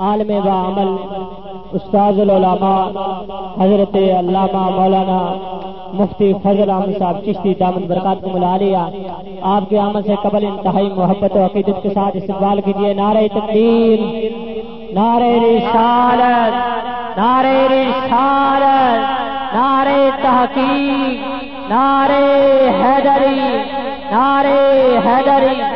عالم با عمل استاد العلماء، حضرت علامہ مولانا مفتی فضل احمد صاحب چشتی دامن برکات کو ملا لیا۔ آپ کے عمل سے قبل انتہائی محبت و عقیدت کے ساتھ استقبال کیجیے نعرہ تقدیر نعرہ رسالت نعرہ رسالت، نعرہ تحقیق، نعرہ حیدری نعرہ حیدری۔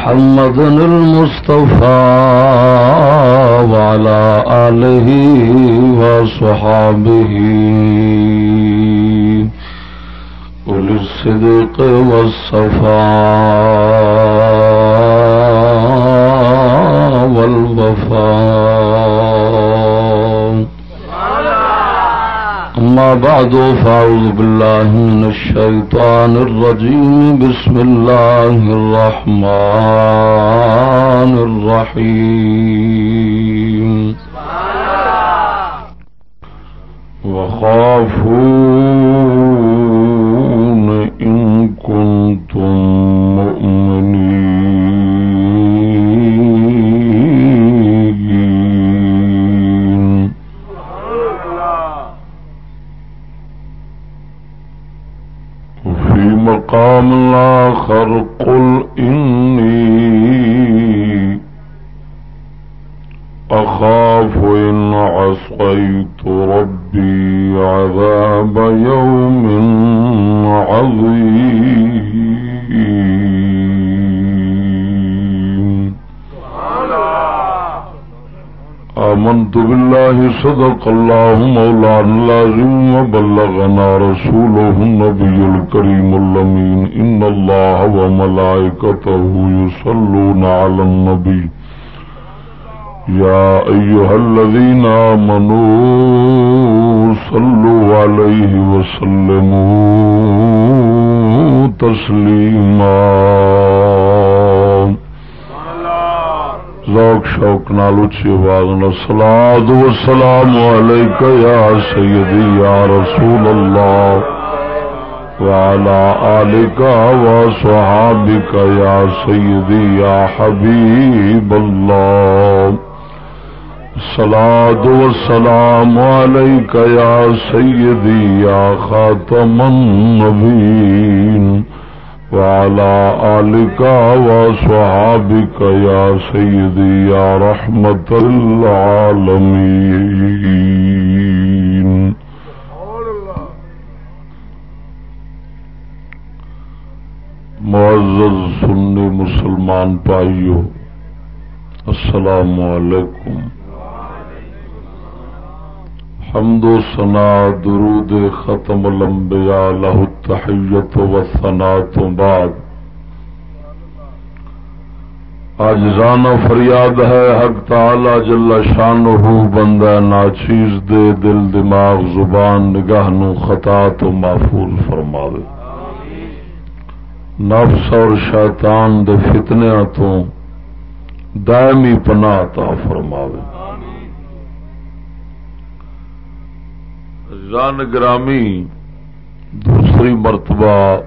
محمد المصطفى وعلى آله وصحابه. أولي الصدق والصفاء والوفاء. أما بعد، فأعوذ بالله من الشيطان الرجيم. بسم الله الرحمن الرحيم. وخافون إن كنتم مؤمنين. مقام الآخر قل إني أخاف إن عصيت ربي عذاب يوم عظيم. آمنت بالله صدق الله مولانا العظيم وبلغنا رسوله النبي الكريم اللمين إن الله وملائكته يصلون على النبي يا أيها الذين آمنوا صلوا عليه وسلموا تسليما ذوق، شوق نال اچھی آواز نہ سلاد و سلام علیک یا سیدی، یا رسول اللہ وعلى آلك وصحابك يا سيدي يا حبيب الله صلاة والسلام عليك يا سيدي يا خاتم النبيين وعلى آلك وصحابك يا سيدي يا رحمة العالمين. معزز سنی مسلمان پائیو السلام علیکم. حمد و سنا درود ختم الانبیاء لہ التحیت و ثنا تو بعد آج فریاد ہے، حق تعالی جل شانہ بندہ ناچیز دے دل دماغ زبان نگاہ نو خطا تو محفوظ فرماوے۔ نفس اور شیطان دے فتنیا تو دائمی پناہ تا فرماوے۔ ران گرامی دوسری مرتبہ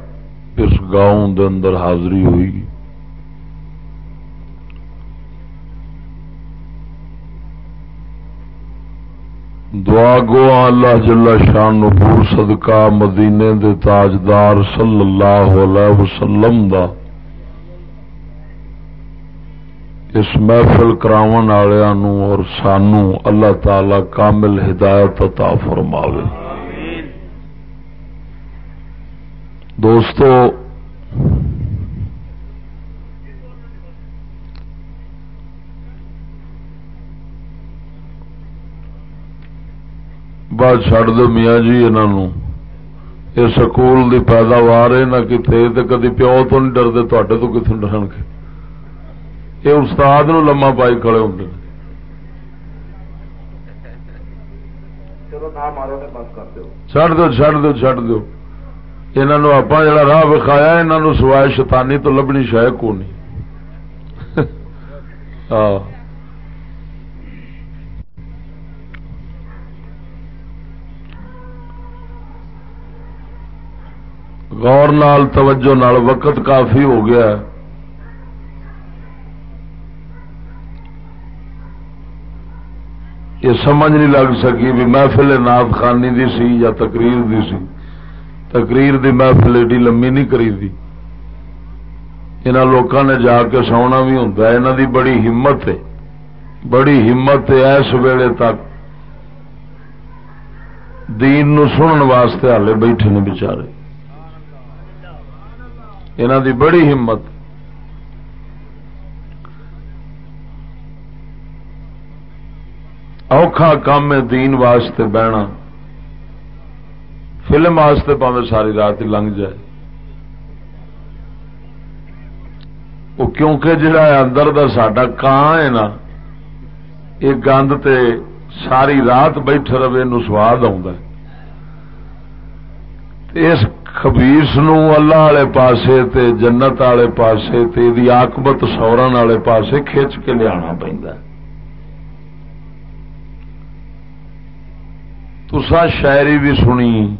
اس گاؤں دے اندر حاضری ہوئی۔ دعا گو اللہ جل شان نبور صدقہ مدینے دے تاجدار صلی اللہ علیہ وسلم دا۔ اس محفل کراون والوں اور سانو اللہ تعالی کامل ہدایت عطا فرماوے۔ دوستو بات چڈ دو میاں جی انہوں یہ سکول دی پیداوار ہے نہ کتنے کدی پیو تو نہیں ڈرتے تے تو کتوں ڈرن گے؟ یہ استاد نو لما پائی کھڑے ہوں چڑھ دو چڑھ دو چڑھ دو انہوں آپ جڑا راہ وکھایا انہوں سوائے شیطانی تو لبنی شاید کو نہیں غور نال توجہ نال وقت کافی ہو گیا یہ سمجھ نہیں لگ سکی بھی محفل نات خانی دی سی یا تقریر دی سی۔ تقریر دی محفل ایڈی لمبی نہیں کری دی لوگوں نے جا کے سونا بھی ہوں یہاں دی بڑی ہمت ہے۔ بڑی ہمت ہے اس ویلے تک۔ دین نو سنن واسطے ہالے بیٹھے نے بچارے یہاں دی بڑی ہمت۔ اوکھا کام ہے دین واسطے بہنا فلم واسطے پاوے ساری رات لنگ جائے وہ کیونکہ جڑا اندر دا ساڈا کان ہے نا یہ گند تے ساری رات بیٹھے رہے نو سواد اس خبیس نو اللہ والے پاسے تے جنت والے پاسے تے دی آکبت سورن والے پاسے کھچ کے لیا پہ تسا شاعری بھی سنی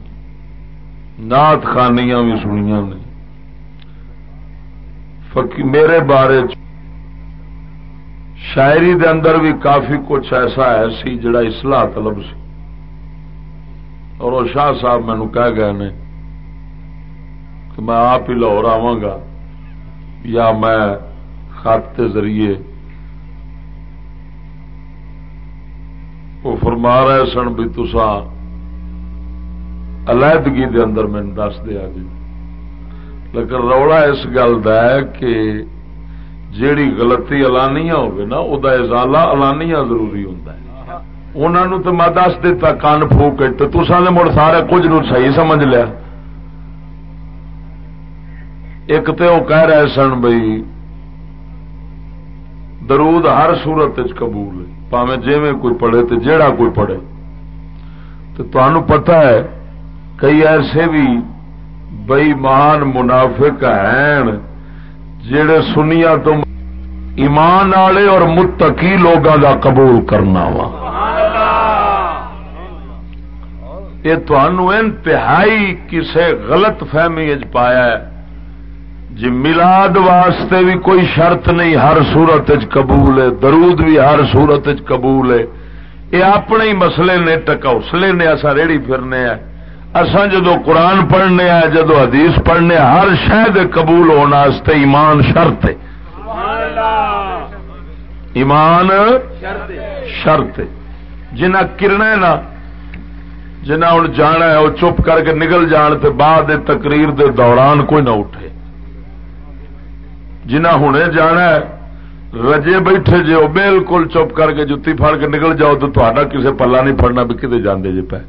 نات خانیاں بھی سنیا نے۔ میرے بارے شاعری دے اندر بھی کافی کچھ ایسا ہے سی جڑا اصلاح طلب سی۔ اور وہ شاہ صاحب مینو کہہ گئے نے کہ میں آپ ہی لاہور آواں گا یا میں خط کے ذریعے وہ فرما رہے سن بھی تسا علیحدگی دے اندر میں دس دیا جی۔ لیکن روڑا اس گل ہے کہ جیڑی غلطی الانیا نا وہ ازالہ الانیا ضروری ہوں انہوں نے تو میں دس دتا کن فوک تو تسا نے مڑ سارے کچھ نو صحیح سمجھ لیا۔ ایک تو وہ کہہ رہے سن بھائی درود ہر سورت قبول ہے۔ پاوے جی کوئی پڑھے تو جیڑا کوئی پڑھے تو تمہیں پتا ہے کئی ایسے بھی بئی مان منافق ہیں جڑے سنیا تو ایمان والے اور متقی لوگوں کا قبول کرنا وا یہ انتہائی کسے غلط فہمی پایا ہے جی ملاد واسطے بھی کوئی شرط نہیں، ہر سورت قبول ہے، درود بھی ہر سورت قبول ہے۔ یہ اپنے ہی مسئلے نے ٹکوسلے نے اصا ریڑی پھرنے ہیں۔ اصا جدو قرآن پڑھنے آ جدو حدیث پڑھنے ہر شہد قبول ہونا ایمان شرط ہے۔ ایمان شرط جنا کرنا نا جنا ہوں جانا ہے، وہ چپ کر کے نکل جان تے بعد تقریر دے دوران کوئی نہ اٹھے۔ جنا ہوں جانا ہے، رجے بیٹھے جی وہ بالکل چپ کر کے جتی پھڑ کے نکل جاؤ تو تا کسی پلا نہیں پڑنا بھی کتنے جانے جی پہ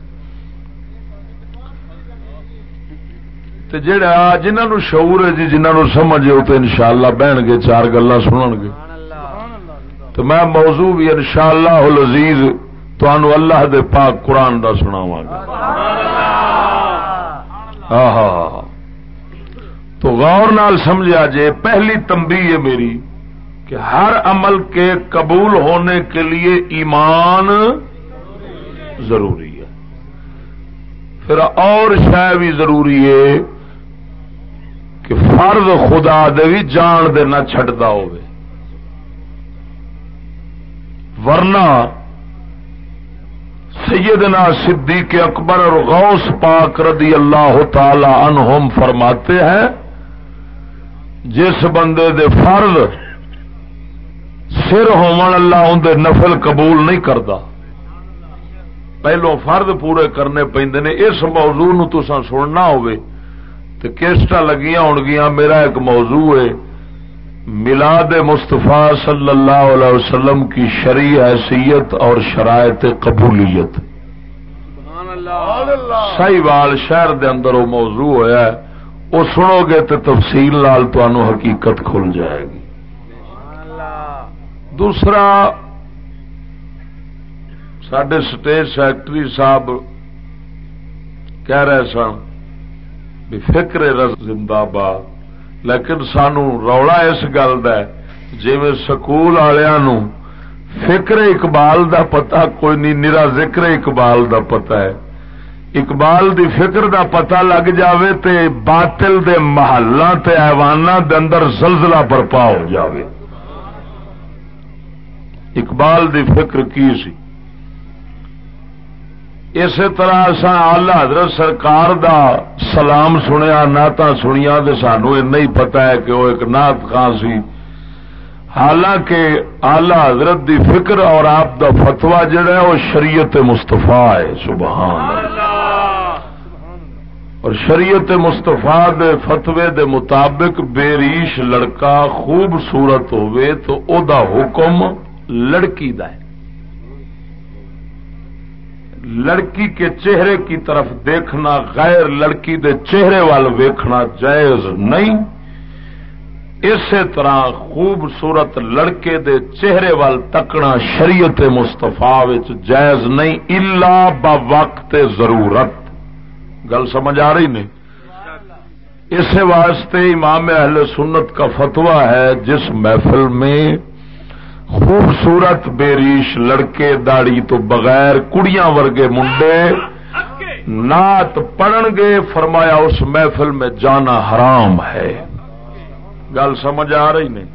جہا جنہوں شعور ہے جی جنہوں سمجھ تو ان شاء اللہ بہن گے، چار گلا سن گے۔ تو میں موضوع بھی ان شاء اللہ لذیذ اللہ دے پاک قرآن کا سناوا گا۔ ہاں تو غور نال سمجھا جے، پہلی تمبی ہے میری کہ ہر عمل کے قبول ہونے کے لیے ایمان ضروری ہے۔ پھر اور شہ بھی ضروری ہے کہ فرض خدا دے بھی جان دے نہ چڈتا ہو ورنہ سیدنا صدیق اکبر اور غوث پاک رضی اللہ تعالی عنہم فرماتے ہیں جس بندے دے فرض سر ہومن اللہ اندر نفل قبول نہیں کرتا۔ پہلو فرد پورے کرنے پہ اس موضوع نو تسا سننا ہوئے تو کیسٹ لگیاں ہو گیا میرا ایک موضوع ہے ملاد مستفا صلی اللہ علیہ وسلم کی شرع حیثیت اور شرائط قبولیت۔ سی وال شہر دے اندر وہ موضوع ہوا ہے۔ وہ سنو گے تو تفصیل لال تو حقیقت کھل جائے گی۔ دوسرا سڈے سٹیج سیکٹری صاحب کہہ رہے سن بھی فکر زندہ باد لیکن سانو رولا اس گل کا جی سکول والوں فکر اقبال دا پتا کوئی نہیں، نرا ذکر اقبال دا پتا ہے۔ اقبال دی فکر دا پتا لگ جاوے تے باطل دے محلہ تے ایوانا دے اندر زلزلہ برپا ہو جاوے۔ اقبال دی فکر کی سی؟ اسی طرح اصا آلہ حضرت سرکار دا سلام سنیا نعت سنیا تو سانو ہی پتا ہے کہ وہ ایک نعت خان سی۔ حالانکہ آلہ حضرت دی فکر اور آپ دا فتوا جڑا ہے وہ شریعت مستفا ہے، سبحان اور شریعت مستفا دے فتوے دے مطابق بے ریش لڑکا خوبصورت ہوئے تو او دا حکم لڑکی دا ہے۔ لڑکی کے چہرے کی طرف دیکھنا غیر لڑکی دے چہرے وال ویکھنا جائز نہیں۔ اسی طرح خوبصورت لڑکے دے چہرے وال تکنا شریعت مستفا جائز نہیں الا با وقت ضرورت۔ گل سمجھ آ رہی نہیں؟ اس واسطے امام اہل سنت کا فتوا ہے، جس محفل میں خوبصورت بیریش لڑکے داڑی تو بغیر کڑیاں ورگے منڈے نات پڑھن گے، فرمایا اس محفل میں جانا حرام ہے۔ گل سمجھ آ رہی نہیں۔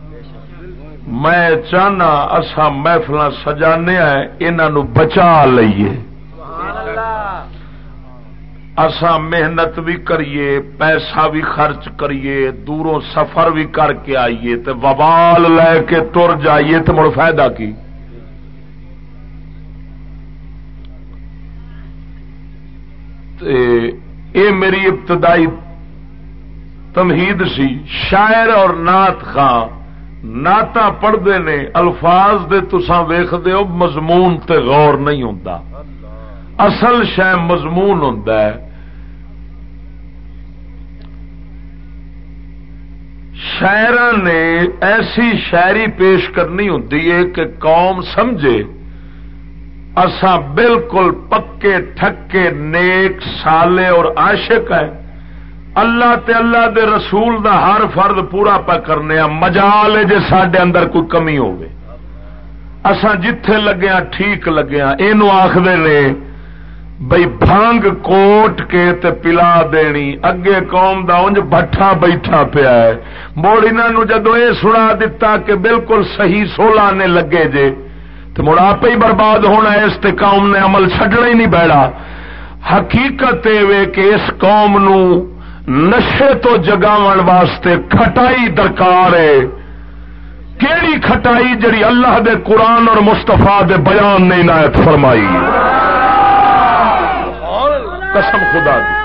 میں چاہنا اصا محفل سجانے انہوں بچا لئیے۔ اسا محنت بھی کریے، پیسہ بھی خرچ کریے، دوروں سفر بھی کر کے آئیے تے وبال لے کے تر جائیے تو مڑ فائدہ کی؟ اے میری ابتدائی تمہید سی۔ شاعر اور نات خان نعت پڑھتے نے۔ الفاظ دے تسا ویخ ہو، مضمون تے غور نہیں ہوتا اصل شہ مضمون ہوں شاعر نے ایسی شاعری پیش کرنی ہوں کہ قوم سمجھے۔ اسا بالکل پکے، ٹھکے، نیک، سالے اور عاشق ہے اللہ تے اللہ دے رسول دا ہر فرد پورا پہ کرنے مجال جے سڈے اندر کوئی کمی اسا جتھے لگیا ہاں ٹھیک لگیا یہ آخر نے بئی بھانگ کوٹ کے تے پلا دینی۔ اگے قوم دا انج بٹھا بیٹھا پیا ہے۔ موڑ انہوں جدو یہ سنا دتا کہ بالکل صحیح سولہ نے لگے جے تو مڑ آپ ہی برباد ہونا ہے۔ اس تے قوم نے عمل چڈنا ہی نہیں بیڑا حقیقت وے کہ اس قوم نو نشے تو جگاون واسطے کھٹائی درکار ہے۔ کیڑی کھٹائی جڑی اللہ دے قرآن اور مستفا دے بیان نے عنایت فرمائی۔ قسم خدا دی۔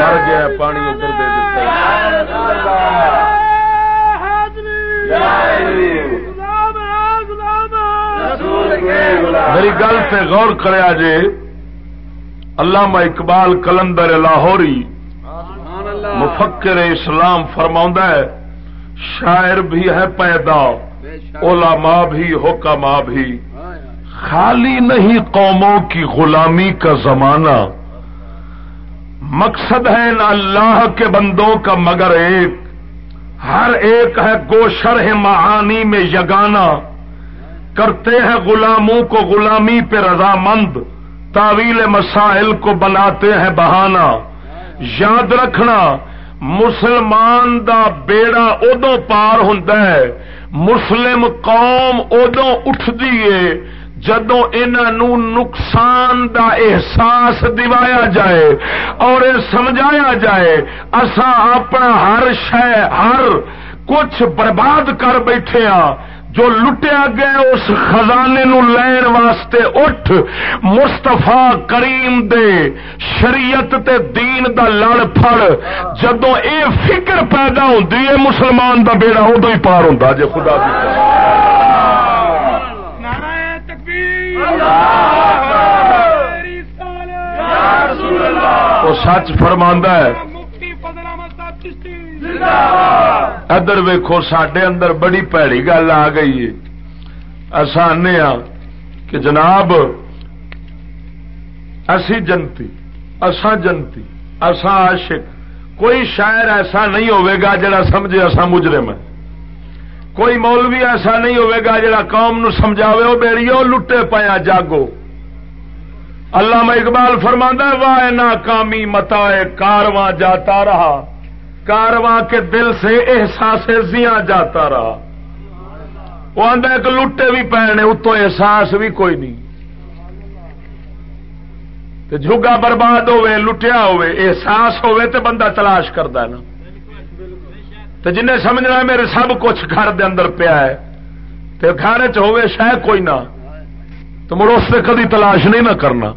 مر گیا، پانی ادھر دے میری گل سے غور کریا جے۔ علامہ اقبال کلندر لاہوری مفکر اسلام فرما ہے شاعر بھی ہے پیدا علماء بھی حکما بھی۔ خالی نہیں قوموں کی غلامی کا زمانہ۔ مقصد ہے نہ اللہ کے بندوں کا مگر ایک۔ ہر ایک ہے گوشر ہے معانی میں یگانا کرتے ہیں غلاموں کو غلامی پہ رضامند۔ تعویل مسائل کو بناتے ہیں بہانا یاد رکھنا، مسلمان دا بیڑا ادو پار ہوں مسلم قوم ادو اٹھ دیے جدو انہوں نقصان دا احساس دوایا جائے اور سمجھایا جائے اسا اپنا ہر شہ ہر کچھ برباد کر بیٹھے ہاں۔ جو لٹیا گیا اس خزانے نو لین واسطے اٹھ مستفا کریم دے شریعت تے دین دا لڑ پھڑ۔ جدو اے فکر پیدا ہوتی ہے مسلمان دا بیڑا ادو ہی پار ہوں جی خدا دی وہ سچ فرما ہے۔ ادھر ویکو سڈے اندر بڑی پیڑی گل آ گئی ہے۔ آنے کہ جناب، اسی جنتی، اساں جنتی، اساں عاشق، کوئی شاعر ایسا نہیں ہوئے گا جڑا سمجھے اساں مجرم ہے کوئی مولوی ایسا نہیں ہوئے گا جڑا قوم نو سمجھاوے وہ بیڑیو لٹے پایا جاگو۔ اللہ میں اقبال فرما واہ ناکامی متا کارواں جاتا رہا۔ کارواں کے دل سے احساس زیاں جاتا رہا۔ وہ آدھا ایک لٹے بھی پینے اتو احساس بھی کوئی نہیں۔ جگا برباد ہوے لٹیا ہوے احساس ہوے تو بندہ تلاش کرتا نا۔ تو جن سمجھنا میرے سب کچھ گھر دے اندر پیا ہے تو گھر چ شہ کوئی نہ۔ تو مڑ اس سے کدی تلاش نہیں نہ کرنا۔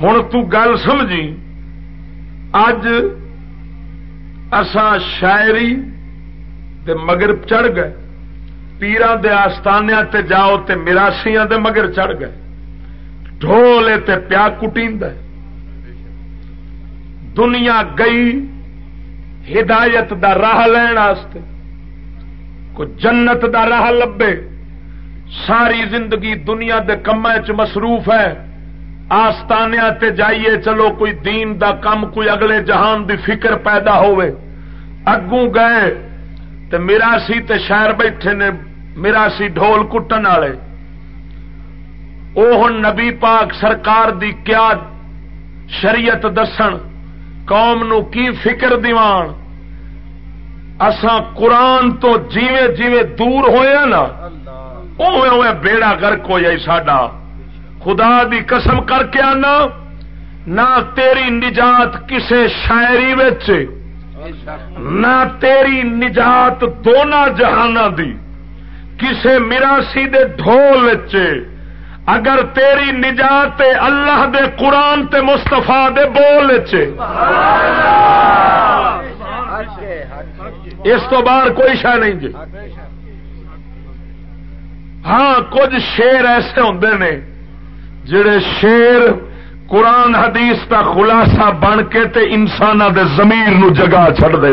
ہوں تل سمجھی۔ اج اسان شاعری دے مگر چڑھ گئے۔ پیران دے آستانیا تے جاؤ تے مراسیاں دے مگر چڑھ گئے۔ ڈھولے تے پیا کٹیند دنیا گئی ہدایت دا راہ لین کو جنت دا راہ لبے۔ ساری زندگی دنیا دے کما چ مصروف ہے۔ آستانیا تے جائیے، چلو کوئی دین دا کم، کوئی اگلے جہان دی فکر پیدا ہوئے۔ اگوں گئے، تے میراسی تے شہر بیٹھے نے میراسی ڈھول کٹن والے۔ وہ نبی پاک سرکار دی کیا شریعت دسن، قوم نو کی فکر دیوان۔ اساں قرآن تو جیویں جیویں دور ہوئے نا اوے اوے بیڑا گرک ہو جائے ساڈا۔ خدا دی قسم کر کے آنا، نہ تیری نجات کسے شاعری نہ تیری نجات دونوں جہان دی، کسے میراسی دے ڈھول اگر تیری نجات اللہ دے قرآن تے مستفا دے بول اس تو باہر کوئی شہ نہیں جی۔ ہاں کچھ شیر ایسے ہوں نے جڑے شیر قرآن حدیث کا خلاصہ بن کے تے انسان دے زمیر نو جگا چڑ دے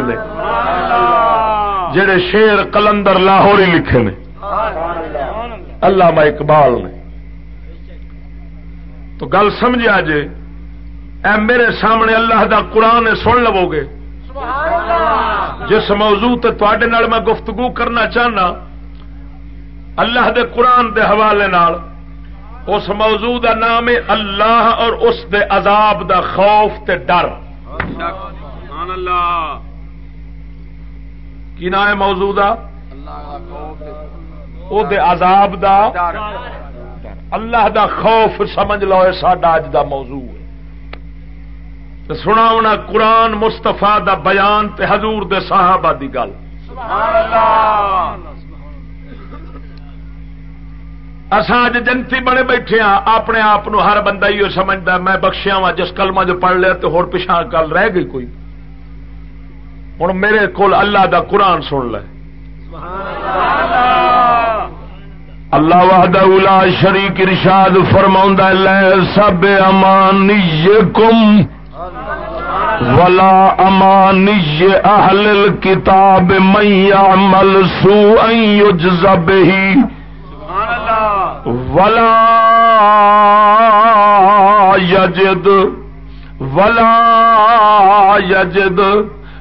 جڑے شیر کلندر لاہور ہی لکھے نے۔ اللہ اقبال نے۔ تو گل سمجھا جے، اے میرے سامنے اللہ دا قرآن سن لو گے۔ جس موضوع تے میں گفتگو کرنا چاہنا، اللہ دے قرآن دے حوالے نال اس موضوع دا نام ہے اللہ اور اس دے عذاب دا خوف تے ڈر۔ کی نام ہے موضوع دا؟ او دے عذاب دا اللہ دا خوف سمجھ لو ساڈا اج دا موضوع ہے۔ سنا ہونا قرآن مستفا دا بیان تے حضور دے صحابہ دی گل۔ اصا اج جنتی بڑے بیٹھے ہاں اپنے آپ ہر بندہ ہی سمجھتا میں بخشیا وا جس کلمہ جو پڑھ لیا تو ہو پچھا گل رہ گئی کوئی۔ ہوں میرے کو اللہ دا قرآن سن لے۔ اللہ وحدہ لا شریک ارشاد فرماوندا لے سب امانی کم ولا امانی اہل الكتاب من يعمل سوءا يجزى به ولا يجد ولا يجد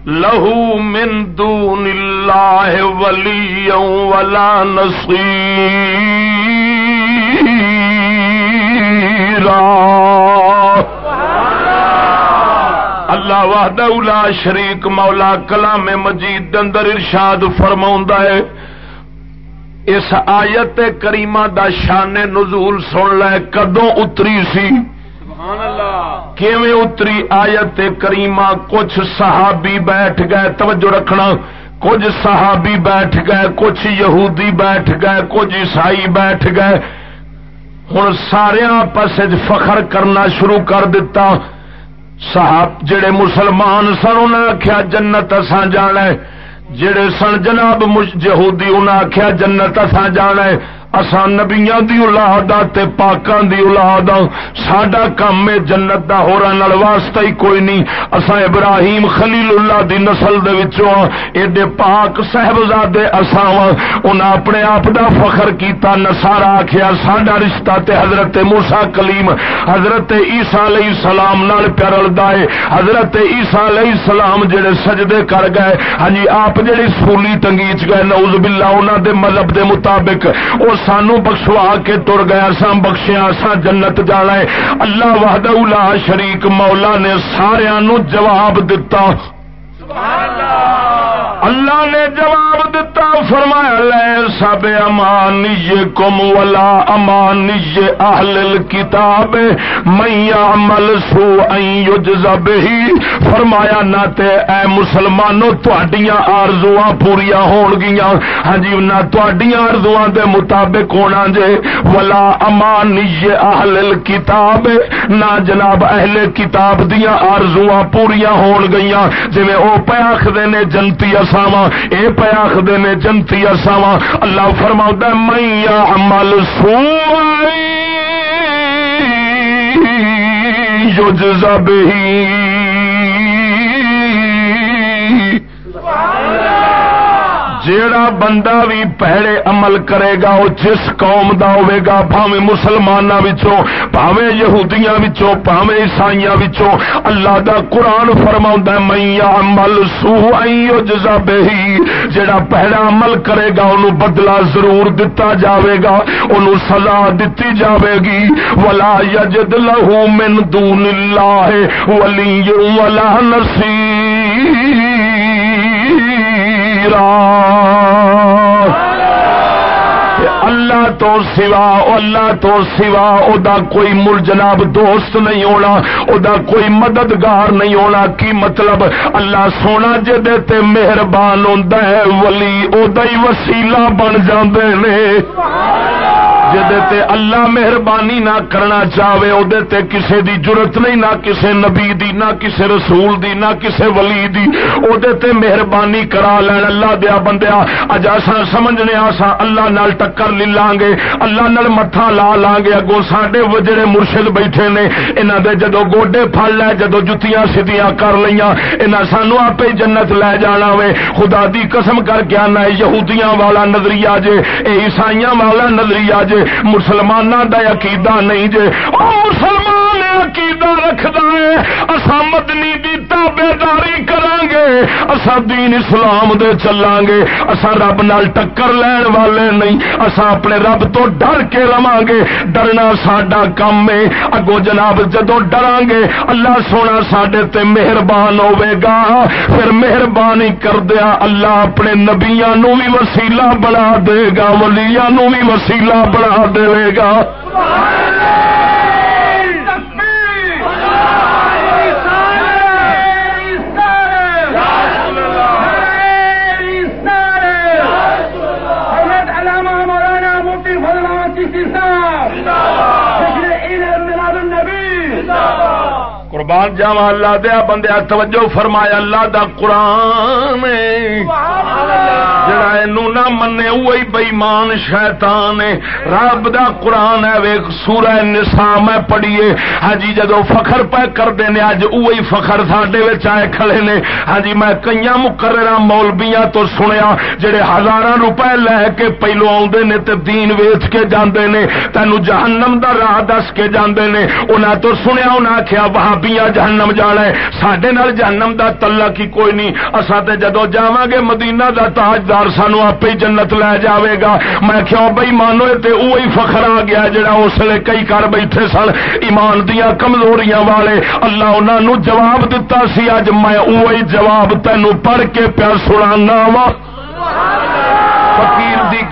لہو من دون اللہ ولی ولا نصیرا۔ اللہ وحدہ لا شریک مولا کلام مجید اندر ارشاد فرماؤں ہے۔ اس آیت کریمہ دا شان نزول سن لے کدوں اتری سی؟ کیویں اتری آیت کریمہ؟ کچھ صحابی بیٹھ گئے توجہ رکھنا کچھ صحابی بیٹھ گئے کچھ یہودی بیٹھ گئے کچھ عیسائی بیٹھ گئے۔ ہوں سارے آپس فخر کرنا شروع کر دیتا صاحب جڑے مسلمان سن انہیں آخیا جنت اسان جانا جڑے سن جناب یہودی انہاں آخیا جنت اسان جانا اسا نبیاں دی اولاد تے پاکاں دی اولاد ساڈا کام ہے جنت دا، ہوراں نال واسطہ ہی کوئی نہیں۔ اسا ابراہیم خلیل اللہ دی نسل دے وچوں ایڈے پاک صاحبزادے اساں انہاں اپنے آپ دا فخر کیتا نصارا آکھیا، ساڈا رشتہ تے حضرت موسی کلیم، حضرت عیسی علیہ السلام نال پیار پیارلدا ہے حضرت عیسی علیہ السلام جڑے سجدے کر گئے ہاں جی آپ جڑی سولی تنگیچ گئے، نعوذ باللہ، انہاں دے مذہب دے مطابق او سانو بخشوا کے تر گیا سا بخشیا سا جنت جانا ہے۔ اللہ وحدہ لا شریک مولا نے سارا جواب دتا۔ اللہ نے جواب دتا۔ فرمایا لے سب امانی کم ولا امانی اہل کتاب میں عمل سو یجزب ہی فرمایا، نہ تے اے مسلمانوں، تہاڈیاں آرزواں پوریا ہون گیاں ہاں جی نہ تہاڈیاں آرزواں دے مطابق ہونا جے۔ ولا امانی اہل کتاب نہ جناب اہل کتاب دیاں آرزواں پوریا ہون گیاں جویں او پے آکھدے نے، جنتی اساواں، اے پے آخدے نے جنتی اساواں اللہ فرما میا عمل سوئی یجزا بہی جیڑا بندہ بھی پہڑے عمل کرے گا، وہ جس قوم دا ہوے گا، بھاویں مسلماناں وچوں، بھاویں یہودیاں وچوں، بھاویں عیسائیاں وچوں، اللہ دا قرآن فرماوندا ہے میں عمل سو یجزا بہی جیڑا پہڑا عمل کرے گا اونوں بدلہ ضرور دتا جاوے گا اونوں سزا دتی جاوے گی۔ ولا یجد له من دون اللہ ولی ولا نصیر۔ اللہ تو سوا، اللہ تو سوا او دا کوئی مل جناب دوست نہیں ہونا او دا کوئی مددگار نہیں ہونا، کی مطلب؟ اللہ سونا جدے تے مہربان ہوندا ہے، ولی او دا ہی وسیلہ بن جاندے نے۔ تے اللہ مہربانی نہ کرنا چاہے وہ کسے دی ضرورت نہیں، نہ کسے نبی دی، نہ کسے رسول دی، نہ کسے ولی دی۔ او تے مہربانی کرا لین۔ اللہ دیا بندیا، اج آسا سمجھنے آسا اللہ نال ٹکر لے لیں گے، اللہ نال متھا لا لیں گے۔ اگوں ساڈے جڑے مرشد بیٹھے نے، انہاں دے جدو گوڈے پھڑ لے جدو جتیاں سیدیاں کر لیاں انہاں سانو آپ ہی جنت لے جانا وے۔ خدا دی قسم کر کے آنا، یہودیاں والا نظریہ جے، اے عیسائیاں والا نظریہ جے۔ مسلمانوں کا عقیدہ نہیں جے۔ او مسلمان عقیدہ رکھد ہے اصا مدنی دی تابے داری کران گے اصا دین اسلام دے چلان گے اصا رب نال ٹکر لین والے نہیں اصا اپنے رب تو ڈر کے رواں گے ڈرنا ساڈا کم ہے۔ اگو جناب جدو ڈراں گے اللہ سونا ساڈے تے مہربان ہوے گا۔ پھر مہربانی کر دیا اللہ اپنے نبیاں نو بھی وسیلہ بنا دے گا، ولیاں نو بھی وسیلہ بنا دے گا۔ قربان جاوا اللہ دیا بندے توجہ فرمایا اللہ دا قرآن جڑا نہ منے وہی بےمان شیطان رب دا قرآن ہے ویک سورہ نسا میں پڑھیے۔ ہاں جی جدو فخر پہ کرتے ہیں اج وہی فخر ساڈے آئے کھڑے نے۔ ہاں جی میں کئی مقرر مولبیاں تو سنیا، جڑے ہزار روپے لے کے پہلو آدھے نے تے دین ویچ کے جاندے نے۔ تینو جہنم دا راہ دس کے جاندے نے۔ انہاں تو سنیا، انہاں آخیا وہابیاں جہنم جانا ہے۔ سڈے جہنم دا تلا کی کوئی نہیں۔ اصا تے جدو جاواں گے مدینہ دا تاجدار سانو آپ ہی جنت لے جاوے گا۔ میں کیا بھائی مانو تے وہی فخر آ گیا جڑا اس لیے کئی کر بیٹھے سن۔ ایمان دیا کمزوریاں والے۔ اللہ انہوں جواب دتا سی۔ اج میں وہی جواب تینوں پڑھ کے پیا سنا وا۔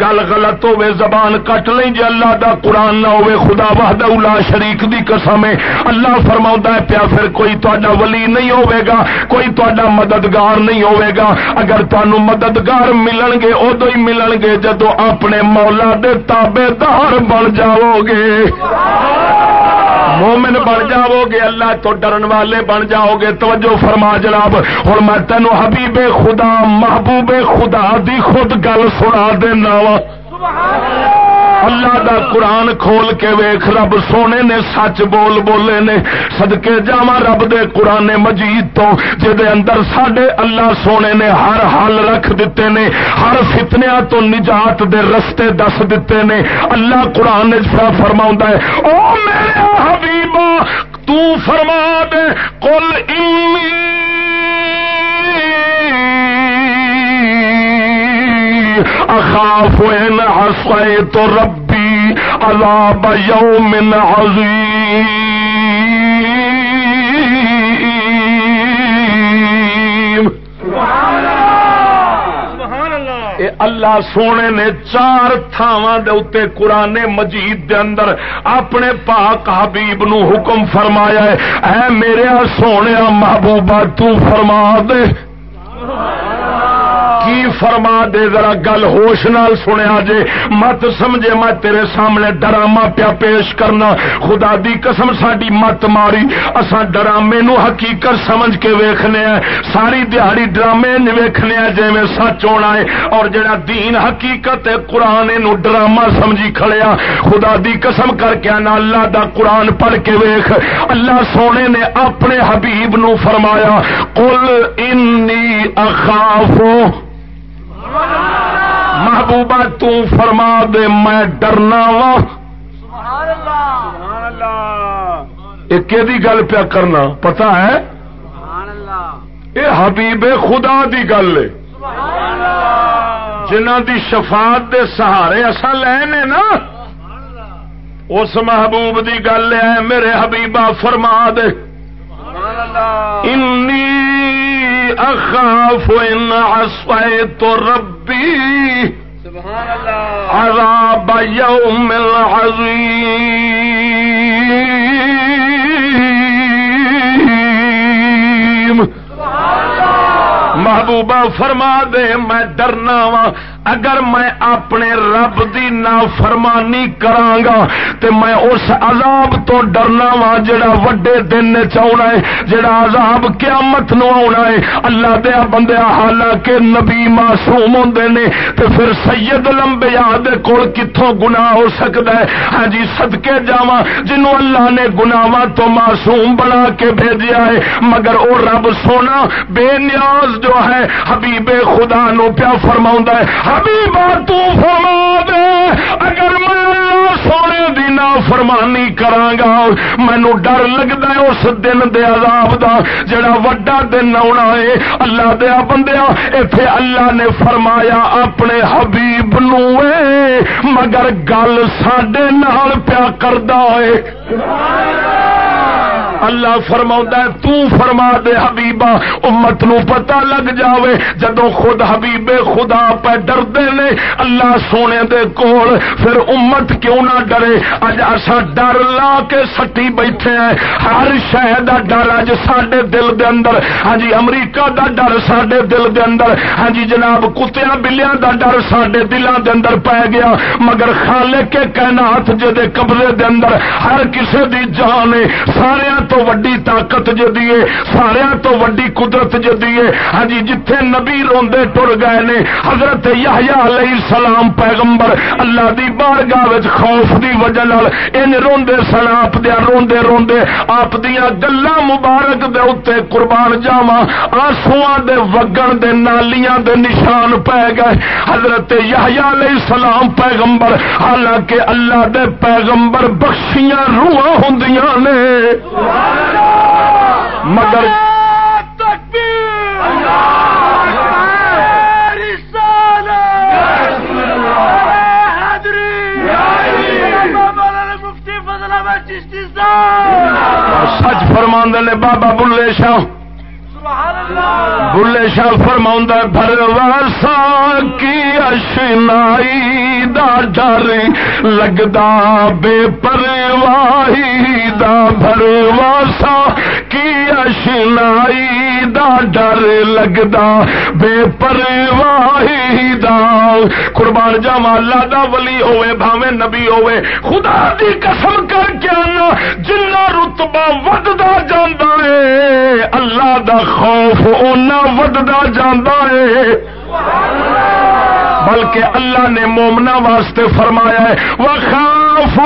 گل غلط ہوے زبان کٹ لیں جے اللہ دا قرآن نہ ہوے خدا وحدہ لا شریک دی قسم ہے۔ اللہ فرماوندا ہے، پیا پھر کوئی تہاڈا ولی نہیں ہوے گا، کوئی تہاڈا مددگار نہیں ہوے گا۔ اگر تانوں مددگار ملن گے، ادو ہی ملن گے، جدو اپنے مولا دے تابے دار بن جاؤ گے۔ مومن بن جاؤ گے اللہ تو ڈرن والے بن جاؤ گے توجہ فرما جناب۔ ہوں میں تینوں حبیب خدا، محبوب خدا دی خود گل سنا دینا وا۔ اللہ دا قرآن کھول کے ویخ رب سونے نے سچ بول بولے نے۔ سدکے جا رب دے قرآن مجید تو، جدے اندر سڈے اللہ سونے نے ہر حل رکھ دیتے نے، ہر فتنیا تو نجات دے رستے دس دیتے نے۔ اللہ قرآن فرما ہے، او میرے حبیبا، تو فرما دے کل امی اخاف ان تو ربی عذاب یوم عظیم اللہ. سونے نے چار تھاواں دے اوتے قران مجید دے اندر اپنے پاک حبیب نو حکم فرمایا ہے۔ اے میرے سونے محبوبہ تو فرما دے۔ کی فرما دے ذرا گل ہوش نال سنیا جے۔ مت سمجھے میں تیرے سامنے ڈرامہ پیا پیش کرنا۔ خدا دی قسم ساری مت ماری۔ اسا ڈرامے نو حقیقت سمجھ کے ویکھنے ہیں۔ ساری دیہڑی ڈرامے ویکھنے ہیں جی میں سچ ہونا ہے۔ اور جڑا دین حقیقت ہے، قرآن نو ڈرامہ سمجھی کھڑیا۔ خدا دی قسم کر کے نا اللہ دا قرآن پڑھ کے ویخ اللہ سونے نے اپنے حبیب نو فرمایا، قل انی اخافو محبوبہ تو فرما دے میں ڈرنا وا۔ ایک گل پیا کرنا؟ پتا ہے؟ یہ حبیب خدا دی گل ہے۔ جنہ دی شفاعت دے سہارے اصا لے نا۔ اس محبوب دی گل ہے میرے حبیبہ فرما دے۔ انی اخاف ان عصیت ربی عذاب یوم العظیم محبوبہ فرما دے میں ڈرنا وا اگر میں اپنے رب دی نا فرمانی کرانگا تے میں اس عذاب تو ڈرنا وا جڑا وڈے دن نے چاہنا ہے، جڑا عذاب قیامت نو آنا ہے۔ اللہ دیا بندیا، حالانکہ نبی معصوم ہوندے نے تے پھر سید لمبیا دے کول کتھوں گناہ ہو سکدا ہے۔ ہاں جی صدکے جاواں، جنوں اللہ نے گناہاں تو معصوم بنا کے بھیجیا ہے، مگر او رب سونا بے نیاز جو ہے، حبیب خدا نو پیا فرماوندا ہے۔ حبیبا تو فرما دے۔ اگر میں اللہ سونے دی نا فرمانی کرانگا مینو ڈر لگتا ہے اس دن دے عذاب دا، جڑا وڈا دن آنا ہے۔ اللہ دیا بندیا ایتھے اللہ نے فرمایا اپنے حبیب نو مگر گل ساڈے نال پیا کردا ہے اللہ اللہ فرما تو فرما دے حبیبا، امت نو پتا لگ جاوے جدو خود حبیب خدا پہ ڈردے نے، اللہ سونے دے کول، پھر امت کیوں نہ ڈرے؟ اج اصا ڈر لا کے سٹی بیٹھے ہیں، ہر شہر دا ڈر اج سڈے دل دے اندر۔ ہاں جی امریکہ دا ڈر سڈے دل دے اندر۔ ہاں جی جناب کتیا بلیاں دا ڈر سڈے دلوں دے اندر پی گیا۔ مگر خالے کے کائنات جے دے قبضے دے اندر ہر کسے دی جان سارے تو وڈی طاقت جدی ہے سارا تو وڈی قدرت جدی ہے۔ ہاں جی جتھے نبی روندے ٹر گئے نے، حضرت یحییٰ علیہ السلام پیغمبر اللہ دی بارگاہ وچ خوف دی وجہ نال ان روندے سن، آپ دیا روندے روندے، آپ دیاں گلاں مبارک دے اوتے قربان جاواں، آنسواں دے وگن دے نالیاں دے نشان پے گئے۔ حضرت یحییٰ علیہ السلام پیغمبر، حالانکہ اللہ دے پیغمبر بخشیاں روحاں ہوندیاں نے۔ مگر سچ فرماند نے بابا بلے شاہ۔ بلے شاہ فرما بھرواسا کی اشنائی۔ دا ڈر لگتا بے پرواہی دا بھرواسا کی اشنائی دا ڈر لگتا بے پرواہی دا قربان جاوا اللہ دا ولی ہوئے بھاوے نبی ہوئے خدا دی قسم کر کے آنا جنا رتبہ ودتا جانا ہے، اللہ دا خوف اونا ودتا جانا ہے۔ بلکہ اللہ نے مومنا واسطے فرمایا ہے وہ خاف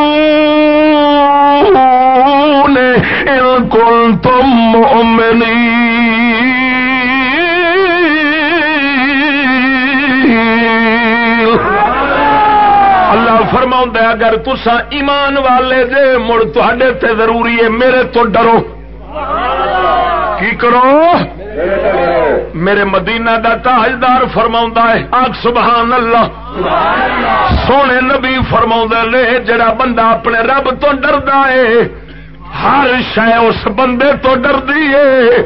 کل تم مومنی اللہ فرما اگر تسا ایمان والے جے، مڑ تے ضروری ہے، میرے تو ڈرو۔ کی کرو؟ میرے مدینہ دا تاجدار فرما ہے آگ سبحان اللہ۔ سونے نبی فرما نے جڑا بندہ اپنے رب تو ڈردا ہے ہر شہ اس بندے تو ڈردی ہے۔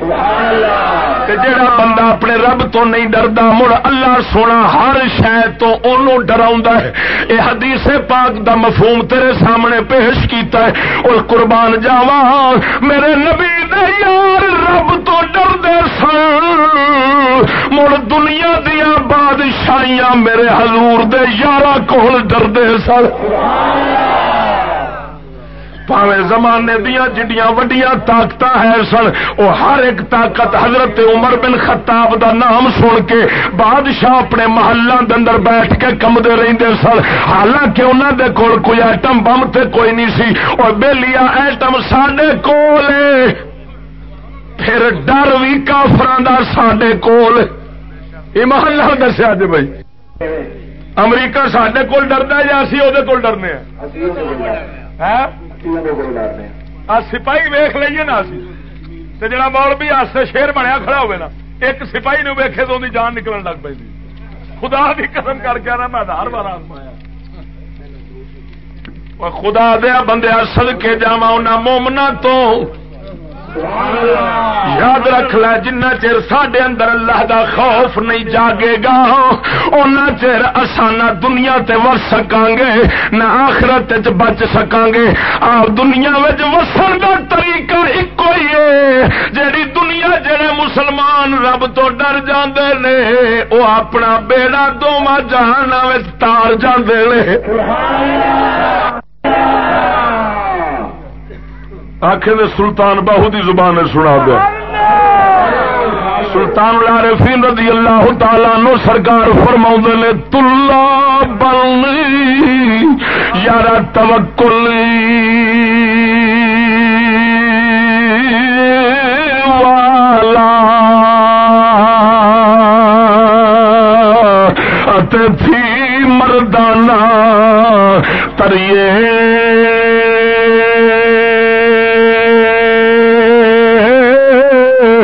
جڑا بندہ اپنے رب تو نہیں ڈردا، مڑ اللہ سونا ہر شہ تو انہوں ڈرا ہے۔ یہ حدیث پاک دا مفہوم تیرے سامنے پیش کیتا ہے۔ اور قربان جاوا میرے نبی دے یار رب تو ڈردے سن۔ مڑ دنیا دیا بادشاہیاں میرے حضور دے یارہ کول ڈردے سن۔ پاوے زمانے دیا جڈیاں وڈیاں طاقت ہے سن وہ ہر ایک طاقت حضرت عمر بن خطاب دا نام سن کے بادشاہ اپنے محلہ اندر بیٹھ کے کمدے رہندے سن۔ حالانکہ انہوں دے کول کوئی ایٹم بم تے کوئی نہیں سی، اور بےلیا ایٹم سڈے کول پھر ڈر بھی کافران دا سڈے کول۔ یہ محلہ دسیا جی بھائی۔ امریکہ سڈے کول ڈردا یا اسی وہ ڈرنے ہیں؟ ہاں؟ سپاہی ویخ لیے نا جڑا مول بھی آس شیر بنیا کھڑا ہوئے نا، ایک سپاہی نو ویکھے تو جان نکلن لگ پی خدا کی قدم کر کے نا میں ہر بار آزمایا خدا دیا بندے سد کے جا مومنا تو یاد رکھ لے جنہ چر سڈے اندر اللہ دا خوف نہیں جاگے گا ان چر نہ دنیا تے وس سکاں گے نہ آخرت بچ سکاں گے۔ آپ دنیا وسن کا طریقہ ایک ہی ہے جیڑی دنیا جڑے مسلمان رب تو ڈر جاندے نے وہ اپنا بیڑا دونوں جہان تار جاندے نے۔ آخر سلطان باہو دی زبان نے سنا دیا سلطان العارفین رضی اللہ تعالی نو سرکار فرما نے، تلا بل یار توکل والا۔ تھی مردانہ، تریے۔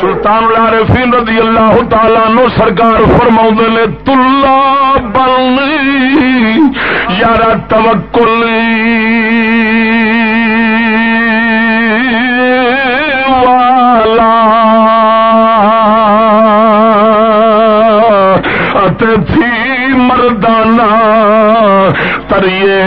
سلطان العارفین رضی اللہ تعالی نو سرکار فرما نے، تلا بل یار توکل تھی مردانہ تریے۔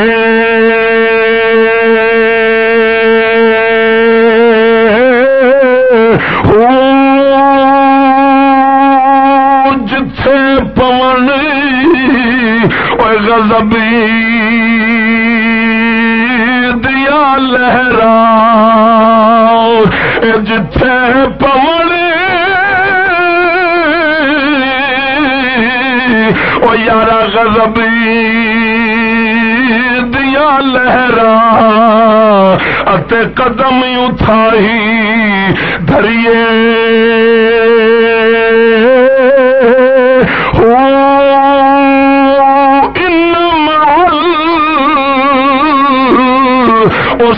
جتھے پون غضبی دیا لہرا جتھے پون یار غضبی دیا لہرا قدم اتھائی دھریے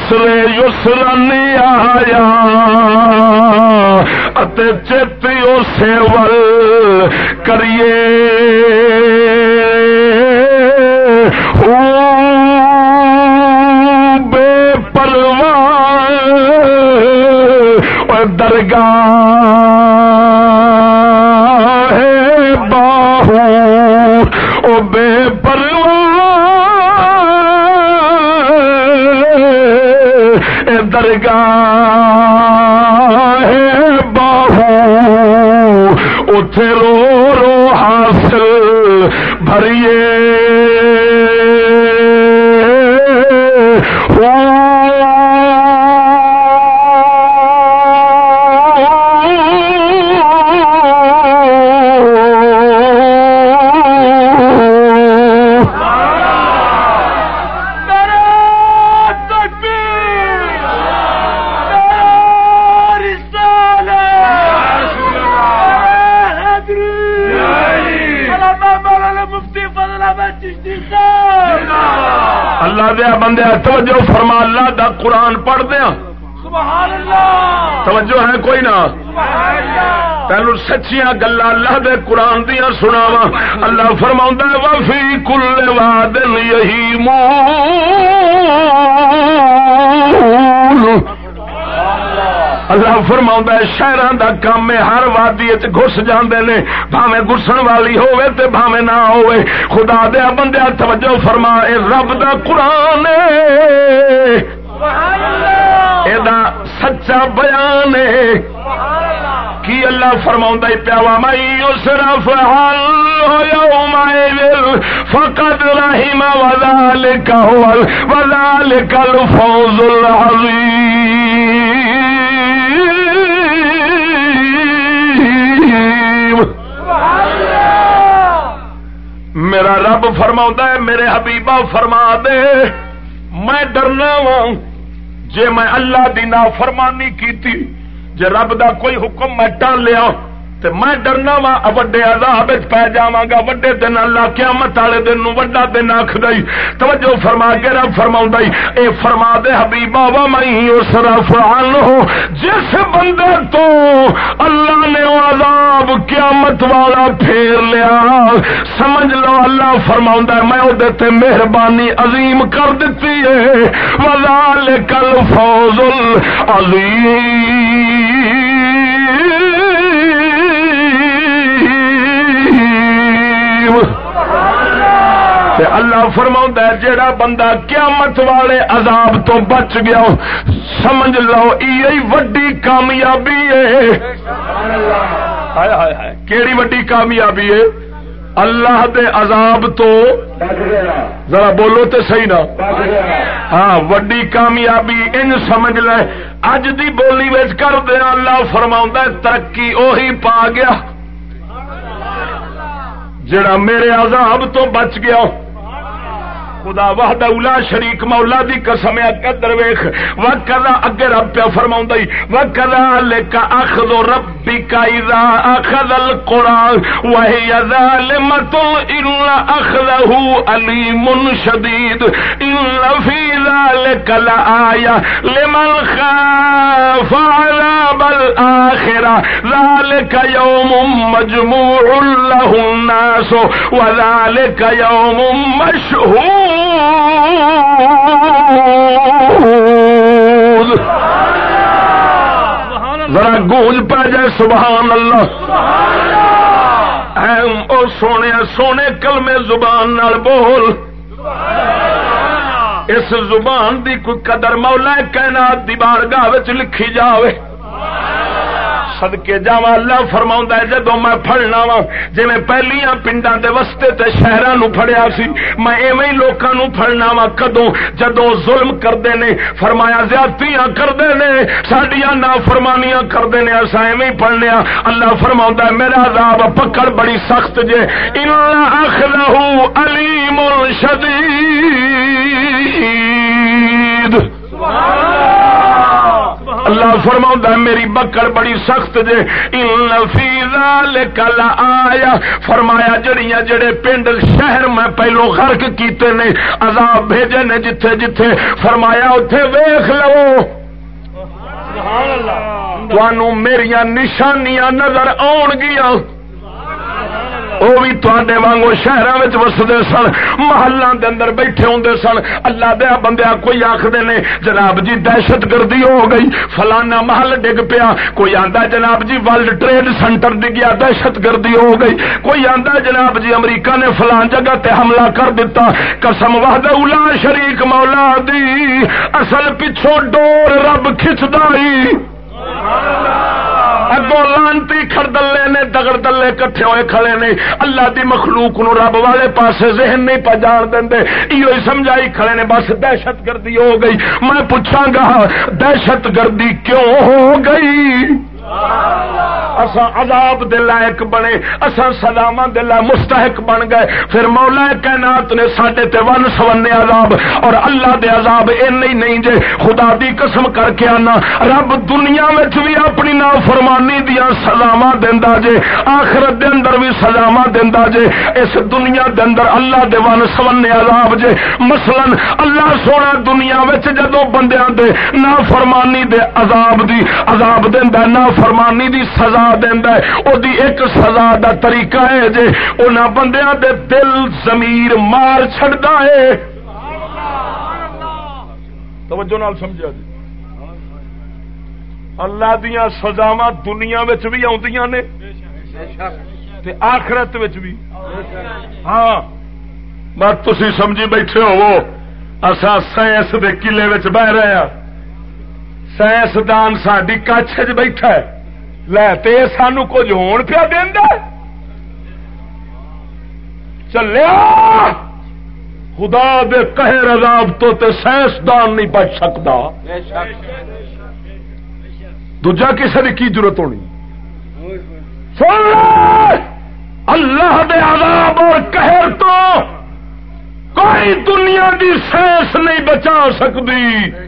اسرے یسر نہیں آیا چیتی اسے ول کریے بے پرواہ درگاہ درگاہ باہو اتے رو رو حاصل بھریے اللہ دیا بندے توجہ فرما اللہ دا قرآن پڑھ دیا۔ توجہ ہے کوئی نہ؟ تین سچیاں گلا اللہ دے قرآن دیا سناوا اللہ فرما وفی کل واد یہی مو اللہ فرما شہر کا کام ہر وادی گس جاندے نے بھاوے گسن والی ہوے تے بھاوے نہ ہوے خدا دیا بندیا توجہ فرما اے رب دا قرآن سچا بیان کی اللہ فرما پیاوا مائی اس رف حل فقد رحم وزال کل وزال کل فوز العظیم۔ میرا رب فرما ہے، میرے حبیبہ فرما دے۔ میں ڈرنا وا جے میں اللہ دی نافرمانی کیتی، جے رب دا کوئی حکم میں ٹال لیا تے میں ڈرنا وا وڈے عذاب وچ پے جاواں گا وڈے دن اللہ قیامت والے دن نو وڈا دن آکھ دئی توجہ فرما کے رب فرماوندا اے فرما دے حبیبا، وا میں اسرف عنہ جس بندے تو اللہ نے او عذاب قیامت والا پھیر لیا، سمجھ لو اللہ فرماوندا میں او دے تے مہربانی عظیم کر دتی ہے۔ وذالک الفوز العظیم۔ اللہ فرما جیڑا بندہ قیامت والے عذاب تو بچ گیا سمجھ لو یہ وڈی کامیابی ہے۔ کیڑی وڈی کامیابی ہے؟ اللہ دے عذاب تو ذرا بولو تو صحیح نا۔ ہاں وڈی کامیابی، ان سمجھ لے۔ اج دی بولی وچ کر دیا اللہ فرما ترقی اوہی پا گیا۔ جڑا میرے عذاب تو بچ گیا خدا وحد اولا شریک مولا دی قسم قدر ویخ وکذا اگے رب پیا فرماوندا وکذا لک اخذ ربک اذا اخذ القران وهي ظالمه الا اخذه اليم شديد۔ ان في ذلك لايه لمن خاف عذاب الاخره ذلك يوم مجموع له الناس۔ وذلك يوم مشهور ذرا گونج پہ جائے سبحان اللہ۔ او سونے سونے کلمے زبان نال بول۔ اس زبان دی کوئی قدر مولا کہنا دیوار گاہ لکھی جاوے۔ سدکے جا اللہ فرما جدو میں فڑنا وا جی میں پہلیا پنڈا دے وستے تے شہران فڑیا سی، میں ایویں لوگوں فڑنا وا کدو جدو ظلم کرتے نے، فرمایا زیادتیاں کرتے نے سڈیا نا فرمانیاں کرتے ہیں اصا ایویں پڑھنے اللہ فرما میرا عذاب پکڑ بڑی سخت جے۔ ان علیم شدید اللہ! فرما میری بکر بڑی سخت جے۔ کل آیا فرمایا جڑیاں جڑے پنڈ شہر میں پہلو غرق کیتے نے عذاب بھیجے نے جتھے جتھے۔ فرمایا اتے ویخ لو۔ تو میری نشانیاں نظر آن گیا وہ بھی تے وانگو شہر وستے سن، محلہ دے اندر بیٹھے ہوں سن۔ اللہ دیا بندیا کوئی آخر نے، جناب جی دہشت گردی ہو گئی، فلانا محل ڈگ پیا۔ کوئی آندا جناب جی ورلڈ ٹریڈ سینٹر ڈگیا دہشت گردی ہو گئی۔ کوئی آندا جناب جی امریکہ نے فلان جگہ تے حملہ کر دیتا قسم وحد اولا شریک مولا دی۔ اصل پچھو ڈور رب کھچدا ہی اگو لانتی خردلے نے دگڑ دلے کٹھے ہوئے کھڑے نے۔ اللہ دی مخلوق نو رب والے پاسے ذہن نہیں پہ جان دے یہ سمجھائی کھڑے نے، بس دہشت گردی ہو گئی۔ میں پوچھا گا، دہشت گردی کیوں ہو گئی؟ اساں عذاب دے لائق بنے، اساں سلاما دے لائق، مستحق بن گئے۔ پھر مولا کائنات نے ساڈے تے ون سونے عذاب اور اللہ دے عذاب این نہیں جے۔ خدا دی قسم کر کے آنا۔ رب دنیا وچ بھی اپنی نافرمانی دیا سزاواں دیندا جے۔ آخرت دے اندر بھی سزاواں دیندا جے۔ اس دنیا دے اندر اللہ دے ون سونے عذاب جے۔ مثلا اللہ سونا دنیا وچ جدوں بندیاں دے نافرمانی دے عذاب دی، عذاب دیندا نا نافرمانی دی سزا دی ایک سزا دا طریقہ ہے جے ان بندیاں دے دل زمیر مار چڑتا ہے۔ توجہ نال سمجھا جی۔ اللہ دیا سزاوا دنیا بھی آدی نے۔ آخرت بھی ہاں۔ بس تھی سمجھی بیٹھے ہو اصا سائنس کے کلے بہ رہے ہیں سائنسدان ساری کچھ بیٹھا ہے لے سانو کچھ ہون پیا دینا چلیا خدا دے قہر عذاب تو تے سائنسدان نہیں بچ سکتا دوجا کسی کی کی ضرورت ہونی سن اللہ دے عذاب اور قہر تو کوئی دنیا دی سائنس نہیں بچا سکتی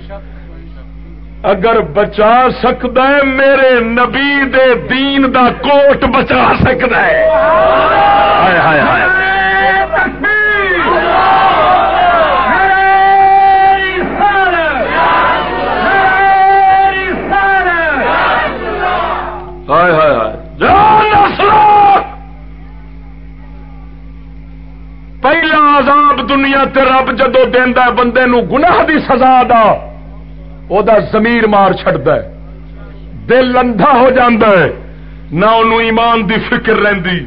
اگر بچا سکتا ہے، میرے نبی دے دین دا کوٹ بچا سکتا ہے۔ پہلا عذاب دنیا تے رب جدو دینا بندے نو گناہ دی سزا دا او دا زمیر مار چڈ دل اندھا ہو جاندہ ہے نہ انہوں ایمان دی فکر رہندی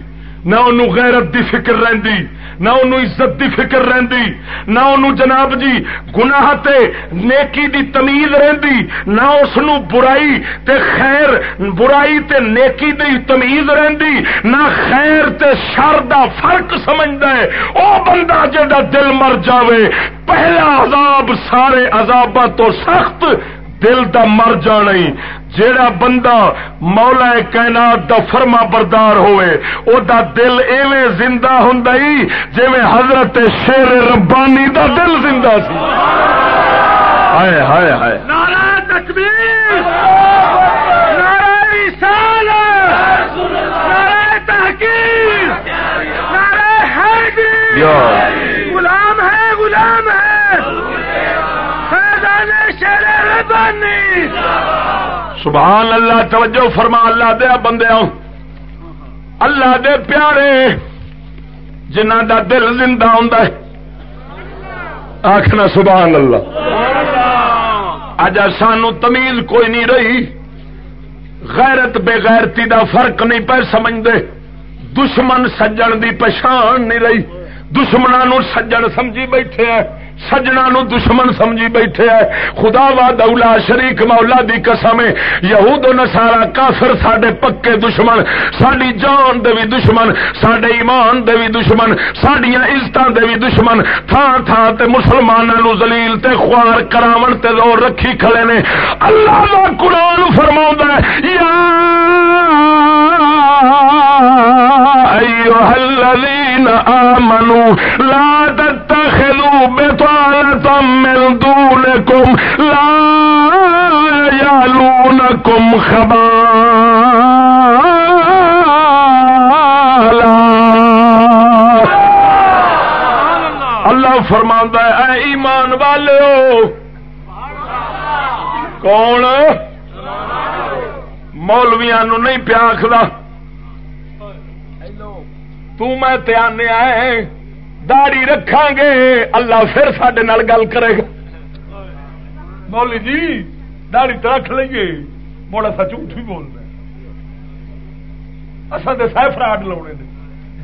نہ انہوں غیرت دی فکر رہندی نہ انہوں عزت دی فکر رہندی، نہ انہوں جناب جی گناہ تے نیکی دی تمیز رہندی، نہ اس برائی تے خیر، برائی تے نیکی دی تمیز رہندی، نہ خیر تے شر دا فرق سمجھدا ہے۔ او بندہ جڑا دل مر جاوے، پہلا عذاب سارے عذاباں تو سخت دل دا مر جانا جیڑا بندہ مولا کائنات دا فرما بردار ہوئے او دا دل ایویں زندہ ہوں جی حضرت شیر ربانی دا دل زندہ سی۔ ہائے ہائے ہائے۔ نارا تکبیر۔ نارا رسال نارا تحقیق۔ نارا حیدی غلام ہے غلام ہے۔ سبحان اللہ، توجہ فرما، اللہ دیا بندے اللہ دے پیارے جنہ دا دل زندہ ہوں آخنا سبحان اللہ۔ اج سانو تمیز کوئی نہیں رہی۔ غیرت بے غیرتی دا فرق نہیں پہ سمجھتے دشمن سجن دی پچھان نہیں رہی۔ دشمنوں سجن سمجھی بیٹھے ہیں۔ سجنا نو دشمن سمجھی بیٹھے ہے خدا وا دولا شریک مولا دی قسم یہود و نسارا کافر ساڈے پکے دشمن ساری جان دے بھی دشمن، ساڈے ایمان دے بھی دشمن سڈیا عزت دے بھی دشمن۔ تھان تھان تے مسلمانوں زلیل تے خوار کراون تے زور رکھی کھڑے نے۔ اللہ دا قرآن فرما یا ایوہ الذین آمنوا لا تتخذوا بطا من دونكم لا يعلونكم خبالا. اللہ فرماندا ہے، اے ایمان والو کون؟ مولویا نہیں پیاکھدا۔ تنے آئے داڑی رکھا گے۔ اللہ پھر سڈے گل کرے گا۔ مولی جی داڑی تو رکھ لیے مڑ اصا جھوٹ بھی بولنا اصل تو سہ فراڈ لاؤنے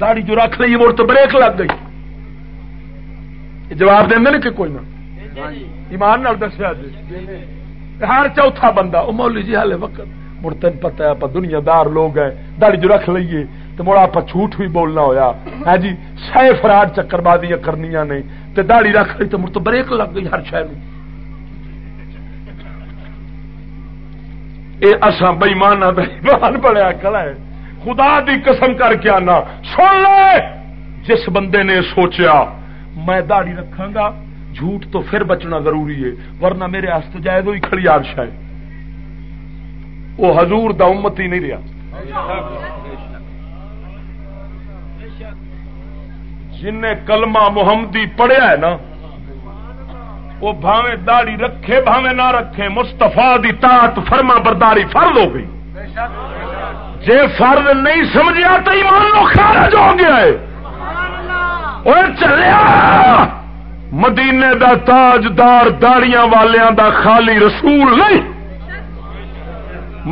داڑی جو رکھ لیے مڑ تو بریک لگ گئی۔ جواب دیں کہ کوئی نہ؟ ایمان نال دسیا جی ہر چوتھا بندہ وہ مولی جی ہالے وقت۔ مڑ تین پتا آپ دنیا دار لوگ ہیں۔ داڑی جو رکھ لیے تو مڑا آپ جھوٹ بھی بولنا ہوا ہے ہاں جی سہ فراڈ چکر بازیاں کرنی نے۔ تو داڑی رکھ لی تو مڑ تو بریک لگ گئی ہر شہر یہ اصا بئیمانہ بئیمان بڑا کلا ہے۔ خدا دی قسم کر کے آنا۔ سن لے، جس بندے نے سوچیا، میں داڑی رکھا گا، جھوٹ تو پھر بچنا ضروری ہے، ورنہ میرے ہست جائے تو ہی کھڑی آرش ہے وہ حضور دا امت ہی نہیں رہا جن کلمہ محمدی پڑھیا ہے نا، وہ بھاوے داڑی رکھے بھاوے نہ رکھے مستفا دی تاط فرما برداری فرد ہو گئی۔ جے فرد نہیں سمجھا تو ایمان لو خارج ہو گیا ہے۔ چلیا، مدینے دا تاجدار داڑیاں والیاں دا خالی رسول نہیں۔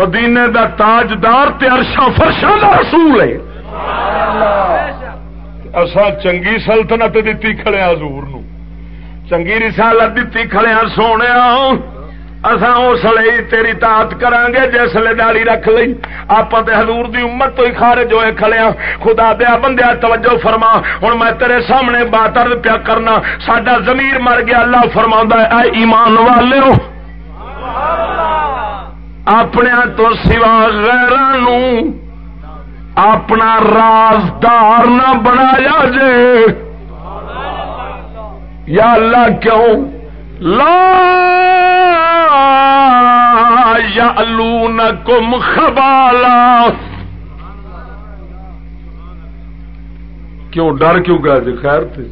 مدینے دا تاجدار تے عرشاں فرشاں دا رسول ہے۔ اسا چنگی سلطنت دیتی کھڑے حضور نو۔ چنگی رسالت دیتی کھڑے سونے اصا اس لیے تیری تات کران گے جس لے داڑی رکھ لی آپ حضور دی امت تو ہی خارج ہوئے کھڑے ہاں خدا دیا بندیا توجہ فرما۔ ہوں میں تیرے سامنے بات پیا کرنا۔ سڈا زمیر مر گیا اللہ فرما اے ایمان والے اپنے تو سوا غیر اپنا رازدار نہ بنایا جے۔ یا اللہ کیوں؟ لا یا کم خبالا۔ کیوں ڈر کیوں گیا جی؟ خیر تھے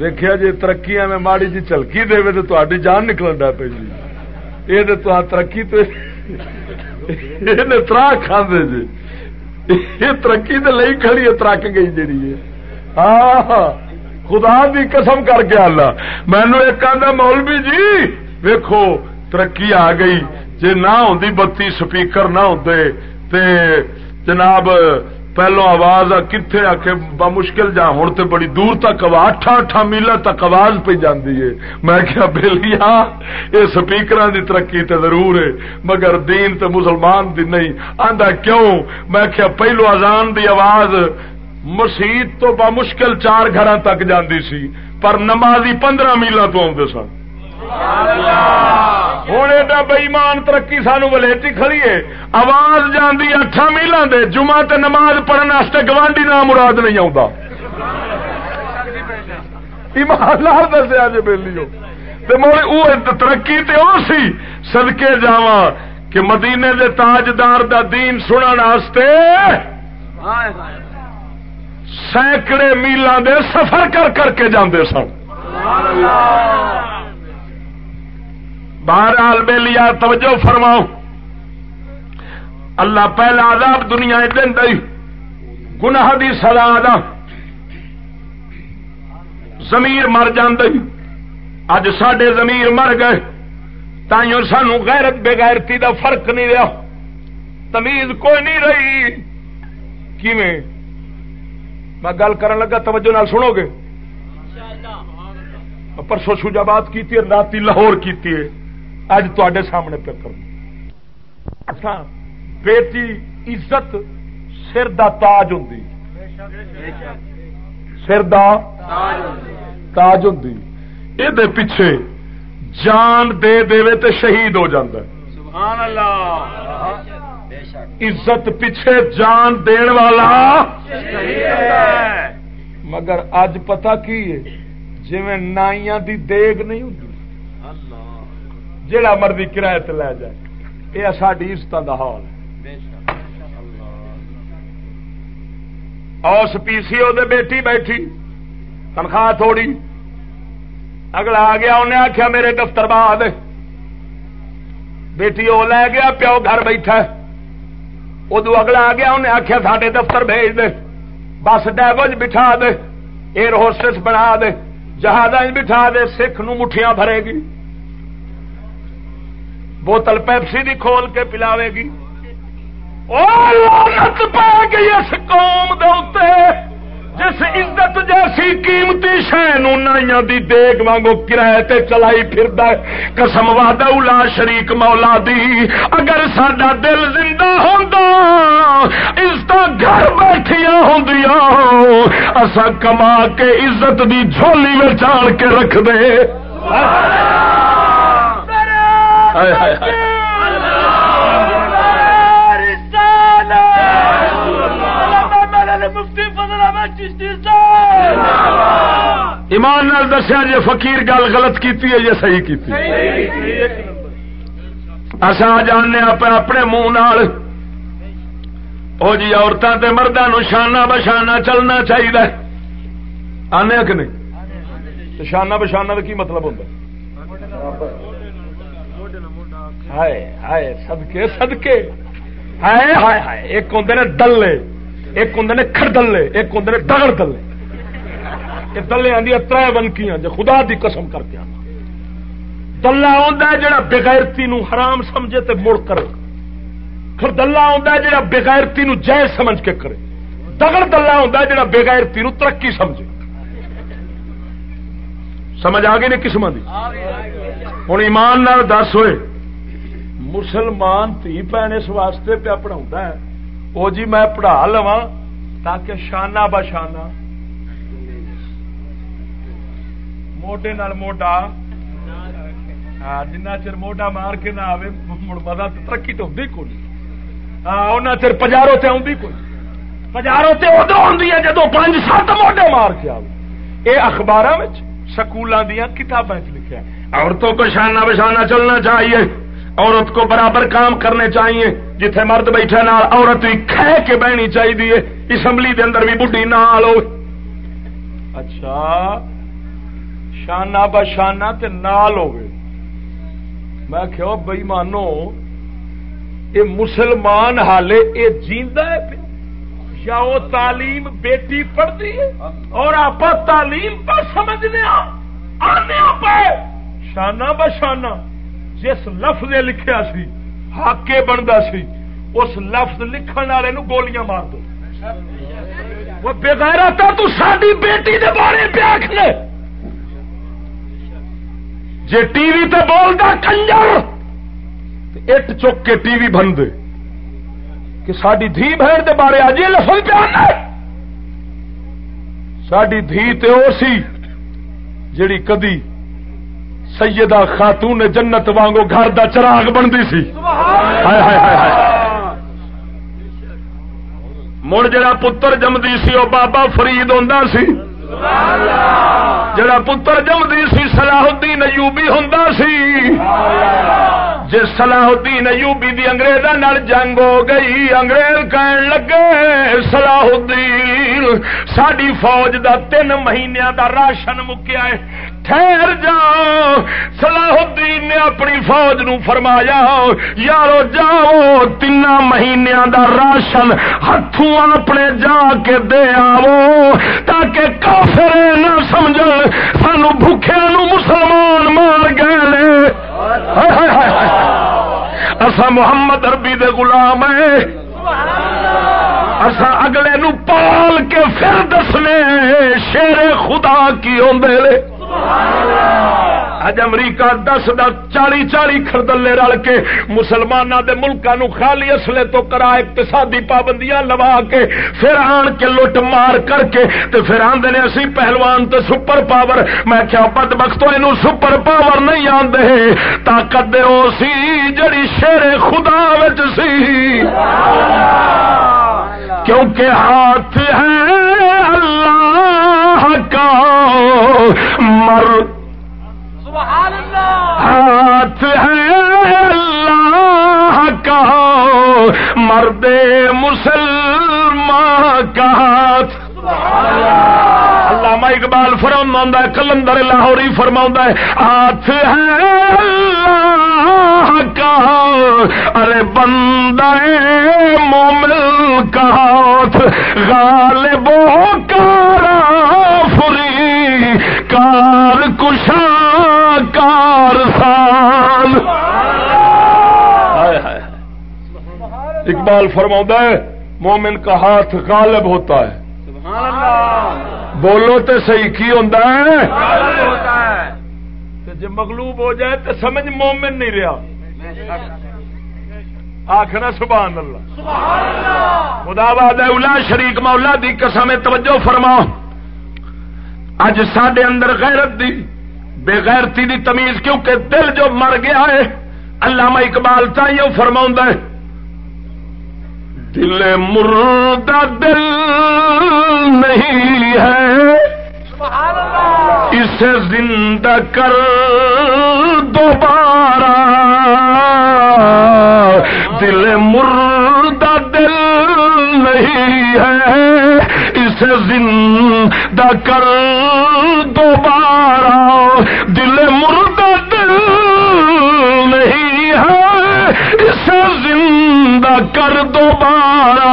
دیکھا جی ترقی میں ماڑی جی چلکی دے تو تاری جان نکل ڈا پی جی۔ یہ تو ترقی تو ترا کھانے جی۔ یہ ترقی تو لئی کھڑی ہے ترک گئی جیڑی ہے۔ ہاں خدا دی قسم کر کے اللہ مینو ایک آدھا مولوی جی ویکو ترقی آ گئی۔ جی نہ ہوں بتی سپیکر نہ ہوں جناب پہلو آواز کتنے آ کے بمشکل جا ہوں تو بڑی دور تک اٹھا اٹھا میلا تک آواز پہ جاندی ہے۔ میں کیا بہلیا یہ سپیکر دی ترقی تے ضرور ہے، مگر دین تے مسلمان دی نہیں۔ آندا، کیوں؟ میں کیا پہلو آزان دی آواز مسیت تو بمشکل چار گھر تک جاندی سی، پر نمازی پندرہ میلا تو آدھے سن۔ ہوں ایڈا بئیمان ترقی سانو ولیٹی کھڑی ہے۔ آواز جاندی اٹھا میلوں دے۔ جمعہ تے نماز پڑھنے واسطے گوانڈی نام مراد نہیں آتا ایماندار دسیا جی بہلی ترقی تے او سی۔ سدکے جا کہ مدینے دے تاجدار دا دین سننے سینکڑے میلان دے سفر کر کر کے جاندے سن۔ بہرحال بے لیا توجہ فرماؤ۔ اللہ پہلا عذاب دنیا دن دئی گناہ دی سزا دا۔ زمیر مر جی اج سڈے زمیر مر گئے۔ تائیوں سانو غیرت بےغیرتی دا فرق نہیں رہا۔ تمیز کوئی نہیں رہی۔ کیویں؟ میں گل کرن لگا توجہ نال سنو گے۔ پرسوں شوجا بات کی رات لاہور کی اج تے سامنے پہ بیٹی عزت سر دا تاج ہوں سر دا تاج ہوں یہ پیچھے جان دے دے تے شہید ہو سبحان اللہ۔ عزت پیچھے جان دین والا مگر اج پتا کی جی نائیاں دی دیگ نہیں ہوں جہا مرضی کرایہ لے جائے۔ یہ ساری عزت کا حال اوس پی سی او دے بیٹی بیٹھی، تنخواہ تھوڑی۔ اگلا آ گیا، انہیں آخیا میرے دفتر بعد بیٹی وہ لے گیا، پیو گھر بیٹھا ادو اگلا آ گیا، انہیں آخیا ساڈے دفتر بھیج دے۔ بس ڈیگو بٹھا دے، ایئر ہوسٹس بنا دے۔ جہاز بٹھا دے، سکھ نو مٹھیاں بھرے گی۔ بوتل پیپسی دی کھول کے پلاوے گی۔ پا گئی اس قوم دے جس عزت جیسی قیمتی شہ دی دیگ وانگو کرایہ چلائی پھر قسم واد شریک مولا دی۔ اگر سڈا دل زندہ ہوں عزت گھر بیٹھیا ہوں اصا کما کے عزت دی جھولی میں کے رکھ دے۔ ایمان نال دسیا جی فقیر گل غلط کیتی ہے یا صحیح کیتی اصا جانے آپ اپنے منہ او جی عورتوں کے مردوں شانہ بشانہ چلنا چاہیے آنے کہ نہیں؟ شانہ بشانہ کا کی مطلب ہوتا ہائے ہائے سدکے سدکے ہائے ہائے ہائے، ایک ہوں نے دلے، ایک ہوں نے کھڑدلے ایک ہوں نے دگڑ دلے۔ یہ دلے آدی تر بنکیاں جو خدا دی قسم کر کے آنا دلہ آتا جڑا بغیرتی نو حرام سمجھے تے مڑ کرے۔ پھر دلہ آتا جڑا بغیرتی نو جائز سمجھ کے کرے۔ دگڑ دلہ آتا جڑا بغیرتی نو ترقی سمجھے۔ سمجھ آ گئی نے قسم دی؟ ہوں ایمان نال دس ہوئے۔ مسلمان تھی بھن اس واسطے پہ پڑھا ہے۔ وہ جی میں پڑھا لوا تاکہ شانہ بشانہ موڈے نال موڈا ہاں جنا چر موڈا مار کے نہ آئے مزہ ترقی تو ہوتی کوئی ہاں چر پجارو سے آدھی کوئی پجارو سے ادو آدھی ہے جدو پانچ سات موڈے مار کے آؤ یہ اخبار سکولوں دیا کتابیں لکھا عورتوں کو شانہ بشانہ چلنا چاہیے۔ عورت کو برابر کام کرنے چاہیے، جتھے مرد بیٹھے نال عورت بھی کھہ کے بہنی چاہیے اسمبلی دے اندر بھی بڈی نال ہو اچھا شانہ بشانہ تے نال ہوئے۔ میں کہو بئی مانو یہ مسلمان حالے یہ جیندا ہے پہ یا وہ تعلیم بیٹی پڑھتی ہے اور آپ تعلیم پر سمجھنے ہاں۔ آنے پہ شانہ بشانہ جس لفظ لکھیا سی، حاکے بنتا سی، اس لفظ لکھن والے گولیاں مار دو۔ وہ بغیر تو ساری بیٹی دے بارے پہ آخر جی ٹی وی تے بولتا کنجر اٹ چک کے ٹی وی بن دے۔ کہ ساری دھی بہن دے بارے اج لفظ پہ ساری دھی تے او سی جڑی کدی سیدہ خاتون جنت وانگو گھر دا چراغ بنتی سی۔ مڑ جڑا پتر جمدی سی وہ بابا فرید ہوندا سی۔ جڑا پتر جمدی سی صلاح الدین ایوبی ہوں سی۔ جس صلاح الدین ایوبی دی انگریزاں نال جنگ ہو گئی، انگریز کہن لگے، صلاح الدین ساری فوج دا تین مہینوں دا راشن مکیا ہے۔ ٹھہر جا، صلاح الدین نے اپنی فوج نو فرمایا، یارو جاؤ تین مہینوں دا راشن ہاتھوں اپنے جا کے دے آو تاکہ کافر نہ سمجھ سانو بھوکھیا نو مسلمان مار گئے ہائے ہائے۔ اسا محمد اربی دے غلام ہے اسا اگلے نو پال کے پھر دسنے شیر خدا کی آدھے اج امریکہ دس دس چالی چالی خردلے رل کے مسلمانوں کے ملکوں نو خالی اصلے تو کرا اقتصادی پابندیاں لوا کے پھر آن کے لٹ مار کر کے تے پھر آدھے نے اسی پہلوان تے سپر پاور۔ میں کیا بد بخت سپر پاور نہیں آدھے طاقت دے او سی جڑی شیر خدا وچ سی۔ کیونکہ ہاتھ ہے اللہ کا۔ مر ہاتھ ہے اللہ کا، مرد مسلمان کا ہاتھ۔ علامہ اقبال فرما ہے، کلندر لاہوری فرما ہے، ہاتھ ہے اللہ کا۔ ارے بندہ مومل کا ہاتھ غالب کارا فری کار کشا کار سال اقبال فرما ہے، مومن کا ہاتھ غالب ہوتا ہے۔ بولو تو صحیح، کی ہوتا ہے؟ جی مغلوب ہو جائے تو سمجھ مومن نہیں رہا۔ آخنا سبحان اللہ۔ خدا باد اولا شریک مولا دی قسم توجہ فرما۔ اج سڈے اندر غیرت دی بے غیرتی دی تمیز کیونکہ دل جو مر گیا ہے علامہ اقبال چاہیے فرما ہے دل مردہ دل نہیں ہے۔ اسے زندہ کر دوبارہ۔ دل مردہ دل نہیں ہے۔ اسے زندہ کر دوبارہ دل مردہ دل نہیں ہے۔ اسے زندہ کر دوبارہ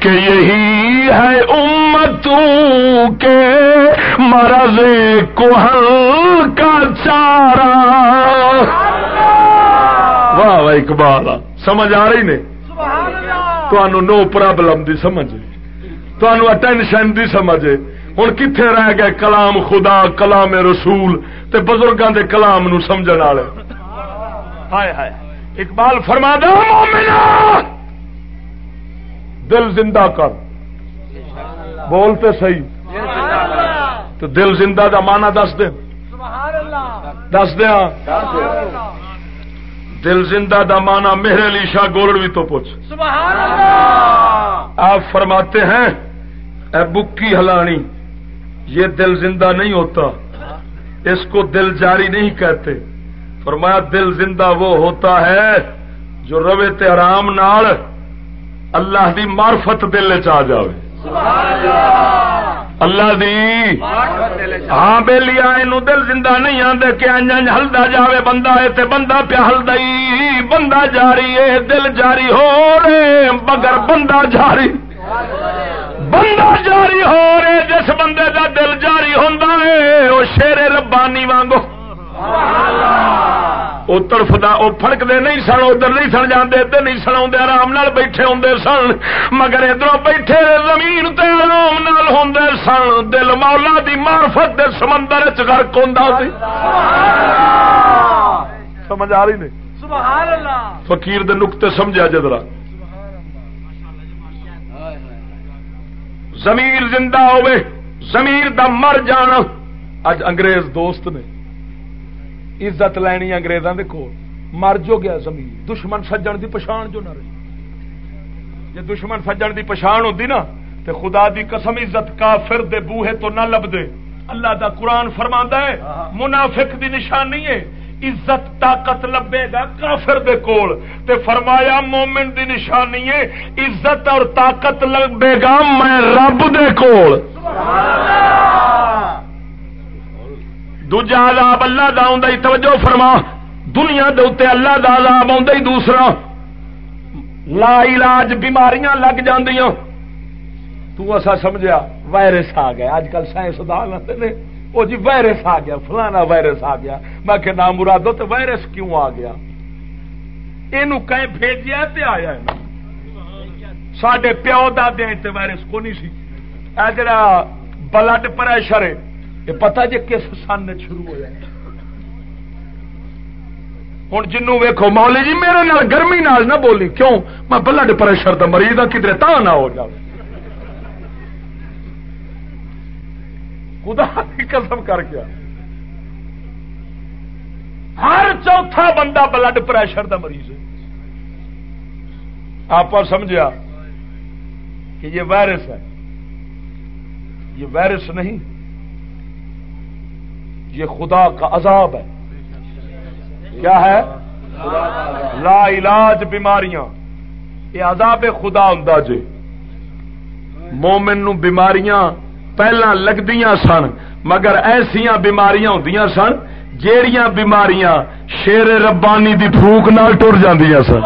کہ یہی ہے امتوں کے مرض کوہل کا چارہ۔ واہ واہ اقبال سمجھ آ رہی نے تو نو پرابلم دی سمجھ۔ تو ٹینشن دی سمجھ ہوں کتنے رہ گئے؟ کلام خدا، کلام رسول۔ تے بزرگاں دے کلام نو سمجھ والے۔ ہائے ہائے۔ اقبال فرما دو دل زندہ کر۔ بولتے صحیح۔ تو دل زندہ دا مانا دس دے۔ دس دیا دل زندہ دا مانا میرے علی شاہ گولڑ بھی تو پوچھ۔ آپ فرماتے ہیں اے بکی ہلانی یہ دل زندہ نہیں ہوتا۔ اس کو دل جاری نہیں کہتے۔ فرمایا دل زندہ وہ ہوتا ہے جو روے تے آرام نال اللہ دی معرفت دل چ جائے اللہ! دی ہاں بے لیا دل زندہ نہیں آدھے کہ انج ہلدا جاوے، بندہ ہے تے بندہ پیا ہلدا بندہ جاری ہے، دل جاری ہو رہے، مگر بندہ جاری۔ بندہ جاری ہو رہے، جس بندے دا دل جاری ہوں وہ شیر ربانی وانگو۔ وہ تڑفتا وہ فڑکتے نہیں سن ادھر نہیں سن جانے ادھر نہیں سنا آرام نال بیٹھے ہوں سن مگر ادھر بیٹھے زمین تے آرام نال ہوں سن دل مولا دی مارفت دے سمندر چرک ہوں سمجھ آ رہی نہیں فقیر دے نقطے سمجھا جدرا زمیر زندہ ہوئے زمیر دا مر جانا اج انگریز دوست نے عزت لینی اگریزوں کے کول۔ مر جو گیا زمین۔ دشمن سجن دی پچھان جو نہ رہی۔ جی دشمن سجن دی پچھان ہوتی نا تو خدا دی قسم عزت کافر دے بوہے تو نہ لب دے اللہ دا قرآن فرما ہے منافق دی نشانی ہے۔ عزت طاقت لبے گا کافر دے کول۔ تے فرمایا مومن دی نشانی ہے عزت اور طاقت لبے گا میں رب دے کول۔ دوجا عذاب اللہ دا آ توجہ فرما۔ دنیا دے اتنے اللہ دا عذاب آ دوسرا۔ لا علاج بیماریاں لگ جاندیاں۔ تو اسا سمجھیا، وائرس آ گیا۔ اج کل سائنس دان نے۔ وہ جی وائرس آ گیا، فلانا وائرس آ گیا۔ میں کہ نام مرادو تو وائرس کیوں آ گیا؟ یہ کہیں بھیجیا تے آیا ہے۔ سڈے پیو ددے وائرس کو نہیں سی۔ اے جڑا بلڈ پریشر ہے یہ پتا جی کس سن شروع ہوا ہوں جنوں ویکو مولی جی میرے نال گرمی نال نہ بولی۔ کیوں؟ میں بلڈ پریشر کا مریض ہوں کدھر تا نہ ہو جائے خدا کی قسم کر گیا ہر چوتھا بندہ بلڈ پریشر کا مریض ہے۔ آپ سمجھا کہ یہ وائرس ہے۔ یہ وائرس نہیں۔ یہ خدا کا عذاب ہے۔ کیا ہے؟ لا علاج بیماریاں۔ یہ عذاب خدا ہوں جی مومن نو بیماریاں پہلا لگدیاں سن، مگر ایسیا بیماریاں ہوں سن جیڑیاں بیماریاں شیر ربانی دی پھوک نال ٹر جاندیاں سن۔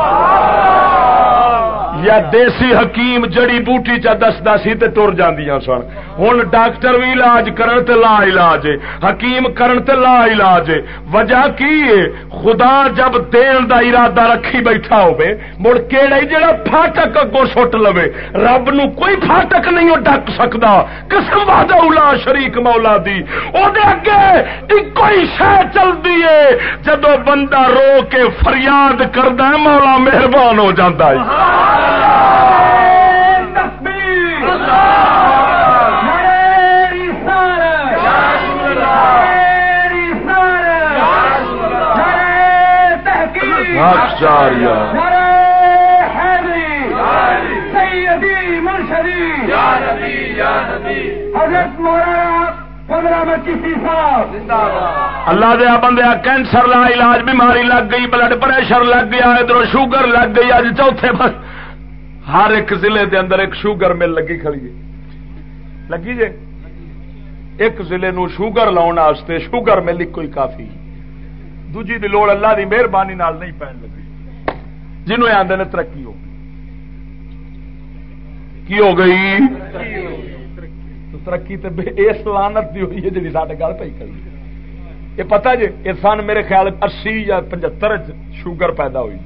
یا دیسی حکیم جڑی بوٹی چا دستا سی تے ٹر جاندیاں سن۔ ہوں ڈاکٹر بھی علاج کرن تے لا علاج ہے، حکیم کرن تے لا علاج ہے۔ وجہ کی ہے؟ خدا جب دین دا ارادہ رکھی بیٹھا ہوے مڑ کیڑا جڑا پھاٹک اگوں سٹ لوے۔ رب نو کوئی پھاٹک نہیں ڈک سکدا۔ قسم وعدہ اولا شریک مولا دی۔ او دے اگے ایکو ہی شے چلدی ہے۔ جدوں بندہ رو کے فریاد کردا ہے، مولا مہربان ہو جاندا ہے۔ اللہ دیا بندیا کینسر لا علاج، بیماری لگ گئی بلڈ پریشر لگ گیا، ادھر شوگر لگ گئی اج چوتھے ہر ایک ضلع دے اندر ایک شوگر مل لگی کھڑی لگی جی؟ ایک ضلع نو شوگر لاؤن شوگر مل ایک کافی۔ دوجی دی لوڑ اللہ دی مہربانی نہیں پہن لگی۔ جنہوں آدھے نے ترقی ہو کی ہو گئی؟ ترقی تو اس لانت دی ہوئی ہے جی سارے گل پی کری یہ پتا جی یہ سن میرے خیال اسی یا پچہتر شوگر پیدا ہوئی۔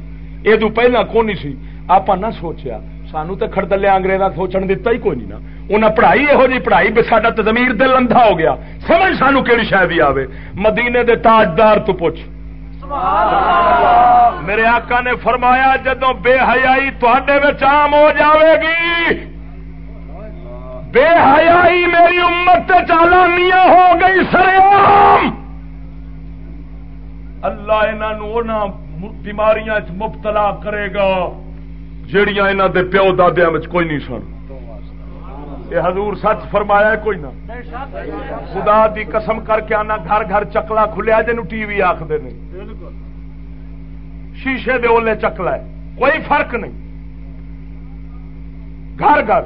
یہ پہلے کون سی؟ آپ نہ سوچیا سانو تو خردلیا انگریزا سوچن دتا ہی کوئی نہیں نا انہیں پڑھائی یہو جی پڑھائی ساڈا تو زمیر دل اندھا ہو گیا سمجھ سانو کہڑی شاید آئے مدینے دے تاجدار تو پوچھ میرے آقا نے فرمایا جدو بے حیائی تے عام ہو جاوے گی بے حیائی میری امت چالانیاں ہو گئی سر اللہ انہوں بیماریاں مبتلا کرے گا جہیا انہوں دے پیو دادیا کوئی نہیں سن۔ یہ حضور سچ فرمایا کوئی نہ؟ خدا دی قسم کر کے آنا گھر گھر چکلا کھلیا جن ٹی وی آخر شیشے دے اولے چکلا ہے۔ کوئی فرق نہیں۔ گھر گھر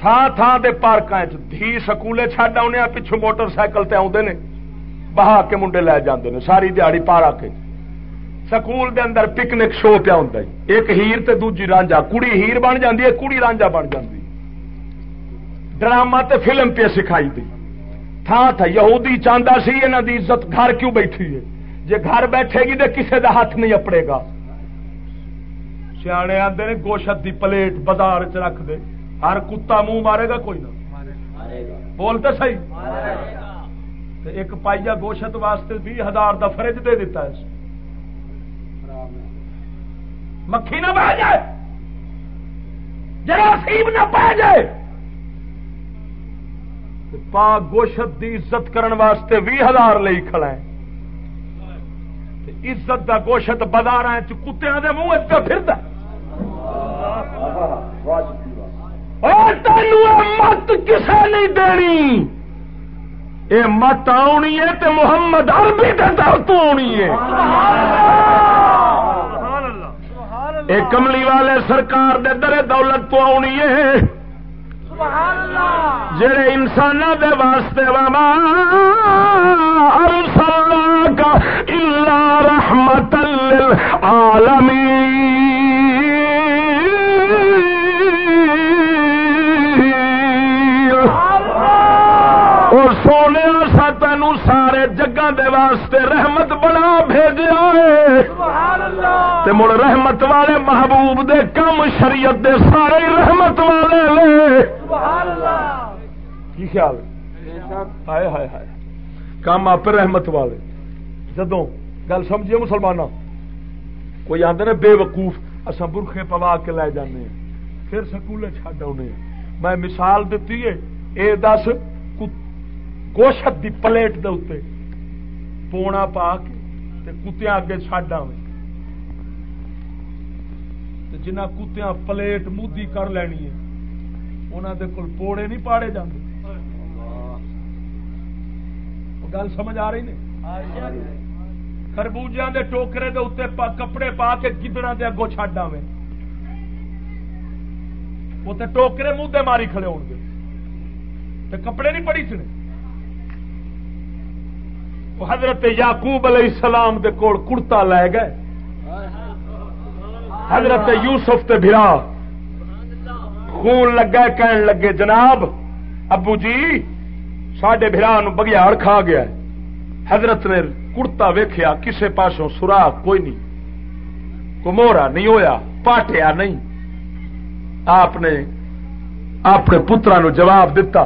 تھان تھان دے پارک دھی سکولے چڈ آنے پچھو موٹر سائیکل تے آدھے نے۔ بہا کے منڈے لے جاندے نے، ساری دیہڑی پار آ کے۔ سکول دے اندر پکنک شو پیا ہوں ایک ہیر تے دوجی رانجا۔ کڑی ہیر بن جاتی ہے کڑی رانجا بن جاتی ڈرامہ تے فلم پہ سکھائی دی۔ تھا تھا یہودی چاہتا سی یہاں دی عزت گھر کیوں بیٹھی ہے؟ جی گھر بیٹھے گی تو کسی کا ہاتھ نہیں اپڑے گا۔ سیانے آتے نے گوشت دی پلیٹ بازار چ رکھ دے۔ ہر کتا منہ مارے گا کوئی نہ۔ بولتے سی ایک پائیا گوشت واسطے بھی ہزار کا فرج دے دیتا ہے۔ مکھی نہ بہ جائے۔ جراثیم نہ پہ جائے۔ پاک گوشت دی عزت کرن واسطے بھی ہزار لئی کھڑا ہے۔ عزت دا گوشت بازار کتیا کے منہ پھرتا مت کسے نہیں دینی۔ اے مت آنی ہے تے محمد عربی کے در تو آنی ہے۔ اے کملی والے سرکار دے در دولت تو آنی ہے جڑے انسان دے واسطے واما ارسل کا الا رحمت للعالمین۔ سونے سا تین جگہ دے واسطے رحمت بنا بھیجا ہے۔ مڑ رحمت والے محبوب دے کم شریعت دے سارے رحمت والے لے۔ کی خیال؟ ہائے ہائے ہائے۔ کام آپ رحمت والے۔ جدو گل سمجھیے مسلمان کوئی آدھے نا بے وقوف اصا برخے پوا کے لے جانے پھر سکولے چڈ آنے میں مثال دیتی ہے اے دس گوشت دی پلیٹ دے اتنے پونا پا کے کتیا اگے چڈ آ جنہ کتیا پلیٹ مودی کر لینی ہے انہوں دے کول پوڑے نہیں پاڑے جاندے گل سمجھ آ رہی نے خربوجیا دے ٹوکرے دے اتنے کپڑے پا کے گدڑا دے اگوں چڈ آوے اتنے ٹوکرے منہ ماری کھڑے ہو گے کپڑے نہیں پڑی سنے حضرت یعقوب علیہ السلام دے کول کڑتا لے گئے۔ حضرت یوسف تے بھرا خون لگا کہن لگے، جناب، ابو جی سڈے برا بگیاڑ کھا گیا حضرت نے کڑتا ویخیا کسے پاسوں سوراخ کوئی نہیں۔ کمورا نہیں ہویا، پاٹیا نہیں۔ آپ نے اپنے پترا نو جواب دتا۔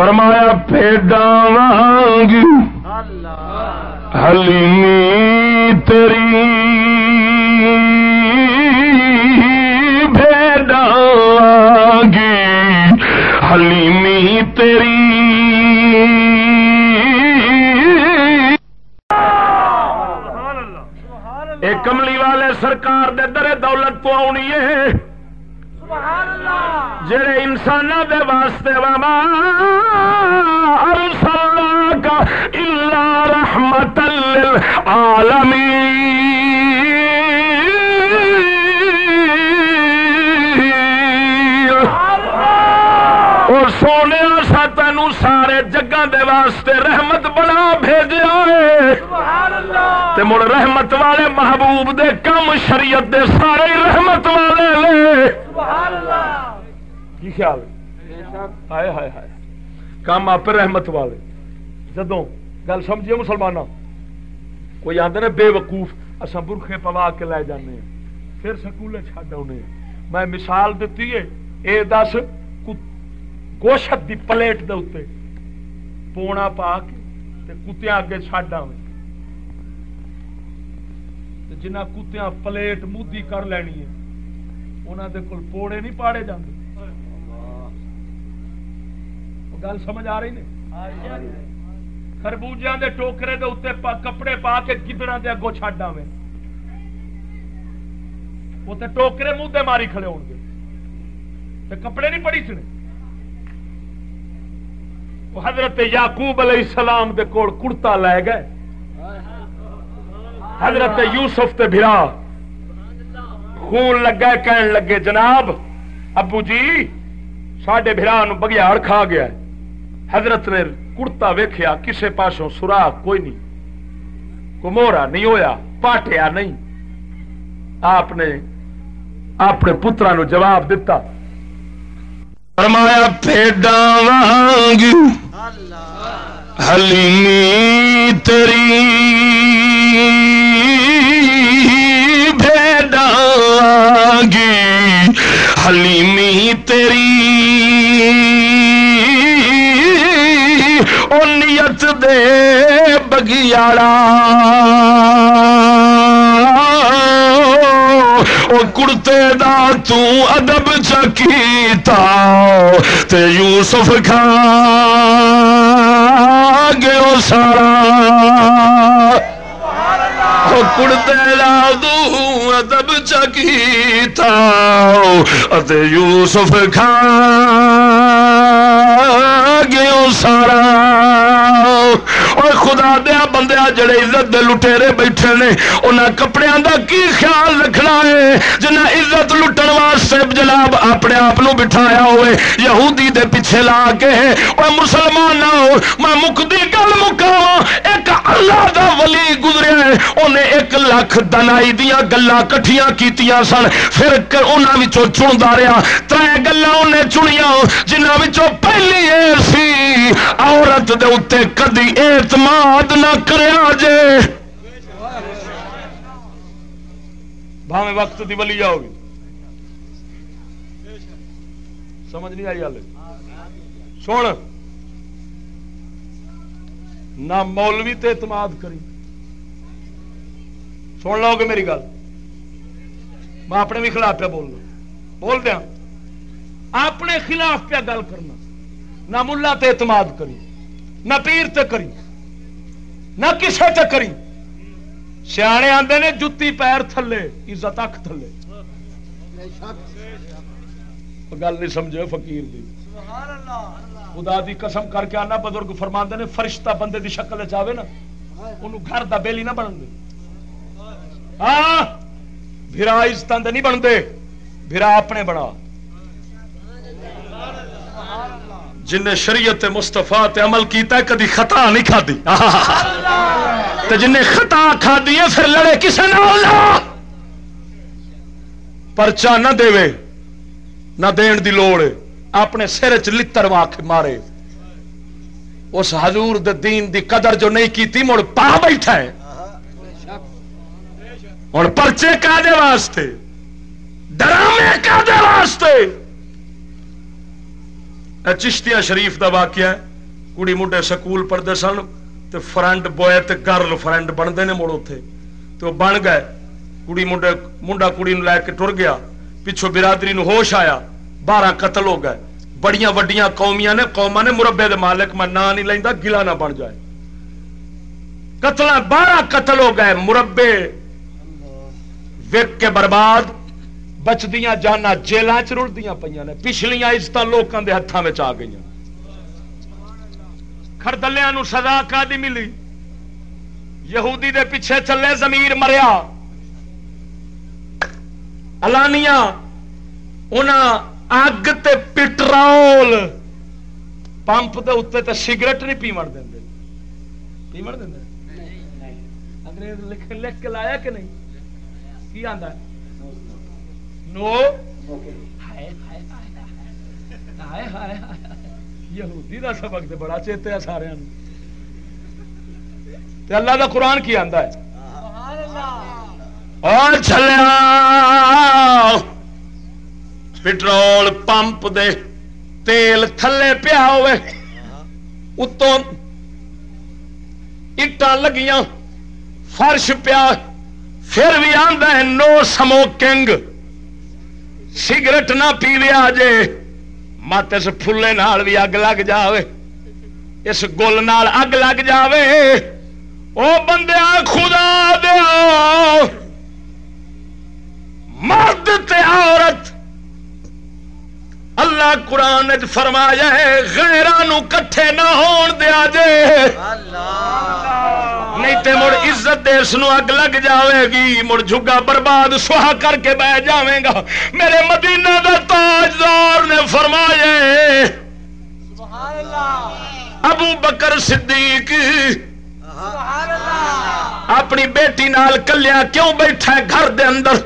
فرمایا پیڈا وانگی حلیمی تیری بھیڈا وانگی حلیمی تیری اے کملی والے سرکار دے درے دولت تو آنی ہے۔ جڑے انسان دے واسطے واما کا الا رحمت اور سونے سا تین سارے جگہ دے واسطے رحمت بنا بھیجا ہے۔ مڑ رحمت والے محبوب دے کم شریعت دے سارے رحمت والے لے۔ کی خیال ہائے ہائے ہائے۔ کام آپ رحمت والے۔ جدو گل سمجھیے مسلمان کوئی آدھے نا بے وقوف اصا برخے پوا کے لے جانے ہیں۔ پھر سکولے چڈ آنے میں مثال دیتی ہے، اے دس گوشت دی پلیٹ دے اتنے پونا پا کے کتیا اگے چڈ آ جنہ کتیا پلیٹ مودی کر لینی ہے انہوں دے کول پوڑے نہیں پاڑے جاندے گل سمجھ آ رہی نے خربوجیا دے ٹوکرے دے اتنے کپڑے پا کے گدڑا دے اگوں چڈ آویں وہ تے ٹوکرے منہ دے ماری کھڑے ہو گے تے کپڑے نہیں پڑی سنے حضرت یعقوب علیہ السلام دے کول کڑتا لے گئے حضرت یوسف تے بھرا خون لگا کہن لگے، جناب، ابو جی سڈے برا بگیاڑ کھا گیا حضرت نے کڑتا ویخیا کسے پاسوں سوراخ کوئی نہیں۔ کمورا نہیں ہویا، پاٹیا نہیں۔ آپ نے اپنے پترا نو جواب دتا۔ فرمایا پیڈا وانگ حلیمی تیری گی حلیمی تیری۔ او نیت دے بگیاڑا۔ او کڑتے دا تو ادب چکیتا۔ تے یوسف کھا گیو سارا۔ کڑتے لا دوں ادب چکیتا۔ تے یوسف کھا گیو سارا۔ اور خدا دیا بندیا جڑے عزت دے لٹیرے بیٹھے نے، انہاں کپڑیاں دا کی خیال رکھنا ہے؟ جنہ عزت لٹن واسطے جناب اپنے آپ بٹھایا ہوئے، یہودی دے پیچھے لا کے اور مسلمان نہ ہو، میں مکدی گل مکاوا ایک اللہ دا ولی گزریا ہے انہیں ایک لاکھ دنائی دیا گلا کٹھیاں کیتیاں سن۔ پھر انہاں وچوں چندا رہا ترے گلاں انہیں چنیاں جنہاں وچوں پہلی اے سی۔ عورت دے اوتے کدی اعتماد نہ کریا جے۔ بھاویں وقت دی ولی جاؤ گی سمجھ نہیں آئی ہال سن۔ نہ مولوی تے اعتماد کری۔ سن لو گے میری گل۔ میں اپنے بھی خلاف پہ بولنا بول دیا۔ اپنے خلاف پہ گل کرنا۔ نہ ملا تے اعتماد کری۔ نہ پیر تے کری۔ نہ کسے تے کری۔ سیانے آتے نے جتی پیر تھلے عزت اک تھلے۔ گل نہیں سمجھو فقیر دی۔ خدا دی قسم کر کے آنا بزرگ فرما نے فرشتہ بندے دی شکل چاہے نا ان گھر دا بیلی نہ بن دے۔ ہاں بھرا عزت نہیں بنتے بھرا اپنے بنا۔ جن شریعت مستفا عمل کیتا کدی خطا نہیں کھدی جن خطا کھدی ہے پھر لڑے کسی نہ پرچا نہ دے نہ دین دی لوڑ۔ اپنے سر چ لڑ مارے۔ اس حضور دے دین دی قدر جو نہیں کیتی مڑ پا بیٹھا ہے۔ ہوں پرچے کا دے واسطے، ڈرامے کا دے واسطے چشتیا شریف دا واقعہ ہے کڑی منڈے سکول پڑھتے سن تو فرنڈ بوائے تے گرل فرنڈ بنتے ہیں مڑ اتے تو بن گئے کڑی منڈے منڈا کڑی لے کے ٹر گیا پچھو برادری نو ہوش آیا۔ بارہ قتل ہو گئے۔ بڑی وڈیاں قومیاں نے قوما نے مربے دے مالک میں نہ نہیں لینا گلا نہ بن جائے۔ قتل بارہ قتل ہو گئے، مربے وک کے برباد۔ بچدیاں جانا جیل چ رلدیاں پہ نے۔ پچھلیاں عزت لوگوں کے ہاتھوں میں آ گئی خردلیا سزا کا دی ملی؟ یہودی دے پیچھے چلے زمیر مریا۔ الانیا اگ تے پٹرول پمپ دے اتنے تے سگریٹ نہیں پیمڑ دیں پیمڑ دیں انگریز لکھ لکھ کے لایا کہ نہیں کی نو یہودی دا سبق تے بڑا چیتے ہے سارے اللہ دا قرآن کی آندا ہے اور چلیا پٹرول پمپ دے تیل تھلے پیا ہوئے اتوں اٹا لگیاں فرش پیا پھر بھی آدھا ہے نو سموکنگ سگریٹ نہ پی لیا جے مت اس فلے نال بھی اگ لگ جاوے اس گل نال اگ لگ جاوے او بندے خدا دیا مرد تے عورت اللہ قرآن فرمایا ہے غیران کٹھے نہ ہون دیا جے۔ نہیں تے مڑ عزت دیس نو اگ لگ جاوے گی، مڑ جھگا برباد سہا کر کے بہ جاوے گا۔ میرے مدینہ دا تاجدار نے فرمایا ابو بکر صدیق، اپنی بیٹی نال کلیا کیوں بیٹھا ہے گھر دے اندر؟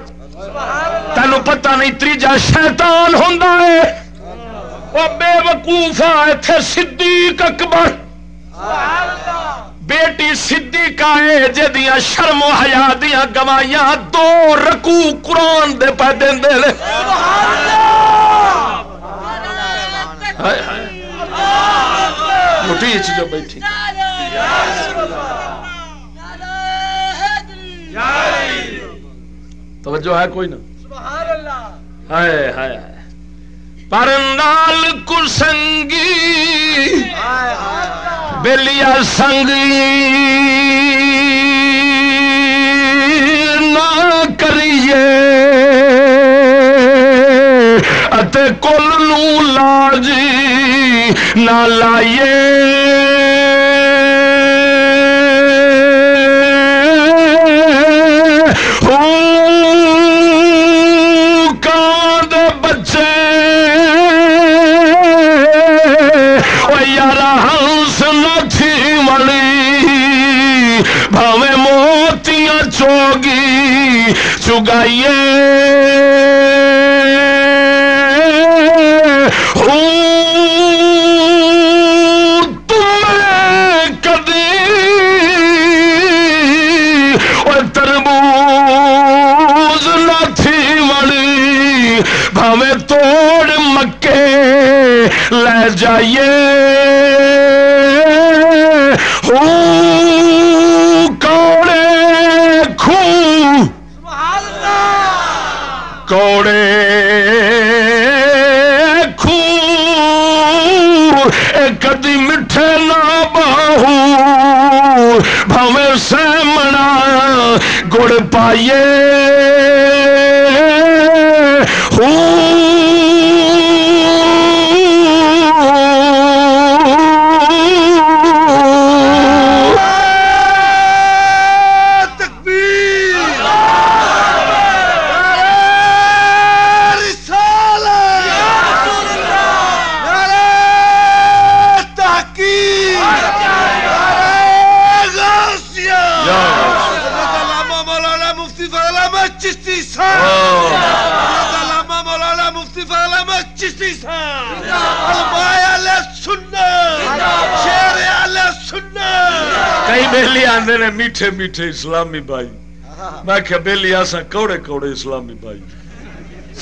تینوں پتہ نہیں تیجا شیطان ہوں وہ بے وقوفا اتنے صدیق اکبر بیٹی صدیقہ ہے جدیاں شرم و حیا دیا گوائیاں دو رکو قرآن دے پہ دے دے لے مٹھی جو بیٹھی توجہ ہے کوئی نا ہائے ہائے پر نال کسنگی بلیا سنگی نہ کریے کل نو لاجی نہ لائیے چگائیے۔ کدی تربوز تھی مڑی۔ بھاوے توڑ مکے لے جائیے۔ کدی میٹھے نہ باہو بھویں سمنا گڑ پائیے۔ علامہ مولانا مفتی چشتی صاحب علماء اہل سنت شیر اہل سنت کئی بیلی آندے نے میٹھے میٹھے اسلامی بھائی۔ میں کہ بیلی آسا کوڑے کوڑے اسلامی بھائی۔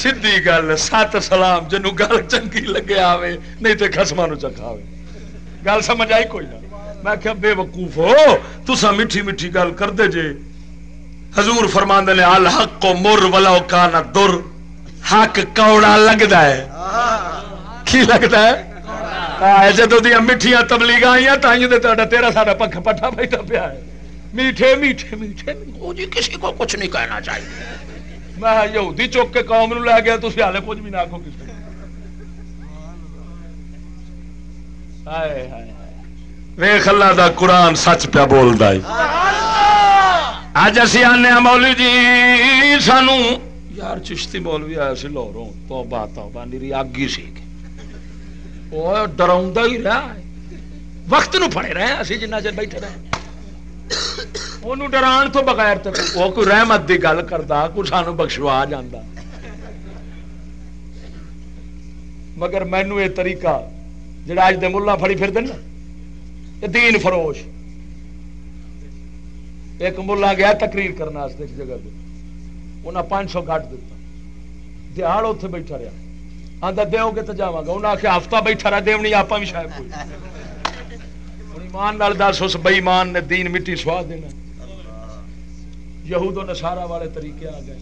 سیدھی گل سات سلام جنو گل چنگی لگے آوے، نہیں تے خسما نو چکھاوے گل سمجھ آئی کوئی نہ؟ میں کہ بے وقوف ہو تسا میٹھی میٹھی گل کر دے جے۔ حضور فرماندے نے، الحق کو مر ولو کان در۔ حق کوڑا لگدا ہے۔ کی لگدا ہے؟ جدو دیا میٹھیاں تبلیغ آئی تائیں دے تہاڈا تیرا سارا پکھ پٹھا بیٹھا پیا ہے۔ میٹھے میٹھے میٹھے۔ وہ جی کسی کو کچھ نہیں کہنا چاہیے۔ میں یہودی چوک کے قوم نو لے گیا تھی ہالے کچھ بھی نہ آخو کسی ویخ اللہ دا قرآن سچ پیا بولتا اج اسی آنے مولوی جی سانو۔ یار چشتی مولوی آیا سی لاہوروں۔ تو بات نیری اگ ہی سی۔ وہ ڈرا ہی رہا وقت نو پڑے رہے اسی جنہ چر بیٹھے رہے وہ ڈران تو بغیر وہ کوئی رحمت کی گل کرتا کوئی سانو بخشوا جانا مگر مینو یہ طریقہ جڑا اج دے ملا فڑی پھر دن دین فروش۔ ایک ملا گیا تقریر کرنے ایک جگہ پہ۔ انہیں پانچ سو کٹ دتا دیہڑ اتنے بیٹھا رہا۔ آدھا دو گے تو جا گا۔ انہیں آخیا ہفتہ بیٹھا رہا، دیونی آپ بھی شاید کوئی۔ ایمان دس، اس بئیمان نے دین مٹی سوا دینا۔ یہود و نسارا والے طریقے آ گئے۔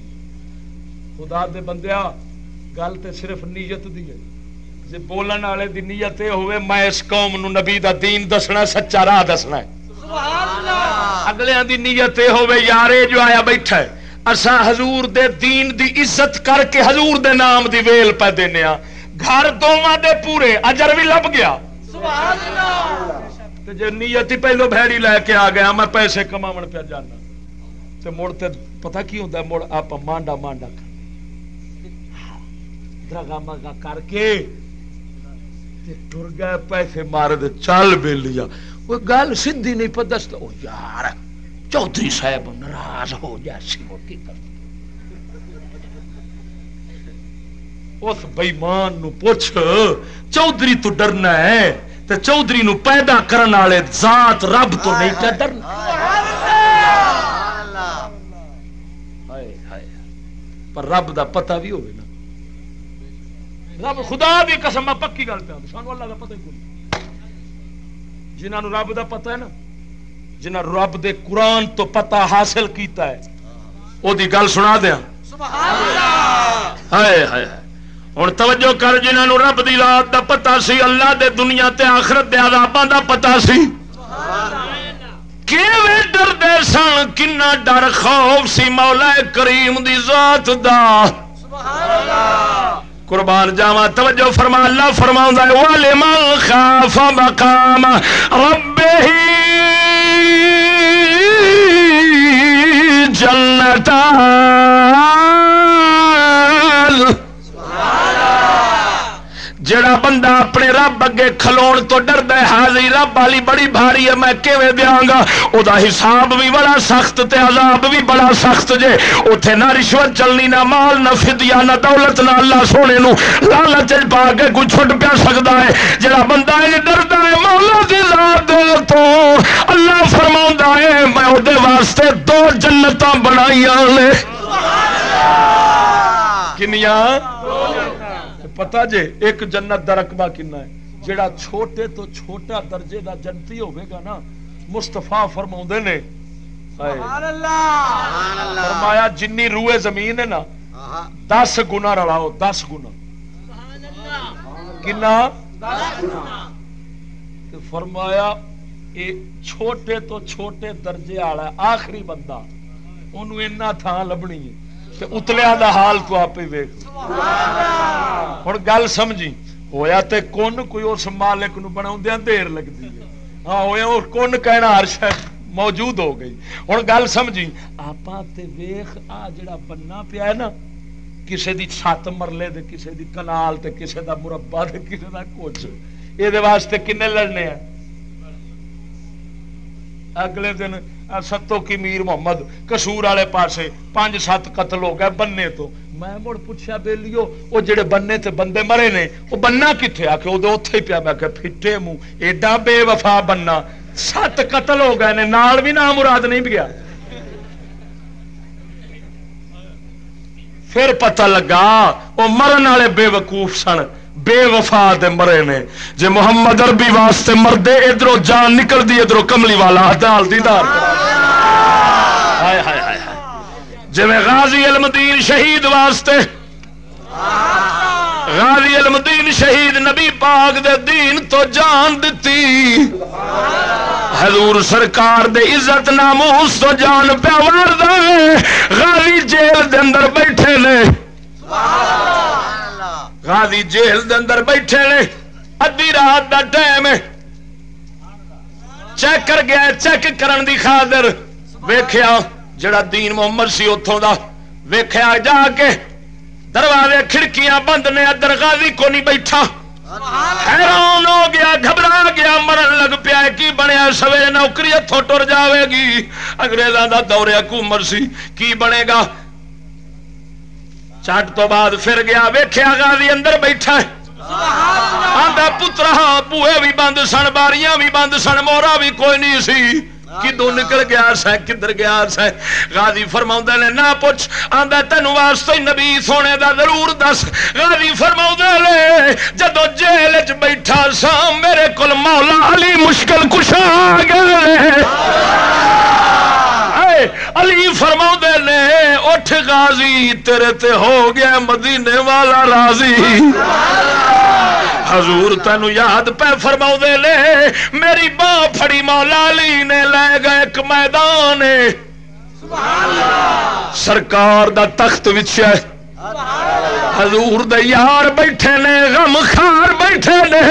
خدا دے بندیا گل تے صرف نیت دی ہے۔ جی بولن والے دی نیت یہ ہوئے میں اس قوم نو نبی دا دین دسنا سچا راہ دسنا ہے اگلے دی نیت یہ ہوئے یارے جو آیا بیٹھا ہے اسا حضور دے دین دی عزت کر کے حضور دے نام دی ویل پہ دینے گھر دونوں دے پورے اجر بھی لب گیا جی نیت ہی پہلو بھڑی لے کے آ گیا میں پیسے کما پہ جانا تو مڑ تے پتا کی ہوتا مڑ آپ مانڈا مانڈا درگا مگا کر کے ٹر گئے پیسے مار دے چل بے لیا وہ گل سیدھی نہیں پہ دس یار چودھری صاحب ناراض ہو کی کر اس بئیمان نو پوچھ چودھری تو ڈرنا ہے تو چودھری نو پیدا کرنے والے ذات رب تو نہیں کیا ڈرنا پر رب دا پتہ بھی نا۔ رب خدا بھی قسم پکی گل پہ سانو اللہ دا پتہ ہی کوئی رب دا پتہ ہے نا جنہ رب دے قرآن تو پتہ حاصل کیتا ہے دی گل سنا دیا ہائے ہائے ہوں توجہ کر جنہوں رب دی رات دا پتہ سی اللہ دے دنیا تے آخرت دے عذاباں دا پتہ سی۔ ڈردے سن کنا ڈر خوف سی مولا کریم دی ذات دا۔ قربان جاوا توجہ فرما اللہ فرما والے من خاف مقام رب ہی جنتا جڑا بندہ اپنے رب اگے کھلو تو ڈرد ہے حاضری رب والی بڑی بھاری ہے میں کیویں دیا گا؟ وہ حساب بھی بڑا سخت تے عذاب بھی بڑا سخت جے۔ اتے نہ رشوت چلنی نہ مال نہ فدیا نہ دولت نہ اللہ سونے نو۔ لالچ پا کے کوئی چھٹ پیا سکتا ہے۔ جڑا بندہ ہے ڈرد ہے مولا دی ذات تو اللہ فرما ہے میں وہ واسطے دو جنت بنائی کنیا پتا جے ایک جنت کا رقبہ کنا ہے جڑا چھوٹے تو چھوٹا درجے دا جنتی ہوئے گا نا مستفا فرما نے فرمایا جنی روئے زمین ہے نا دس گنا رلاؤ دس گنا کنا فرمایا چھوٹے تو چھوٹے درجے والا آخری بندہ انہوں تھان لبنی ہے اتلیا دا حال تو آپ ہی ویک ہوں گل سمجھی۔ ہویا تے کون کوئی اس مالک نو بنا دیر لگتی ہے۔ ہاں ہوا کون کہنا ہر شاید موجود ہو گئی۔ ہوں گل سمجھی۔ آپ ویخ آ جڑا بننا پیا ہے نا کسی دی چھت مرلے دے کسی دی کنال تے کسی دا مربع تے کسی دا کچھ۔ یہ واسطے کنے لڑنے ہیں؟ اگلے دن ستو کی میر محمد کسور والے پاسے پانچ سات قتل ہو گئے بننے تو۔ میں مڑ پوچھا بےلیو وہ جڑے بننے تے بندے مرے نے، وہ بننا کتنے آ کے وہ اتے پیا۔ میں کہ پھٹے منہ ایڈا بے وفا بننا۔ سات قتل ہو گئے نے، نال بھی نام مراد نہیں گیا پھر پتہ لگا، وہ مرن والے بے وقوف سن۔ بے وفا دے مرے نے۔ جے محمد عربی واسطے مردے ادھر جان نکلتی ادھر کملی والا دال دیدار۔ جی غازی المدین شہید واسطے، غازی المدین شہید نبی پاک دے دین تو جان دیتی حضور سرکار دے عزت ناموس تو جان پیار دے۔ غازی جیل دے اندر بیٹھے نے۔ غازی جیل دے اندر بیٹھے نے ادی رات دا ٹائم ہے۔ چیک کر گیا، چیک کرن دی خاطر۔ ویکھیا، جڑا دین محمد سی اتوں دا، ویکھیا جا کے دروازے، کھڑکیاں بند نے ادر غازی کو نہیں بیٹھا۔ حیران ہو گیا، گھبرا گیا، مرن لگ پیا کی بنیا، سویرے نوکری اتوں ٹر جاوے گی۔ اگریزاں دا دور حکومت سی، کی بنے گا؟ چٹ تو بعد پھر گیا ویخیا غازی اندر بیٹھا آدھا پترا بوئے بھی بند سن باریاں بھی بند سن مورا بھی کوئی نہیں سی۔ کدو نکل گیا سا کدھر گیا سا غازی فرما نے نہ پوچھ۔ آدھا تین واسطے نبی سونے دا ضرور دس۔ غازی فرما نے جدو جیل چ بیٹھا سا میرے کو مولا علی مشکل کشا گئے۔ علی فرما نے، اٹھ غازی، تیرے تے ہو گیا مدینے والا راضی۔ حضور تین یاد پہ فرما نے، میری باں پھڑی مولا علی نے لے گئے ایک میدان۔ سرکار دا تخت وچیا حضور دے یار بیٹھے نے، غم خار بیٹھے نے۔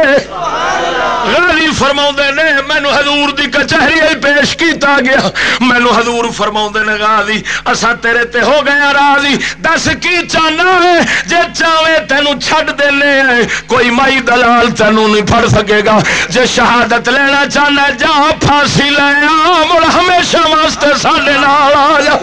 غالی فرما نے، مینو حضور دی کچہری پیش کیتا گیا۔ مینو حضور فرما نے غالی اسا تیرے تے ہو گیا راضی۔ دس کی چاہنا ہے؟ جے چاہے تینو چھڈ دینے ہیں، کوئی مائی دلال تینو نہیں پھڑ سکے گا۔ جے شہادت لینا چاہنا جا پھانسی لے آ۔ مڑ ہمیشہ واسطے ساڈے نال آ جا۔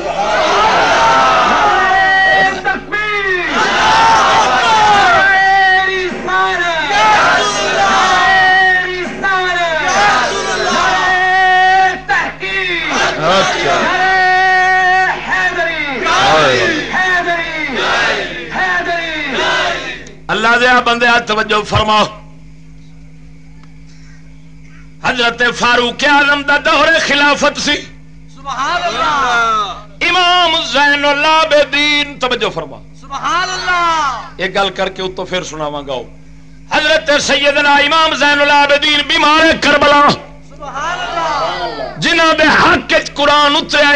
دیا بندے توجہ فرما حضرت فاروق آزم دا دور خلافت سی۔ سبحان اللہ۔ امام زین اللہ بدین توجہ فرما سبحان اللہ۔ ایک گل کر کے اتو پھر سناواں گاؤ حضرت سیدنا امام زین اللہ بدین بیمار کربلا۔ جنہ دے حق قرآن اتریا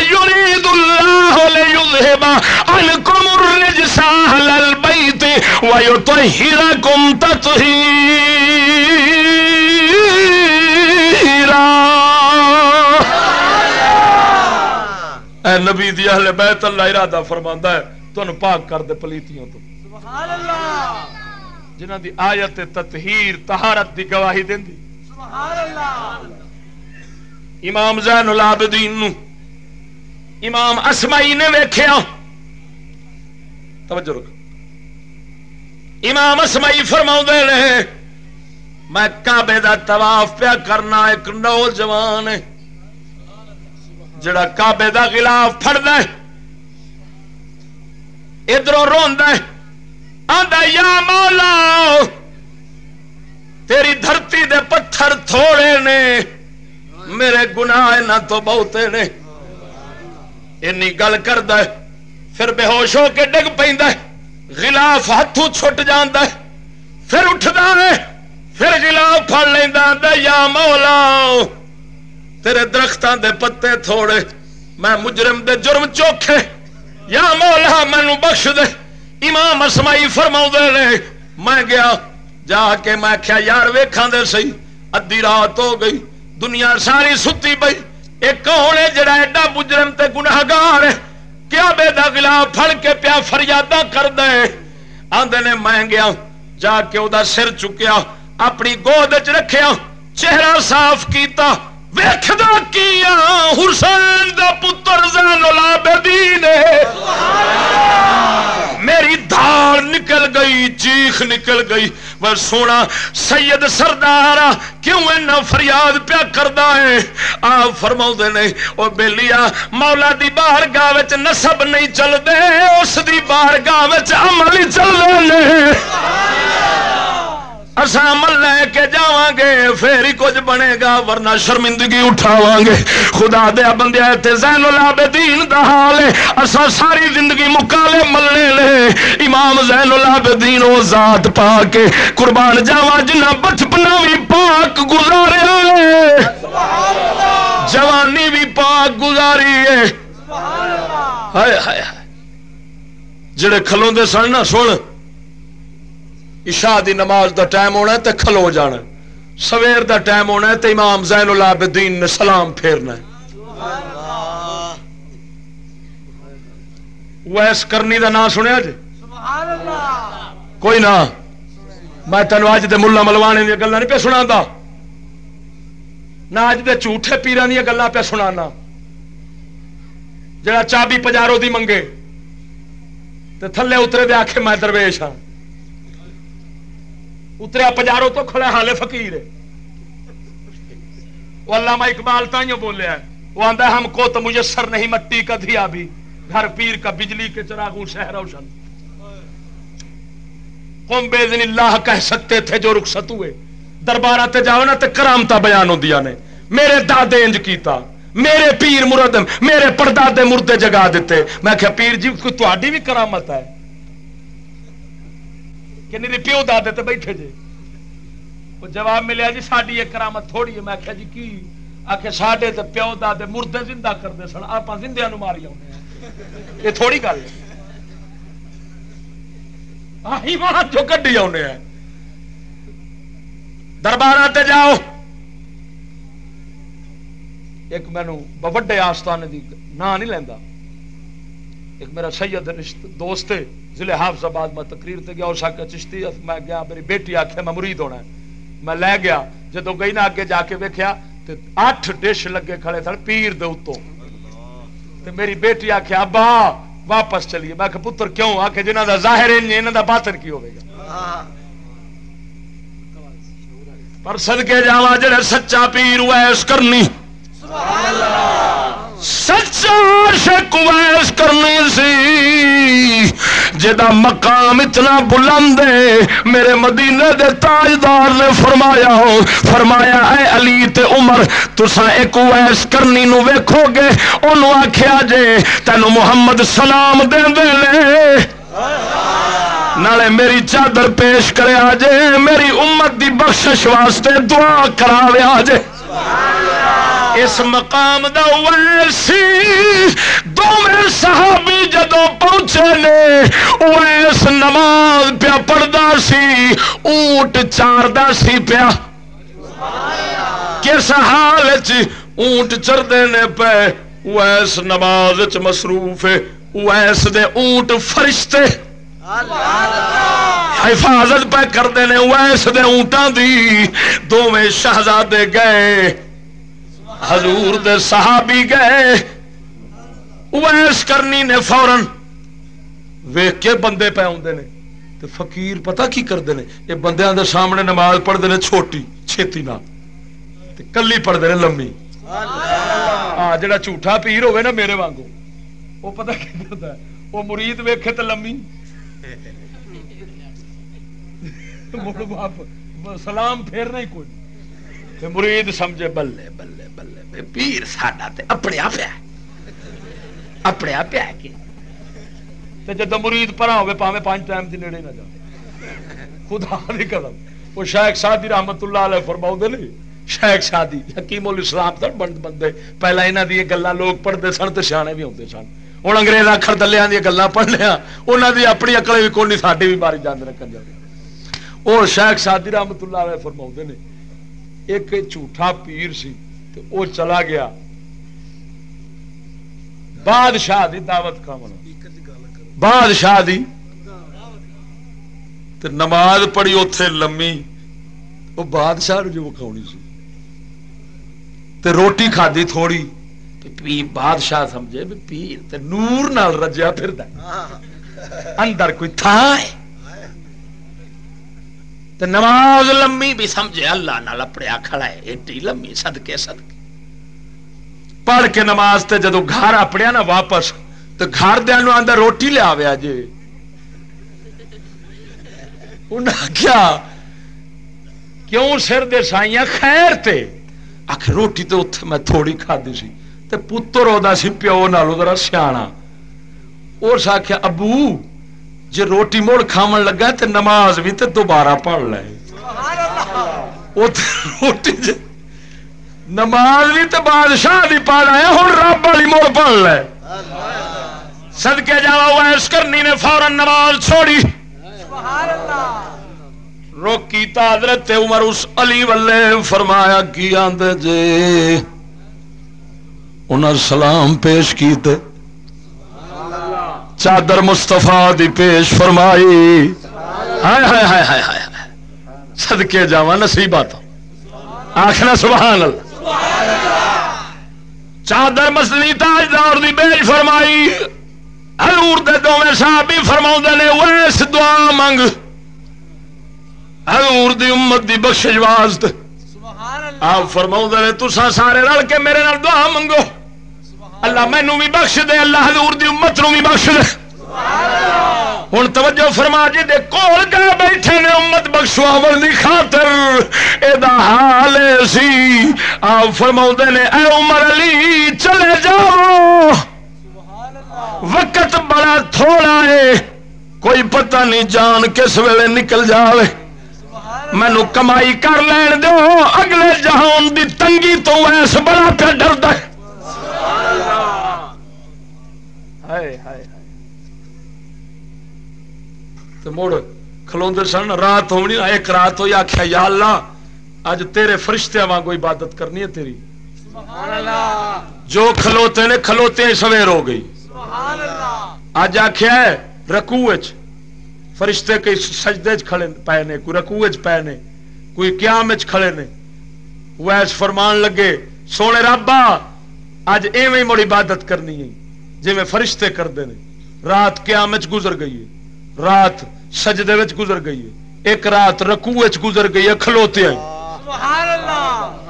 یرید اللہ عنکم الرجس اہل ویطہرکم تطہیرا اے نبی دی اہل بیت اللہ ارادہ فرماندا ہے تن پاک کر دے پلیتیوں تو۔ سبحان اللہ۔ جنہ دی آیت تطہیر طہارت دی گواہی دیندی امام زین العابدین نو امام اسمائی نے ویکھیا۔ توجہ رکھ امام اسمائی فرما رہے میں کعبے دا طواف پیا کرنا ایک نوجوان جڑا کعبے دا غلاف پھڑدا ہے ادھر روندا ہے، آندا یا مولا، تیری دھرتی دے پتھر تھوڑے نے، میرے گناہ نہ تو بہتے نے۔ اینی گل کرد پھر بے ہوش ہو کے ڈگ پہ گلاف ہاتھوں چھٹ جانا ہے، پھر اٹھتا ہے، پھر گلاف پڑ لینا یا مولا، تیرے درختوں دے پتے تھوڑے، میں مجرم دے جرم چوکھے، یا مولا مینو بخش دے۔ امام اسمائی فرما نے، میں گیا، جا کے میں کیا یار ویکھاں دے سی ادی رات ہو گئی، دنیا ساری ستی پئی، ایک کون ہے جڑا ایڈا مجرم تے گناہگار ہے؟ کیا بے دا گلا پھڑ کے پیا فریادہ کر دے آندے نے میں گیا جا کے او دا سر چکیا، اپنی گود وچ رکھیا، چہرہ صاف کیتا ویخدا کیا حسین دا پتر زین العابدین میری دھار نکل گئی چیخ نکل گئی۔ وہ سونا سید سردار کیوں اینا فریاد پیا کردا ہے؟ آپ فرما نے وہ بےلیا مولا دی باہر گاہ نسب نہیں چل دے اس دی باہر گاہ عمل چل رہے اصا عمل لے کے جا گے پھر ہی کچھ بنے گا، ورنہ شرمندگی اٹھاو گے خدا دیا بندے زین العابدین دا حال ہے۔ اصا ساری زندگی مکالے ملنے لے امام زین العابدین او ذات پا کے قربان جاوا جنہ بچپنا بھی پاک گزارے جوانی بھی پاک گزاری ہے۔ ہائے ہائے جڑے کھلوندے سن نہ سن۔ عشاء دی نماز دا ٹائم ہونا ہے تے کھلو جانا ہے۔ سویر دا ٹائم ہونا ہے تے امام زین العابدین نے سلام پھیرنا ہے۔ ویس کرنی دا نام سنیا جی؟ کوئی نہ۔ میں تینوں اج دے ملا ملوانے دیا گلا نہیں پہ سنا نہ اج دے جھوٹے پیران دیا گلا پہ سنا جڑا چابی پجارو دی منگے۔ تے تھلے اترے دے آخے میں درویش ہاں۔ اتریا پجارو تو کھڑا حال فقیر ہے وہ علامہ اقبال تائیوں بولیا ہے وہ آندا ہم کو تو مجسر نہیں، مٹی کا دھیا بھی، گھر پیر کا بجلی کے چراغوں شہر روشن۔ قوم بے اللہ کہہ سکتے تھے جو رخصت ہوئے۔ دربارہ تے جاؤ نا تے کرامتا بیان ہوندیا نے۔ میرے دادے انج کیتا، میرے پیر مرد، میرے پردادے مردے جگا دیتے۔ میں کہ پیر جی کوئی تہاڈی بھی کرامت ہے۔ کہ نہیں پیو دادے تے بیٹھے جے۔ وہ جواب ملیا جی ساری یہ کرامت تھوڑی ہے۔ میں آخیا جی کی؟ آخر ساڈے تے پیو دادے مردے زندہ کرتے سن آپ زندیا ماری آنے یہ تھوڑی گل وہاں جو کڈی آنے ہیں دربار تے جاؤ۔ ایک مینو وڈے آستانے دی نا نہیں لینا ایک میرا سید دوست ہے، ضلع حافظ آباد میں تقریر تے گیا اور ساکا چشتی میں گیا، میری بیٹی آخیا میں مرید ہونا ہے۔ میں لے گیا جدو گئی نا اگے جا کے ویکیا اٹھ ڈش لگے کھڑے سن پیر دے اتوں تے میری بیٹی آخیا ابا، واپس چلیے۔ میں کہ پتر کیوں؟ آ کے جنہ دا ظاہر ہے انہوں دا باطن کی ہوگا پر صدقے جاوا جڑے سچا پیر ویس کرنی۔ سبحان اللہ! سچا عاشق ویس کرنی سی۔ جدا مقام اتنا بلند ہے، میرے مدینے دے تاجدار نے فرمایا ہو، فرمایا، اے علی تے عمر تسا ایک ویس کرنی نو ویکھو گے۔ اونوں آکھیا جے تینو محمد سلام دے دے لے۔ نالے میری چادر پیش کرے آجے میری امت دی بخشش واسطے دعا کراوے آجے اس مقام دا ویسی دو صحابی جدو پہنچے نے ویس نماز پیا پڑھدا سی، اونٹ چاردا سی پیا۔ کس حال اونٹ چردے نے پہ ویس نماز چ مصروف ہے ویس دے اونٹ فرشتے۔ حفاظت پہ کرتے ہیں ویس دے اونٹاں دی۔ دو میں شہزادے گئے۔ حضور دے صحابی گئے۔ ویس کرنی نے فورن ویخ کے بندے پہ آدھے نے۔ تو فقیر پتہ کی کرتے ہیں یہ بندے دے سامنے نماز پڑھتے ہیں چھوٹی، چھتی نہ کلی پڑھتے ہیں لمبی۔ ہاں جڑا جھوٹا پیر ہوئے نا میرے وانگو، وہ پتہ کی کرتا ہے؟ وہ مرید ویکھے تو لمبی۔ سلام پھیرنا ہی کوئی۔ مرید سمجھے بلے بلے بلے پیر ساڈا تے اپنے آپ ہے۔ اپنے آپ ہے کہ؟ جب مرید پرا ہوے پاوے پانچ ٹائم دی نیڑے نہ جا خدا دی قدم۔ وہ شیخ سادی رحمت اللہ علیہ فرماؤ دے شیخ شادی حکیم الاسلام تر بند بندے۔ پہلا انہاں دی گلاں لوگ پڑھتے سن تے سیانے بھی ہوندے سن۔ ہوں انگریز اکھر دلیاں دی گلاں پڑھ لیا انہاں دی اپنی عقل بھی کوئی نہیں ساڈی بھی ماری جاندے رکھن جاندے وہ شیخ سادی رحمت اللہ علیہ فرماؤ نے ایک جھوٹا پیر سی تو وہ چلا گیا۔ بادشاہ دی دعوت کا بادشاہ دی۔ تو نماز پڑھی اتے لمی۔ وہ بادشاہ جو وکھاؤنی سی۔ تے روٹی کھادی تھوڑی۔ پی بادشاہ سمجھے بھی پیر تے نور نال رجیا پھر اندر کوئی تھا ہے تے نماز لمبی بھی سمجھے، اللہ نال اپنے کھڑا ہے، ایڈی لمبی، صدقے صدقے۔ پڑھ کے نماز تے جدو گھر اپنے نا واپس تو گھر دیا اندر روٹی لیا ویا جی انہیں کیا کیوں سر دے سائیاں خیر تے؟ آخر روٹی تو اتنے میں تھوڑی کھادی سی۔ تے پتر ہوتا سی پیو نالو ذرا سیاح اس آخیا ابو جی روٹی موڑ کھاون لگا تے نماز بھی تے دوبارہ پڑھ لے۔ روٹی نماز بھی تے بادشاہ بھی پڑھ آیا ہوں رب والی موڑ پڑھ لے۔ سدکے جا ویس کرنی نے فورن نماز چھوڑی۔ روکی حضرت عمر اس علی ولے فرمایا کی آدھے جے؟ انہیں سلام پیش کیتے۔ چادر مستفا دی پیش فرمائی۔ سدکے جا نصیبات آخنا سبحان اللہ۔ چادر مسلی تاجدار دی پیش فرمائی۔ حضور دے دونوں بھی فرما نے ویس دعا منگ۔ حضور دی امت دی بخشش واسطے۔ آپ فرما نے تسا سارے رل کے میرے نال دعا منگو۔ اللہ مینو بھی بخش دے، اللہ حضور دی امت نو بھی بخش دے۔ ہوں توجہ فرما جی دے کول گئے بیٹھے نے امت بخشوا دی خاطر۔ یہ حال سی، آپ فرما نے، اے عمر علی، چلے جاؤ۔ وقت بڑا تھوڑا ہے کوئی پتہ نہیں جان کس ویلے نکل جائے مینو کمائی کر لین دو اگلے جہان دی تنگی تو ایس بڑا پہ ڈرد مڑ کھلوندے سن رات ہونی ایک رات ہوئی آخیا یا اللہ اج تیرے فرشتے وانگو عبادت کرنی ہے تیری جو کھلوتے نے کھلوتے سویر ہو گئی اج آخیا رکو فرشتے کئی سجدے کھڑے پے نے کوئی رکو پے نے کوئی قیام کھڑے نے ویس فرمان لگے سونے رابا اج ایویں مڑ عبادت کرنی ہے جی میں فرشتے کرتے ہیں رات قیام گزر گئی ہے۔ رات سجدے گزر گئی ہے۔ ایک رات رکو گزر گئی ہے کھلوتے آئی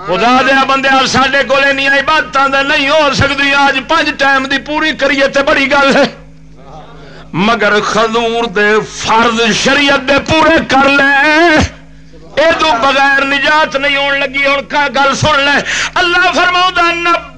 خدا دیا بندے کولے نہیں عبادت نہیں ہو سکتی آج پانچ ٹائم دی پوری کریے تے بڑی گل ہے۔ مگر خدور دے فرض شریعت دے پورے کر لے۔ اے تو بغیر نجات نہیں ہون لگی اور کا گل سن لے۔ اللہ فرماؤں نبی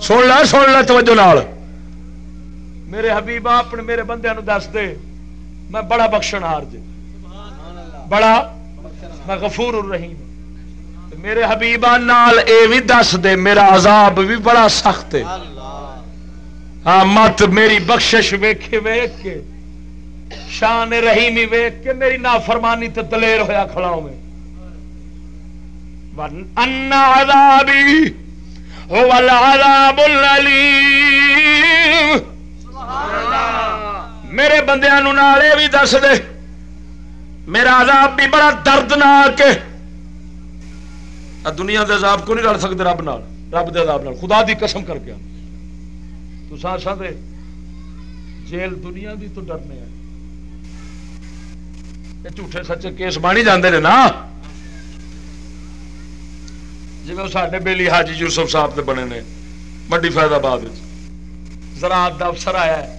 سن لا سن لا توجہ نال میرے حبیب اپنے میرے بندیا نو دس دے میں بڑا بخشن ہار جی بڑا میں غفور الرحیم میرے حبیبا نال اے بھی دس دے میرا عذاب بھی بڑا سخت ہے ہاں مت میری بخشش ویکھے ویک کے شان رحیمی ویک کے میری نافرمانی تے دلیر ہویا کھڑا ہوں میں ان عذابی هو العذاب العلیم میرے بندیاں نو نالے بھی دس دے. میرا عذاب بھی بڑا دردناک ہے. دنیا دے عذاب کو نہیں لڑ سکتے رب نال. رب دے عذاب نال. خدا دی قسم کر کے تو سا دے جیل دنیا دی تو ڈرنے ہیں جھوٹے سچے کیس بانی جاندے نے نا. جی سڈے بیلی حاجی یوسف صاحب سے بنے نے منڈی فیض آباد زراعت کا افسر آیا ہے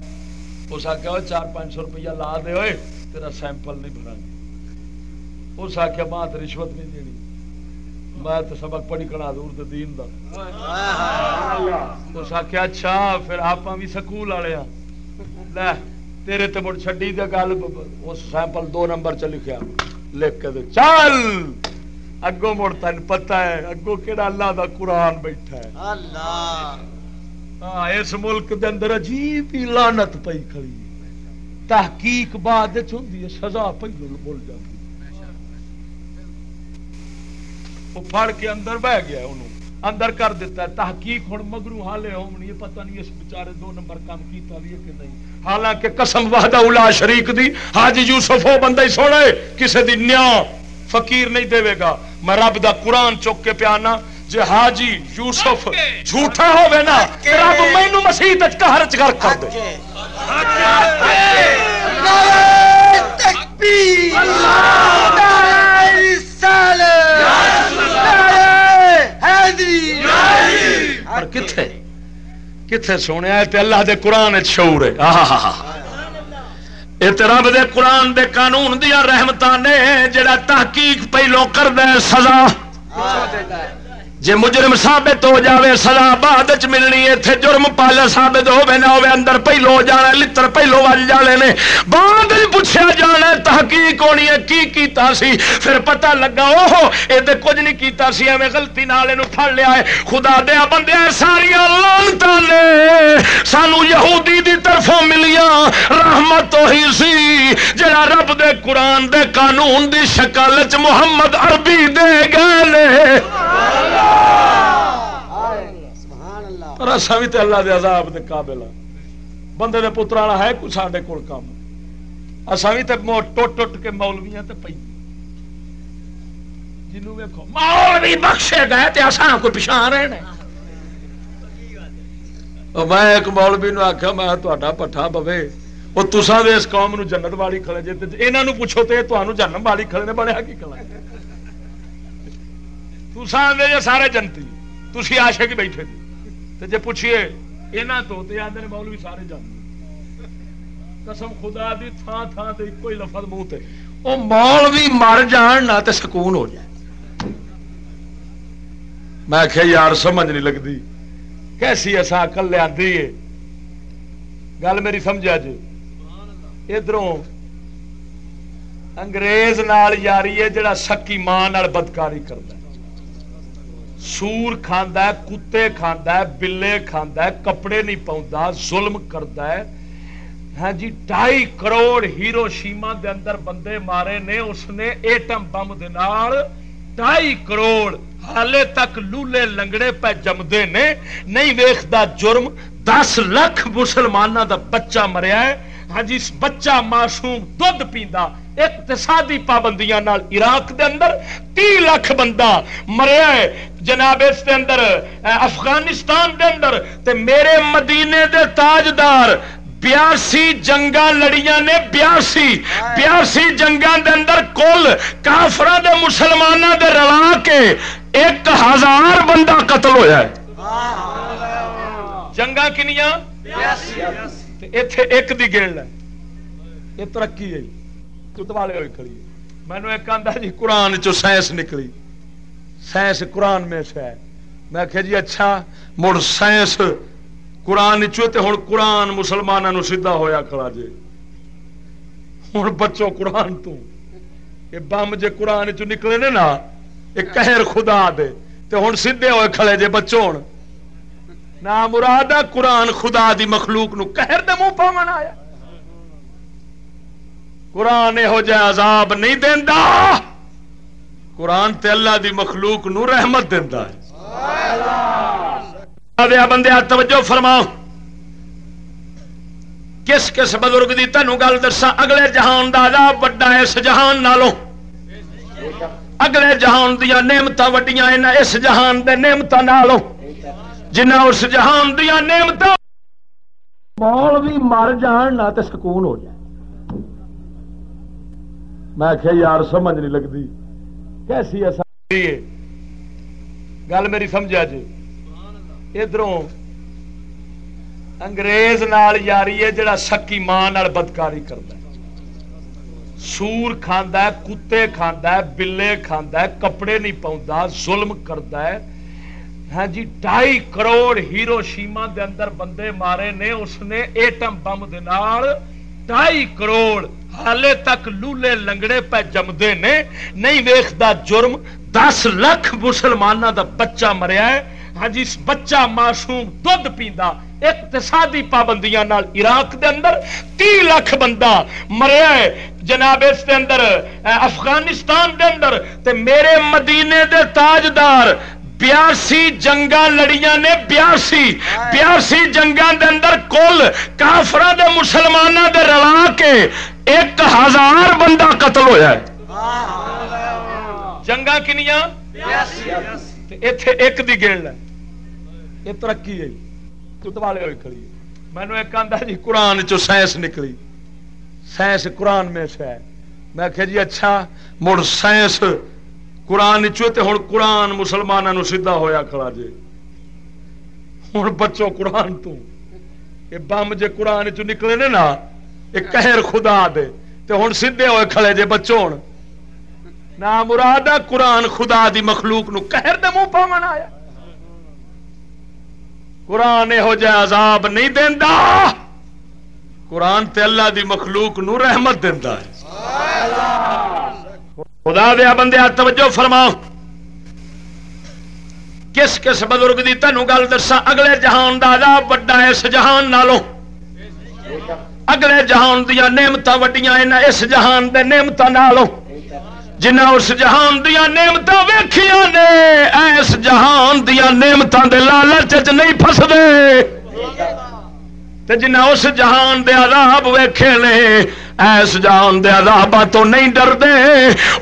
اس آخیا چار پانچ سو روپیہ لا دے ہوئے تیرا سیمپل نہیں بنا گے اس آخیا ماں تو رشوت نہیں دینی میں تو سبق پڑھی کنا دور دین دا اس آخیا اچھا پھر آپ بھی سکول والے لے تیرے تے مڑ چھڈی تے گل اس سیمپل دو نمبر چ لکھیا لکھ کے چل اگوں مڑ تین پتا ہے اگوں کہڑا اللہ دا قرآن بیٹھا ہے۔ ہاں اس ملک دے اندر عجیب ہی لانت پئی کھڑی۔ تحقیق بعد ہوتی ہے سزا پہلو بول جاتی وہ پھڑ کے اندر بہ گیا انہوں۔ اندر کر دیتا ہے۔ تحقیق ہوں مگرو حالے ہونی یہ پتہ نہیں اس بیچارے دو نمبر کام کیتا بھی ہے کہ نہیں۔ حالانکہ قسم وحدہ الا شریک دی حاجی یوسف وہ بندہ ہی سونا ہے کسے دی نیا فقیر نہیں دے گا۔ میں رب دا قرآن چک کے پیانا جی حاجی یوسف جھوٹا ہوے نا رب مینو مسیح قہر چکر کر دے۔ تکبیر۔ کتنے کتنے سونے اللہ دے قرآن شعور ہے۔ یہ رب دے قرآن دے قانون دیا رحمتہ نے، جڑا تحقیق پہلو کر دے سزا۔ جی مجرم ثابت ہو جاوے، سزا بعد چ ملنی اتنے جرم پال ثابت ہوے نہ ہوے اندر پہلو جانا لتر پہلو وج جانے نے۔ بعد وچ پوچھا جانا تحقیق ہونی ہے، کی کیتا سی؟ پھر پتہ لگا اوہ یہ تو کچھ نہیں کیتا سی، ایویں غلطی نال اینو پھڑ لیا ہے۔ خدا دیا بندے ساریا لانتا نے۔ سانو یہودی دی طرفوں ملیا رحمت ہی سی، جڑا رب دے قرآن دے قانون دی شکل چ محمد عربی دے گئے پر اصا بھی اللہ دے عذاب دے قابل ہاں بندے دے پتر والا ہے کوئی سارے کول کام اصا بھی تو ٹوٹ ٹوٹ کے تے جنوں ویکھو مولوی بخشے گئے تے اساں کوئی میں ایک مولوی نو آخیا میں تا پٹھا پوے وہ تسا دے اس قوم نو جنت والی کھڑے جے انہاں پوچھو تے تانوں جنم والی کھڑے نے بڑے کی کلا تسا آدھے جے سارے جنتی تھی آشے کی بیٹھے تھے تو جی پوچھیے یہاں تو آدھے مولوی سارے جانتے قسم خدا دی تھان تھان سے ایک ہی لفظ منہ تے۔ وہ مولوی مر جان نہ تے سکون ہو جائے۔ میں کہ یار، سمجھ نہیں لگتی کیسی ایسا کل لیا گل میری سمجھا جی ادھر انگریز نال یاری ہے جڑا سکی ماں بدکاری کرتا سور کھانا کتے کھانا بلے کھانا کپڑے نہیں پاؤں ظلم کرتا ہے۔ ہاں جی ڈائی کروڑ ہیرو شیما دے اندر بندے مارے نے، اس نے ایٹم بم دے نال ڈائی کروڑ حالے تک لولے لنگڑے پہ جمدے نے۔ نہیں ویختا جرم، دس لاکھ مسلمانوں دا بچہ مریا ہے۔ ہاں جی بچہ معصوم دھد پیندا۔ اقتصادی پابندیاں نال عراق دے اندر تی لاکھ بندہ مریا ہے۔ جناب، اس دے اندر افغانستان دے اندر تے میرے مدینے دے تاجدار بیاسی جنگا لڑیاں نے بیاسی بیاسی جنگا دے اندر کل کافر دے مسلمانوں دے رلا کے ایک ہزار بندہ قتل ہویا ہے۔ جنگا کنیاں؟ ایتھے ایک دی گیڑ ہے۔ یہ ترقی ہے۔ کتوالے ہوئی کھڑی مینو ایک آدھا جی قرآن چو سائنس نکلی سائنس قرآن میں سے ہے میں کہ جی اچھا مڑ سائنس قرآن چوتے ہوں قرآن مسلمانوں سیدھا ہویا کھڑا جی ہوں بچو قرآن تو یہ بم جے قرآن چ نکلے نے نا یہ قہر خدا دے تے ہوں سیدھے ہوئے کھڑے جے بچوں نہ مراد قرآن خدا دی مخلوق نو قہر دے منہ پاون آیا قرآن یہو جہ عذاب نہیں دینا قرآن تے اللہ دی مخلوق نو رحمت دینا دیا بندے توجہ فرما کس کس بزرگ دی تینوں گل دسا اگلے جہان دا عذاب وڈا اس جہان نالوں۔ اگلے جہان دیا نعمت وڈیاں اس جہان دے نعمت نالوں۔ جنہ اس جہان دیا نعمت مول بھی مر جان نہ تے سکون ہو جائے۔ میں کہ یار، سمجھ نہیں لگتی کیسی ایسا جی۔ گل میری سمجھا جی۔ ادھر انگریز نال یاری ہے، جڑا سکی ماں بدکاری کرتا ہے۔ سور کھانا کتے کھانا بلے کھانا کپڑے نہیں پاؤں ظلم کرتا ہے۔ ہاں جی ڈائی کروڑ ہیرو شیما دے اندر بندے مارے نے، اس نے ایٹم بم دے نال ڈائی کروڑ حالے تک لولے لنگڑے پہ جمدے نے، نہیں ویختا جرم، دس لاکھ مسلمانوں دا بچہ مریا ہے۔ ہاں جی بچہ معصوم دھد پیندا، اقتصادی پابندیاں نال عراق دے اندر تی لاکھ بندہ مریا ہے۔ جناب، اس دے اندر، افغانستان دے اندر، تے میرے مدینے دے تاجدار بیاسی جنگا لڑیاں نے بیاسی بیاسی جنگا دے اندر کل کافر دے مسلمانوں دے رلا کے ایک ہزار بندہ قتل ہویا ہے۔ جنگا کنیاں؟ اتے ایک دی گیڑ ہے یہ ترقی ہے۔ چتوالے ہوئی کھڑی مینو ایک آدھا جی قرآن چو سائنس نکلی۔ سائنس قرآن میں سے ہے۔ میں کہ جی اچھا مڑ سائنس قرآن چوتے ہوں قرآن مسلمانوں سیدھا ہویا کھڑا جے۔ ہوں بچو قرآن تو۔ یہ بم جے قرآن چ نکلے نے نا یہ قہر خدا دے۔ تے ہوں سیدھے ہوئے کھڑے جے بچو ہوں نہ مراد قرآن خدا دی مخلوق نو قہر دے منہ پاون آیا۔ قرآن یہو جہ عذاب نہیں دینا قرآن تے اللہ دی مخلوق نو رحمت دینا ہے۔ اللہ خدا دیا بندے توجہ فرما کس کس بزرگ کی تینوں گل دسا اگلے جہان کا عذاب وڈا اس جہان نالوں۔ اگلے جہان دیا نعمت وڈیاں اس جہان دے نعمت نالوں۔ جنہ اس جہان دیا نعمت ویخیا نے اس جہان دیا نعمتوں دے لالچ نہیں فسدے جنہ اس جہان دے عذاب ویکھے نے ایس جان دے عذاباں تو نہیں ڈردے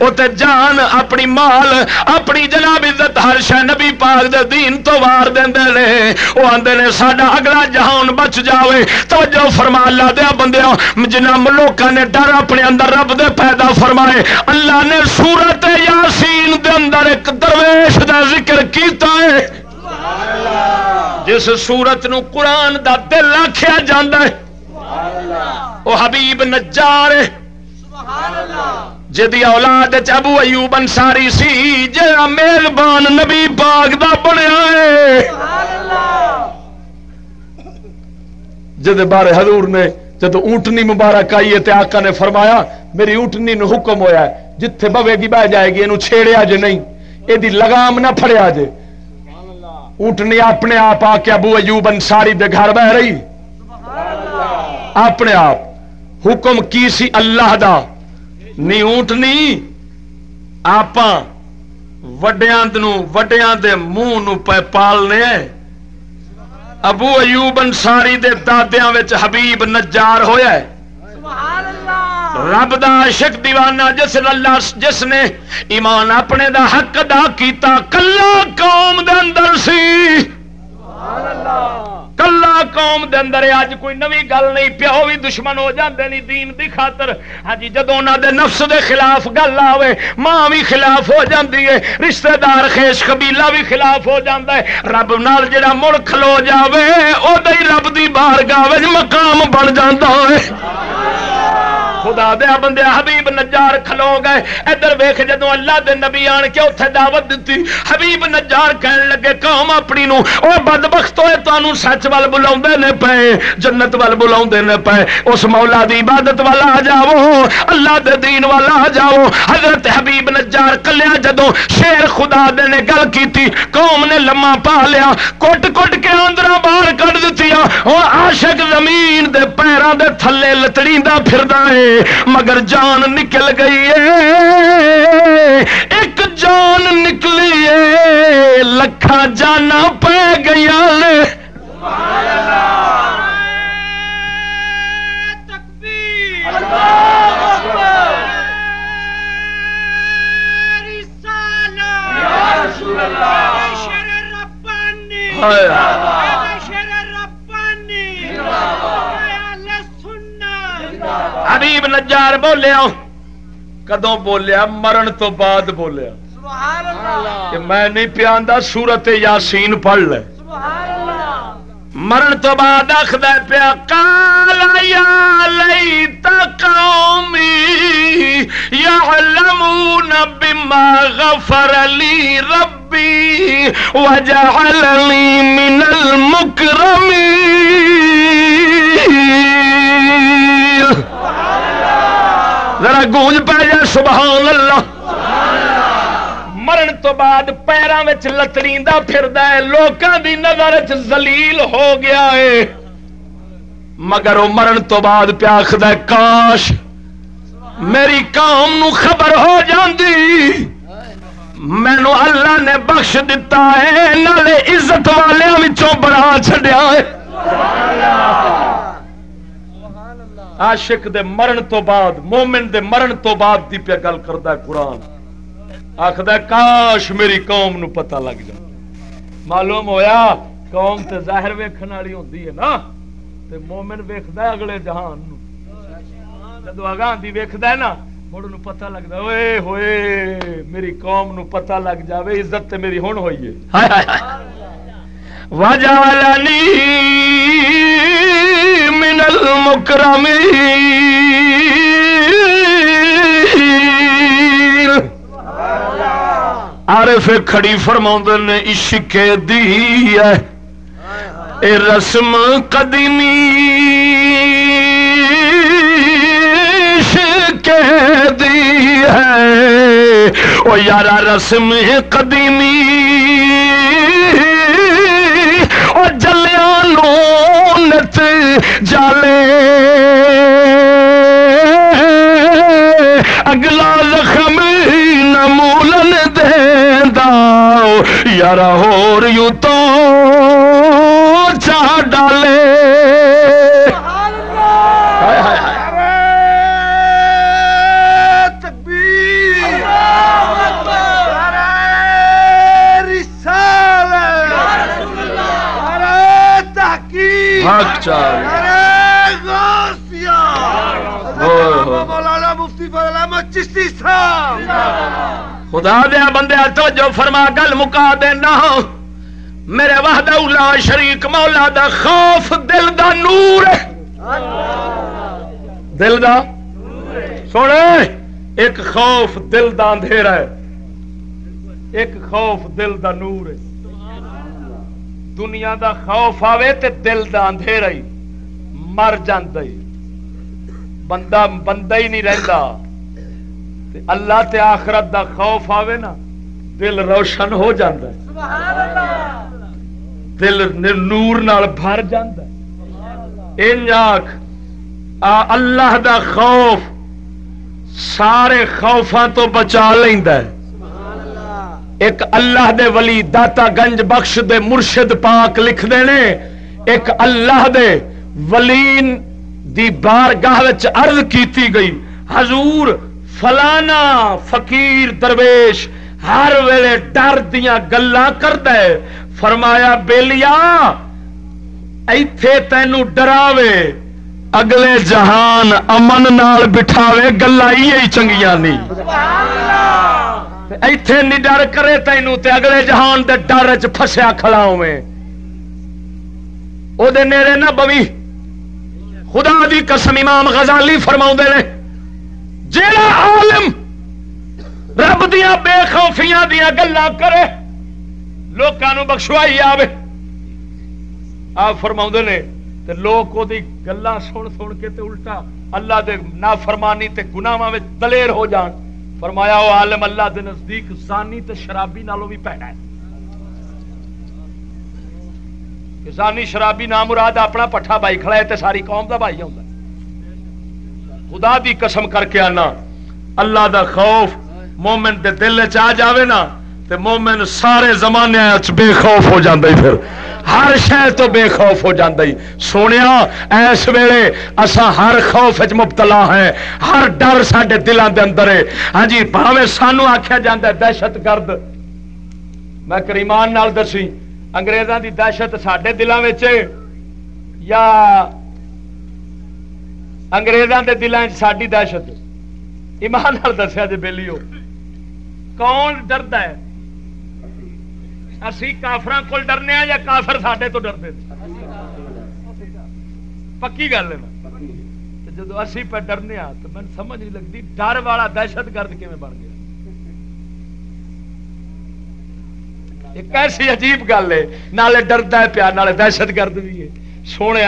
او تے جان اپنی مال اپنی جناب عزت ہر شے نبی پاک دے دین تو وار دیندے نے او آندے نے ساڈا اگلا جہان بچ جاوے توجہ فرما اللہ دے بندیاں جنہ لوکاں نے ڈر اپنے اندر رب دے پیدا فرمائے اللہ نے سورت یاسین دے اندر ایک درویش دا ذکر کیتا ہے جس سورت نو قرآن دا دل آخیا جا وہ حبیب نجار۔ جدی اولاد ابو ایوب انصاری سی جا مہربان نبی باغ دا بنیا ہے۔ جد بارے حضور نے جب اونٹنی مبارک آئی ہے آقا نے فرمایا، میری اونٹنی نو حکم ہویا ہے، جتھے بوے گی بہ جائے گی یہ چھیڑیا جے نہیں۔ یہ لگام نہ پھڑیا جے۔ اونٹنی اپنے آپ آ کے ابو ایوب انصاری دے گھر بہ رہی۔ اپنے آپ۔ حکم کی سی اللہ دا؟ نی اونٹنی آپ وڈیاں وڈیاں دے منہ نو پالنے۔ ابو ایوب انصاری دے دادیاں وچ حبیب نجار ہویا ہے رب دا عاشق دیوانہ جس اللہ جس نے ایمان اپنے دا حق ادا کیتا کلا قوم دے اندر سی۔ کلا قوم دے اندر اج کوئی نوی گل نہیں پیو بھی دشمن ہو جاندے نہیں، دین دی خاطر۔ ہاں جی جدو انہاں دے نفس دے خلاف گل آوے، ماں بھی خلاف ہو جاندی ہے، رشتہ دار خیش قبیلہ بھی خلاف ہو جاندا ہے۔ رب نال جڑا مڑ کھلو جاوے او دے رب دی بارگاہ وچ مقام بن جاندا ہے۔ خدا دیا بندے حبیب نجار کھلو گئے۔ ادھر ویخ جدو اللہ دے نبی آن کے اتنے دعوت دیتی حبیب نجار کہن لگے، قوم اپنی نو، او بد بخت ہوئے سچ وال بلا نے پے جنت وال بلا نے پے اس مولا دی عبادت والا آ جاؤ، اللہ دے دین والا آ جاؤ۔ حضرت حبیب نجار کلیا جدو شیر خدا دے نے گل کی قوم نے لما پا لیا، کٹ کٹ کے اندر باہر کٹ دیتی ہوں عاشق زمین دے پیروں دے تھلے لتڑی پھر ہے۔ مگر جان نکل گئی ہے۔ ایک جان نکلی ہے۔ لکھا جانا پہ گیا حبیب نجار بولیا کدو بولیا؟ مرن تو بعد بولیا۔ کہ میں نہیں پیا سورت یاسین پڑھ لے۔ مرن تو بعد آخد پیا کالا یا قومی یعلمون بما غفر لی ربی وجعلنی من المکرمین۔ ذرا گونج پہ جائے سبحان اللہ مرن تو بعد پیروں میں لتڑی پھر لوگوں کی نظر چلیل ہو گیا ہے۔ مگر وہ مرن تو بعد پیاخد کاش میری قوم نو خبر ہو جاندی۔ مینو اللہ نے بخش دتا ہے، نالے عزت والوں بڑا چڈیا ہے۔ عاشق دے مرن تو بعد، مومن دے مرن تو بعد دی پہ گل کرتا ہے قرآن۔ آخد کاش میری قوم نو پتہ لگ جائے۔ معلوم ہویا، قوم تے ظاہر ویکھن والی ہوندی ہے نا؟ تے مومن ویکھدا ہے اگلے جہان نو۔ جدو اگاں دی ویکھدا ہے نا، مڑ نو پتہ لگدا اوئے ہوئے، میری قوم نو پتہ لگ جاوے، عزت تے میری ہن ہوئی ہے۔ ہائے ہائے۔ وجعلني من المكرمين عارف کھڑی فرما نے، عشق دی ہے۔ اے رسم قدیمی، عشق دی ہے۔ او یارا رسم قدیمی۔ جلیا جالے اگلا زخم نمولن دے یار ہور یوں تو چاہ ڈالے خدا دیا بندے تو جو فرما گل مکا دینا میرے وحدہ اولا شریک مولا دا خوف دل دا نور دل دا سونے ایک خوف دل دا اندھیرا ہے ایک خوف دل دا نور ہے دنیا دا خوف آوے تے دل دا اندھیرا ہی مر جاندہ ہی بندہ بندہ ہی نہیں رہتا اللہ تے آخرت دا خوف آوے نا دل روشن ہو جاندہ ہے دل نور نال بھر جاندہ ہے ان آخ اللہ دا خوف سارے خوفاں تو بچا لیندہ ہے ایک اللہ دے ولی داتا گنج بخش دے مرشد پاک لکھ دینے ایک اللہ دے ولین دی بار گاہ عرض کیتی گئی، حضور فلانا فقیر درویش ہر ویلے ڈر دیا گلا کرتا ہے، فرمایا بیلیا ایتھے تینو ڈراوے، اگلے جہان امن نال بٹھاوے گلا ہی چنگیاں نہیں سبحان اللہ! ایتھے نہیں ڈر کرے تینو تے اگلے جہان دے ڈر چ فسیا کھڑا ہوئے او دے نیرے نہ بوی خدا دی قسم امام غزالی فرما نے جیڑا عالم رب دیا بے خوفیاں دیا گلا کرے لوگوں بخشوائی آوے آپ فرما نے تے لوگ وہ گلا سن سن کے تے الٹا اللہ دے نا فرمانی تے گناواں دلیر ہو جان فرمایا وہ عالم اللہ دے نزدیک زانی تے شرابی نالوں بھی پینا ہے۔ کسانی شرابی نام مراد اپنا پٹھا بائی کھڑا ہے تے ساری قوم دا بھائی ہوں خدا دی قسم کر کے آنا، اللہ دا خوف مومن دے دل چ جاوے نا، تے مومن سارے زمانے بے خوف ہو جاندے پھر ہر شہر تو بے خوف ہو جاندے سونیا، ایس ویلے اسا ہر خوف وچ مبتلا ہیں۔ ہر ڈر ساڈے دلان دے اندر ہے۔ ہاں جی بھاوے سانو آکھیا جاندا ہے، دہشت گرد۔ میں کریمان نال دسی، انگریزاں دی دہشت سڈے دلوں یا انگریزاں دے دلوں ساری دہشت۔ ایمان دسیا جی بہلی ہو کون ڈرد ہے؟ اسی کافر کو ڈرنے یا کافر سڈے تو ڈرتے پکی گل ہے جب اسی پہ ڈرنے تو میں سمجھ نہیں لگتی ڈر والا دہشت گرد کیون بن گیا۔ ایک ایسی عجیب گل ہے، نالے ڈردا ہے پیا، نالے دہشت گرد بھی ہے۔ سونے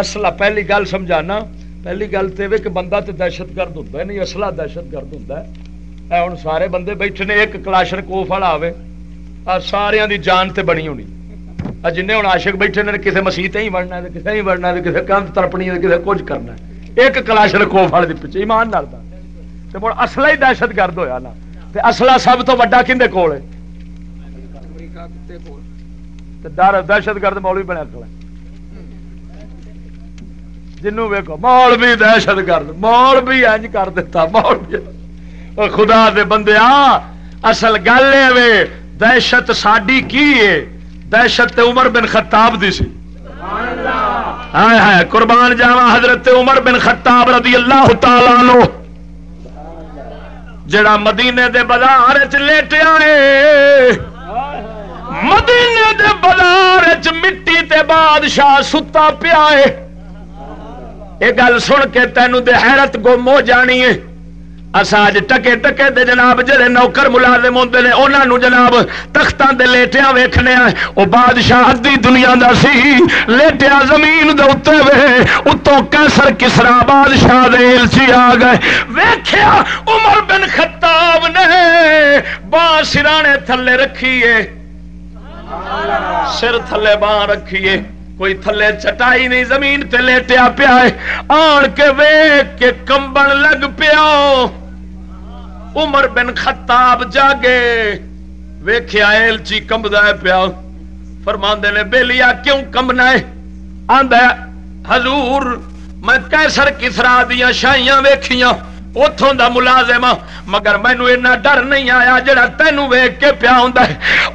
اصلا پہلی گل سمجھانا، پہلی گل تو کہ بندہ تو دہشت گرد ہوتا ہے، نہیں اصلا دہشت گرد ہوتا ہے۔ ہوں سارے بندے بیٹھے نے ایک کلاشر کوف والا آئے سارا دی جان تے بنی ہونی۔ جن ہوں آشک بیٹھے نے کسی مسیح ہی بڑھنا ہے کسی ہی بڑھنا ہے کسی کندھ ترپنی ہے کسی کچھ کرنا ہے۔ ایک کلاشر کوف والے پیچھے، ایمان ڈالتا مڑ اصلا ہی دہشت گرد ہوا نا۔ اصلا سب تو وا کھے کول ہے؟ ڈر، دہشت گرد مول بھی بنیا کھڑا جنوں ویکو مول بھی دہشت گرد مول بھی اج کر دیتا مول خدا دے بندے آ اصل گل ہے دہشت ساڈی کی ہے؟ دہشت عمر بن خطاب دی سی۔ ہائے ہائے، قربان جاوا حضرت عمر بن خطاب رضی اللہ تعالی عنہ۔ جڑا مدینے دے بازار چ لیٹیا ہے۔ مدینے دے بازار چ مٹی تے بادشاہ ستا پیا ہے۔ یہ گل سن کے تینوں دے حیرت گم ہو جانی ہے۔ اج ٹکے ٹکے دے جناب جڑے نوکر ملازم ہوندے نے، انہاں نو جناب تختاں دے لیٹیاں ویکھنے او بادشاہ ادھی دنیا دا سی لیٹیا زمین دے اوتے وے۔ اتوں کیسر کسرا بادشاہ دے الچی آ گئے۔ ویکھیا عمر بن خطاب نے با سرانے تھلے رکھیے۔ سر تھلے باں رکھیے۔ کوئی تھلے چٹائی نہیں، زمین تے لیٹیا پیا آن کے ویک کے کمبن لگ پیا عمر بن خطاب جاگے ویخیا ایلچی کمبدا پیا۔ فرماندے نے بےلیا کیوں کمنا ہے؟ آندا حضور، میں کیسر کسرا دیا شاہیاں ویکھیاں اتوں دا ملازم مگر مینو اینا ڈر نہیں آیا جڑا تینوں ویگ کے پیا ہوں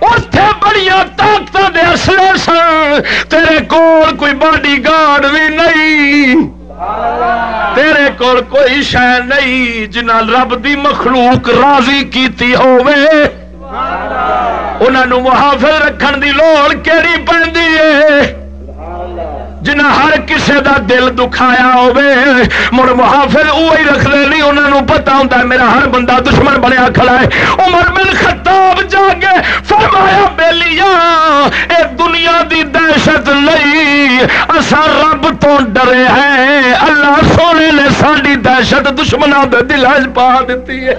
اتے بڑی طاقت دے اصل سن، تیرے کول کوئی باڈی گارڈ بھی نہیں۔ تیرے کول کوئی شہ نہیں جنہ رب دی مخلوق راضی کیتی ہوے انہاں نو محافظ رکھن دی لوڑ کیڑی پی جنہ ہر کسے دا دل دکھایا ہوے مڑ محافظ وہی رکھ لے نہیں انہوں نے پتا ہوتا ہے میرا ہر بندہ دشمن بنیا کھڑا ہے۔ عمر بن خطاب جا کے فرمایا بیلیا اے دنیا دی دہشت نہیں اسا رب تو ڈرے ہیں۔ اللہ سونے نے ساری دہشت دشمنوں دے دل پا دیتی ہے۔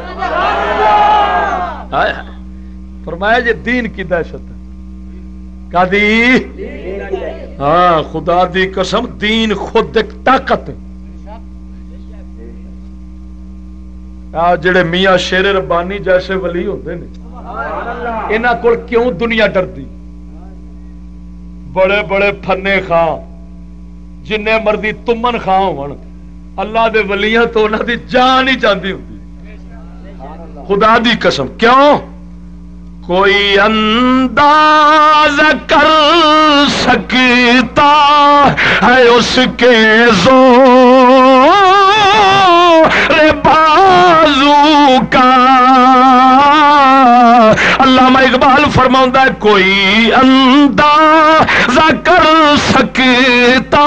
فرمایا جی دین کی دہشت ہاں خدا دی قسم دین خود ایک طاقت جڑے میاں شیر ربانی جیسے ولی ہوتے ہیں یہاں کو کیوں دنیا ڈرتی؟ بڑے بڑے فنے خان جن مرضی تمن خان ہو اللہ دے ولیاں تو انہوں دی جان ہی چاہتی ہوتی خدا دی قسم کیوں؟ کوئی انداز کر سکتا ہے اس کے زور بازو کا علامہ اقبال فرما کوئی انداز کر سکتا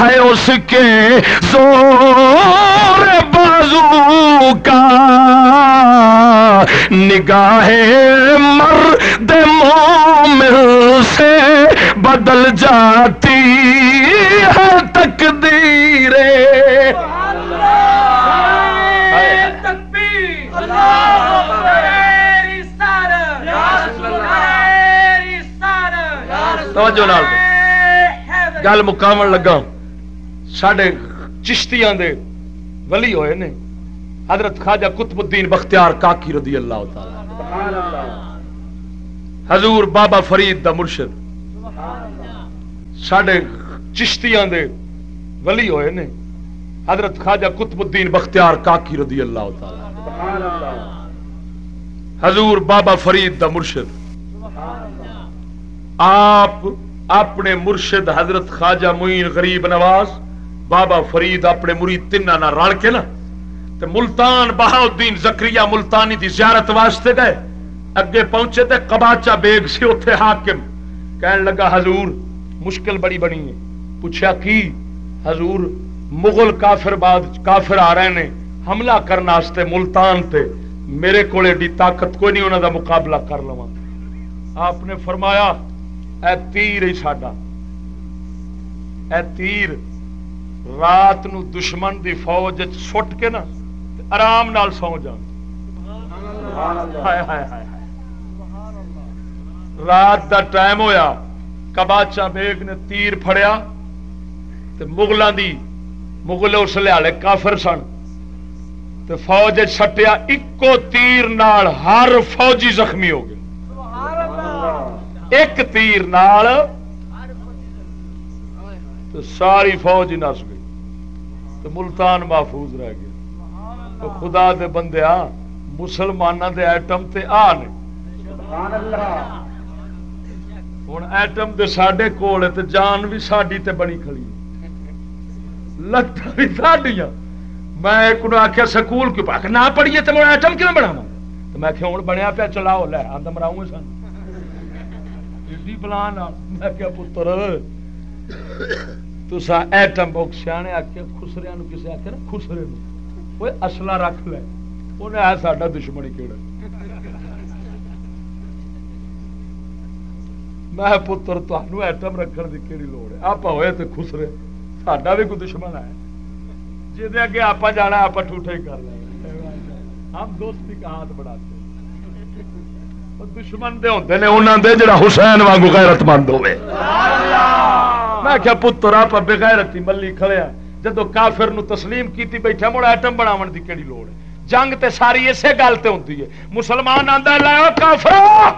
ہے اس کے زور بازو کا۔ نگاہ مرد مومن سے بدل جاتی ہے تقدیر گل مکاو لگا۔ سڈے چشتیاں دے ولی ہوئے نے۔ حضرت خواجہ قطب الدین بختیار کاکی رضی اللہ تعالی حضور بابا فرید دا مرشد۔ سڈے چشتیاں دے ولی ہوئے نے۔ حضرت خواجہ قطب الدین بختیار کاکی رضی اللہ تعالی حضور بابا فرید دا مرشد۔ آپ اپنے مرشد حضرت خواجہ معین غریب نواز، بابا فرید اپنے مرید تین رل کے نا۔ تے ملتان بہاؤدین زکری ملتانی دی زیارت واسطے گئے۔ اگے پہنچے تے کباچا بیگ سی اتے حاکم۔ کہن لگا، حضور، مشکل بڑی بنی ہے۔ پوچھا، کی؟ حضور، مغل کافر بعد کافر آ رہے نے۔ حملہ کرنے ملتان تے۔ میرے کو طاقت کوئی نہیں انہوں دا مقابلہ کر لوا آپ نے فرمایا اے تیر ہی ساڈا۔ اے تیر، رات نو دشمن دی فوج سٹ کے نا آرام نال سو جان۔ رات دا ٹائم ہویا کباچا بیگ نے تیر فڑیا مغلوں دی، مغل اس لیا کافر سن۔ تو فوج سٹیا ایکو تیر نال ہر فوجی زخمی ہو گئے ایک تیر نال تو ساری فوج نس گئی تو ملتان محفوظ رہ گیا تو خدا دے بندے آ مسلمانوں دے ایٹم تے آ نے ہوں ایٹم دے ساڈے کول تے جان بھی ساڈی تے بنی کھڑی لتاں بھی ساڈیاں میں ایک آخیا سکول کیوں نہ پڑھیے تو میں ایٹم کیوں بناوا تو میں ہوں بنیا پیا چلاؤ لے آدم مراؤں سن ایڈی پلان میں کیا پتر تسا ایٹم بک سیانے آخیا خسریا کسی آخیا نا خسرے وہ اصلا رکھ لے انہیں آ سا دشمن کہڑا میں پتر تمہیں ایٹم رکھنے کی کہڑی لوڑ ہے آپ ہوئے تو خسرے ساڈا بھی کوئی دشمن ہے جی اگے آپ جانا آپ ٹوٹے ہی کر لیں ہم دوستی کا ہاتھ بڑھاتے دشمن دے ہوتے نے انہوں دے جڑا حسین وانگو غیرت مند ہوئے میں کیا پتر آپ بغیرتی ملی کھڑیا جدو کافر نو تسلیم کیتی بیٹھا مڑا ایٹم بناون دی کیڑی لوڑ ہے جنگ تے ساری اسے گل تے ہوندی ہے مسلمان آندا ہے لاؤ کافر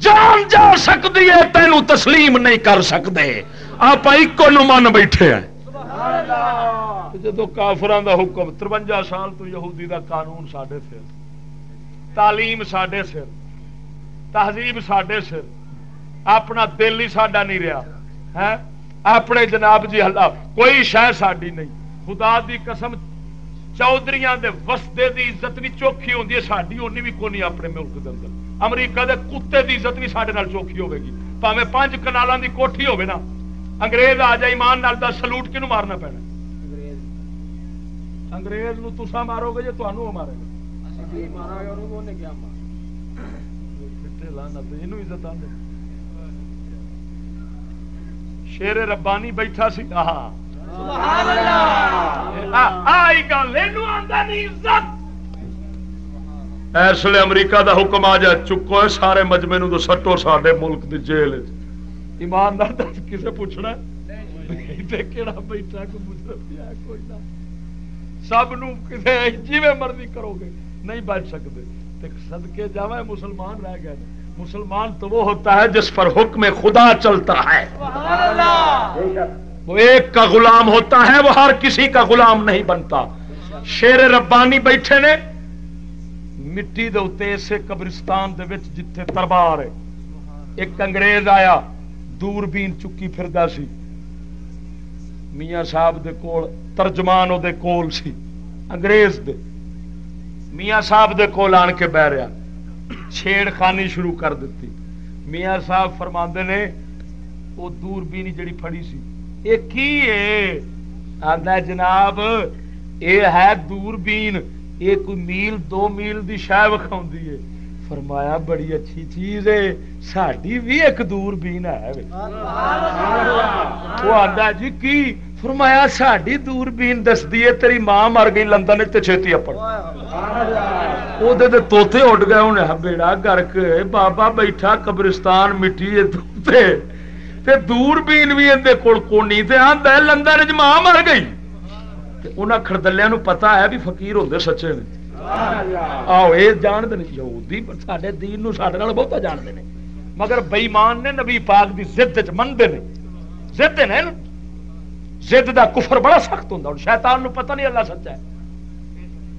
جان جا سکتی ہے تینوں تسلیم نہیں کر سکتے آپ ایک نو من بیٹھے ہیں جدو کافران دا حکم ترونجا سال تو یہودی دا قانون ساڈے سر تعلیم ساڈے سر تہذیب ساڈے سر۔ اپنا دل ہی ساڈا نہیں رہا۔ ہے اپنے جناب جی ہلا کوئی شہ ساڈی نہیں۔ خدا دی قسم چودھری وسدے دی عزت بھی چوکھی ہوتی ہے ساری اونی بھی کونی اپنے ملک کے اندر۔ امریکہ دے کتے دی عزت بھی سارے چوکھی ہوے گی۔ پاوے پانچ کنالوں دی کوٹھی ہوے نا۔ انگریز آ جائے ایمان نال دا سلوٹ کنو مارنا پینا؟ انگریز نو تسا مارو گے یا تمہوں مارے گا؟ شیر ربانی بیٹھا سی اس لیے امریکہ دا حکم آ جائے، چکو ہے سارے مجمے نو سٹو سارے ملک دی جیل ایماندار دس کسے پوچھنا؟ کہڑا بیٹھا مطلب کوئی نہ۔ سب کسی جی مرضی کرو گے نہیں بچ سکتے سدکے جا مسلمان رہ گئے مسلمان تو وہ ہوتا ہے جس پر حکم خدا چلتا ہے۔ وہ ایک کا غلام ہوتا ہے، وہ ہر کسی کا غلام نہیں بنتا۔ شیر ربانی بیٹھے نے، مٹی دے اسے قبرستان دے وچ جتھے دربار ہے۔ ایک انگریز آیا دوربین چکی پھردا سی۔ میاں صاحب دے کول، ترجمان او دے کول سی، انگریز دے۔ میاں صاحب دے کول آن کے بہ رہا۔ چھیڑ خانی شروع کر دیتی۔ میاں صاحب فرما نے وہ دوربین جڑی پھڑی سی۔ یہ کی ہے آدھا جناب یہ ہے دوربین یہ کوئی میل دو میل دی شاہ وکھاؤں ہے فرمایا بڑی اچھی چیز ہے ساری بھی ایک دور بین ہے۔ وہ آدھا جی کی؟ فرمایا ساری دور بین دستی ہے، تیری ماں مر گئی، لندن چھتی اپن وہ توتے اڈ گئے انہیں بیڑا گرک بابا بیٹھا، قبرستان مٹی تے دور بین بھی اندر کول کونی تے آندا ہے، لندن چ ماں مر گئی. تے انہاں کھڑدلیاں نو پتہ ہے بھی فقیر ہوندے سچے نے۔ آؤ یہ جانتے ہیں یہودی سارے دین نو سارے بہت جانتے ہیں مگر بئیمان نے نبی پاک دی زد چ منتے ہیں زد نے زد دا کفر بڑا سخت ہوں شیطان نو پتہ نہیں اللہ سچا ہے۔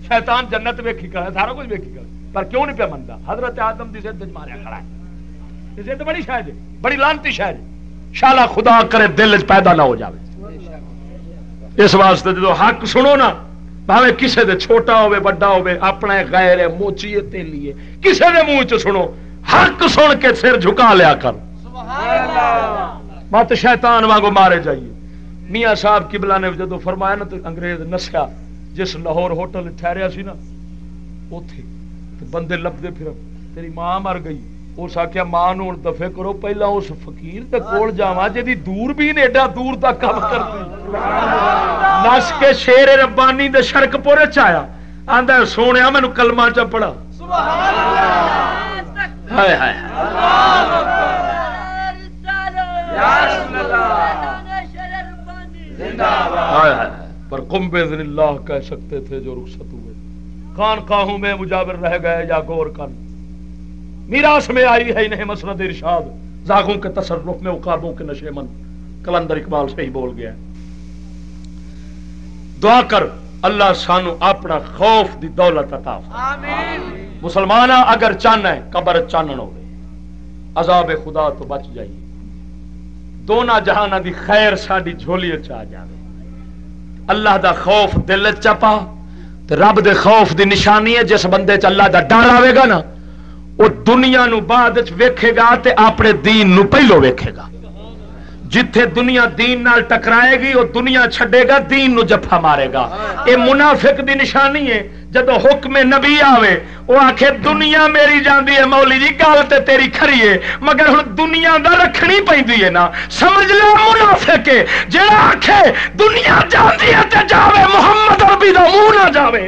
شیطان جنت ویکھی کرا سارا کچھ ویکھی کرا پر کیوں نہیں پیا منتا حضرت آدم دی زد ماریا کھڑا ہے۔ زد بڑی شاید بڑی لانتی شاید شالا خدا کرے دل پیدا نہ ہو جاوے۔ اس واسطے جدو حق سنو نا بھاوے کسے دے چھوٹا ہوئے بڑا ہوئے اپنا غیر ہے موچیے تیلیے کسے دے منہ چ سنو حق سن کے سر جھکا لیا کر۔ مت شیطان وانگو مارے جائیے۔ میاں صاحب کبلا نے جدو فرمایا نا تو انگریز نسیا جس لاہور ہوٹل ٹھہریا سی نا اتے بندے لبدے پھر تیری ماں مر گئی۔ اس آخیا ماں نو دفے کرو پہلا اس فقیر دے کول جاوا جی دور بھی ایڈا دور تک کام کرتی نس کے شیر ربانی دے شرک پورے چایا آدھا سونے مینو کلما چ پڑا پر کم بے اللہ کہہ سکتے تھے جو رخصت ہوئے۔ خان کاہوں میں مجاور رہ گئے یا گور کن۔ میراث میں آئی ہے انہیں مسرت ارشاد۔ زاغوں کے تصرف میں اقابوں کے نشے من۔ کلندر اقبال سے ہی بول گیا۔ دعا کر اللہ سانو اپنا خوف دی دولت عطا مسلمان اگر چان ہے قبر چانن ہو عذاب خدا تو بچ جائیے۔ دونوں جہان دی خیر ساری جھولی چ جائے اللہ دا خوف دل چپا رب دے خوف دی نشانی ہے جس بندے چ اللہ دا ڈر آئے گا نا وہ دنیا نو بعد ویکھے گا تے اپنے دین نو پہلو ویکھے گا جتھے دنیا دین نال ٹکرائے گی وہ دنیا چھڈے گا دین نو جفا مارے گا۔ اے منافق دی نشانی ہے۔ جدو حکم نبی آوے وہ آخے دنیا میری جاندی ہے مولی جی گل تے تیری کھری ہے۔ مگر ہن دنیا دا رکھنی پیندی ہے نا۔ سمجھ لو منافق ہے۔ جڑا آکھے دنیا جاندی ہے تے جاوے محمد عربی دا منہ نہ جاوے۔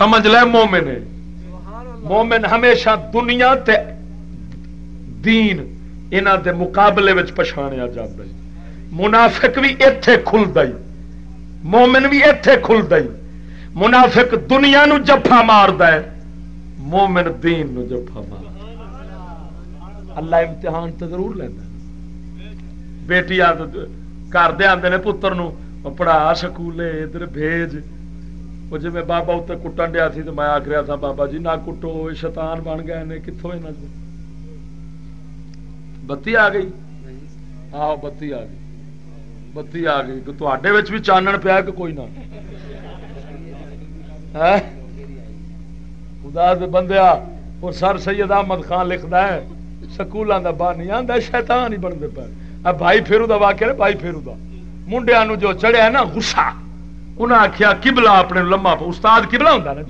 سمجھ لے مومن۔ ہے مومن ہمیشہ دنیا تے دین انہ دے مقابلے وچ پچھاڑیا جاتا ہے۔ منافق بھی اتے کھلتا ہی مومن بھی اتے کھلتا ہی منافق دنیا نو جفا مارد ہے۔ مومن دین نو جفا مار اللہ امتحان تو ضرور لینا بیٹی گھر دے آتے نے پتر نو پڑھا سکولے ادھر بھیج۔ وہ جی میں بابا اتنے کٹن دیا سی تو میں آخ رہا تھا بابا جی نہ کٹو شیطان بن گئے نے کتوں یہاں سے بتی آ گئی آہو بتی آ گئی بتی آ گئی تے بھی چانن پیا کہ کوئی نہ خدا بندیا اور سر سید احمد خان لکھتا ہے سکولوں کا باہر نہیں آتا شیطان ہی بنتے پے بھائی پھیرو کا واقعہ بھائی پھیرو کا منڈیا جو چڑھیا نا غصہ انہیں آخیا کبلا اپنے لما پا استاد کبلا ہوں نا جی۔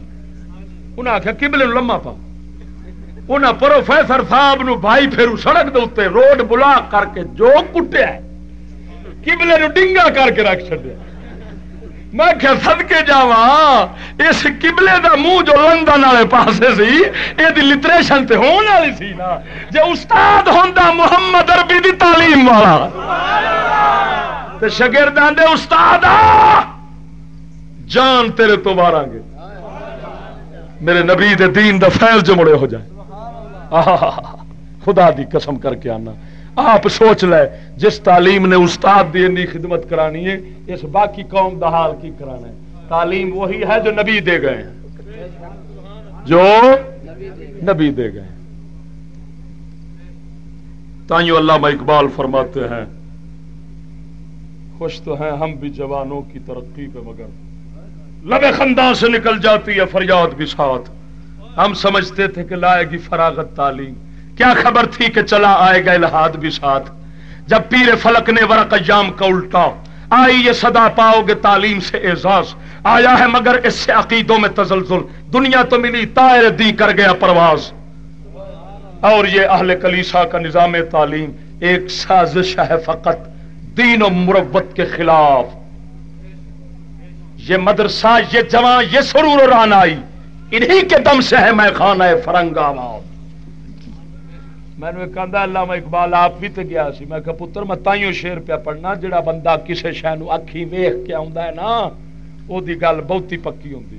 انہیں آخیا کبلے لما پا انہیں پروفیسر صاحب نو بھائی پھر سڑک دے اتنے روڈ بلا کر کے جو کٹیا کبلے نو ڈنگا کر کے رکھ چڑیا میں کیا سد کے جا اس کبلے دا منہ جو لندن والے پاسے سی یہ لٹریشن تے ہونے والی سی نا۔ جی استاد ہوں محمد اربی دی تعلیم والا۔ تے شگردان دے استاد آ! جان تیرے تو مارا گے۔ میرے نبی دے دین دا فیل جو مڑے ہو جائے۔ خدا دی قسم کر کے آنا۔ آپ سوچ لے، جس تعلیم نے استاد دی انی خدمت کرانی ہے، اس باقی قوم دا حال کی کرانا ہے؟ تعلیم وہی ہے جو نبی دے گئے جو نبی دے گئے تائیوں اللہ اقبال فرماتے ہیں، خوش تو ہیں ہم بھی جوانوں کی ترقی پہ مگر۔ لبے خندان سے نکل جاتی ہے فریاد بھی ساتھ۔ ہم سمجھتے تھے کہ لائے گی فراغت تعلیم۔ کیا خبر تھی کہ چلا آئے گا الہاد بھی ساتھ؟ جب پیر فلک نے ورق جام کا الٹا، آئی یہ صدا پاؤ گے تعلیم سے اعزاز۔ آیا ہے مگر اس سے عقیدوں میں تزلزل۔ دنیا تو ملی تائر دی کر گیا پرواز۔ اور یہ اہل کلیسا کا نظام تعلیم ایک سازش ہے فقط، دین و مربت کے خلاف۔ یہ مدرسہ، یہ جوان یہ سرور ران آئی انہی کے دم سے ہے میں خانہ فرنگ فرنگا میں نے کہا، اللہ اقبال، آپ بھی تو گیا سی۔ میں کہا، پتر، میں تائیوں شیر پیا پڑھنا، جڑا بندہ کسے شہ نو اکھی ویخ کے آندا ہے نا، او دی گل بہت ہی پکی ہوندی۔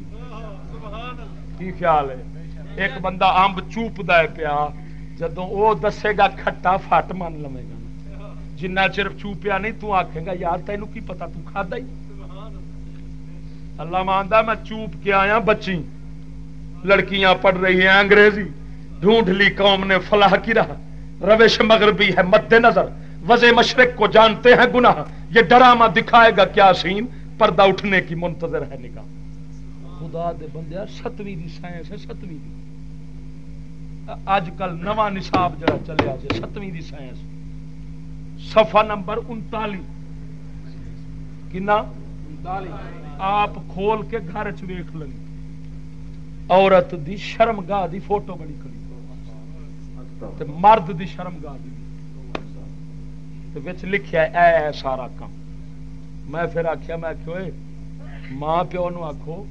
کی خیال ہے؟ ایک بندہ امب چوپ ہے پیا، جدوں او دسے گا، کھٹا فٹ من لوے گا۔ جنہ چر چوپیا نہیں، تو آکھے گا، یار، تینوں کی پتا تو کھادا ہی۔ اللہ مانتا میں چوپ کے آیا بچی۔ لڑکیاں پڑھ رہی ہیں انگریزی۔ ڈھونڈ لی قوم نے فلاح کی رہا روش مغربی ہے مد نظر۔ وزے مشرق کو جانتے ہیں گناہ۔ یہ ڈرامہ دکھائے گا کیا سین پردہ اٹھنے کی منتظر ہے نکاح خدا دے بندے ستویں دی سائنس ہے، ستویں دی۔ اج کل نواں نصاب جڑا چلیا جی ستویں دی سائنس۔ صفحہ نمبر انتالی کنا؟ آپ کھول کے گھر چیخ لگی عورت دی شرم گاہ دی فوٹو بڑی کری تے مرد دی شرم گاہ دی وچ لکھیا اے اے سارا کام میں پھر آخیا میں آخو ماں پیو نو آخو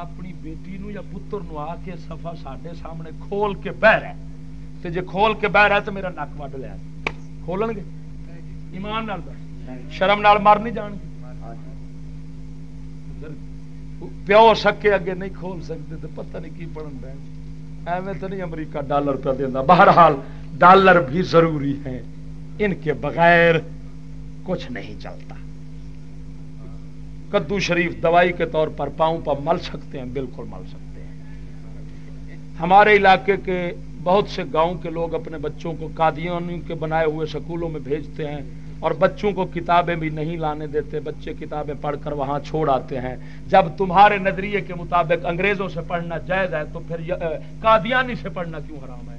اپنی بیٹی نو یا پتر نو آ کے سفا سڈے سامنے کھول کے بہ رہا تو جی کھول کے بہ رہا تو میرا نک وڈ لیا۔ کھولن گے؟ ایمان نال شرم نال مر نہیں جان گے۔ پیو سکے اگے نہیں کھول سکتے تو پتہ نہیں کی پڑھن پہ ایویں تو نہیں امریکہ ڈالر پہ دینا بہرحال ڈالر بھی ضروری ہے ان کے بغیر کچھ نہیں چلتا۔ کدو شریف دوائی کے طور پر پاؤں پر مل سکتے ہیں، بالکل مل سکتے ہیں۔ ہمارے علاقے کے بہت سے گاؤں کے لوگ اپنے بچوں کو قادیانی کے بنائے ہوئے سکولوں میں بھیجتے ہیں۔ اور بچوں کو کتابیں بھی نہیں لانے دیتے، بچے کتابیں پڑھ کر وہاں چھوڑ آتے ہیں۔ جب تمہارے نظریے کے مطابق انگریزوں سے پڑھنا جائز ہے، تو پھر قادیانی سے پڑھنا کیوں حرام ہے؟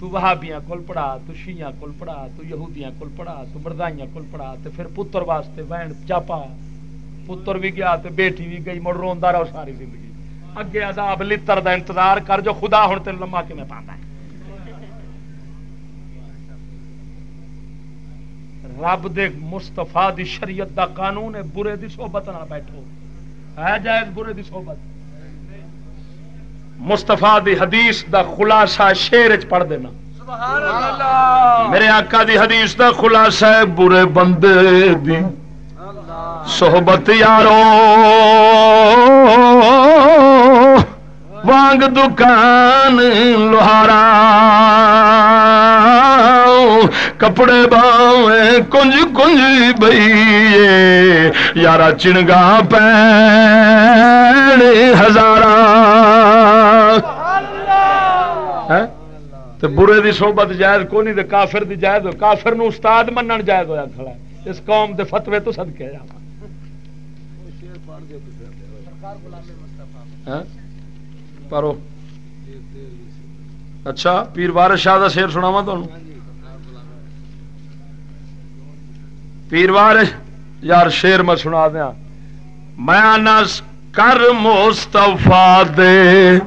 تو وہابیاں کول پڑھا، تو شیعہ کول پڑھا، تو یہودیاں کول پڑھا، تو مردائیاں کول پڑھا، تو پھر پتر واسطے وین چاپا۔ پتر بھی گیا تو بیٹی بھی گئی، مڑ روندا رہو ساری زندگی۔ اگے عذاب، لتر دا انتظار کر جو خدا ہوں تین لما کے میں پانا ہے۔ رب دے مستفا دی شریعت دا قانون ہے برے دی صحبت نہ بیٹھو۔ ہے جائز برے دی صحبت؟ مستفا دی حدیث دا خلاصہ شیر چ پڑھ دینا۔ میرے آقا دی حدیث دا خلاصہ ہے برے بندے دی صحبت یارو۔ وانگ دکان لوہارا۔ کپڑے باوے کنج کنج بئی یارا چنگا پین ہزار برے دی صحبت جائز کو نہیں کافر دی جائز کافر نو استاد منن جائز ہوا کھڑا اس قوم دے فتوے تو سد ہاں؟ پرو۔ اچھا پیر وارس شاہ کا شیر سناوا تمہیں پیر وارس یار شیر میں سنا دیا میں کر مستفا دے۔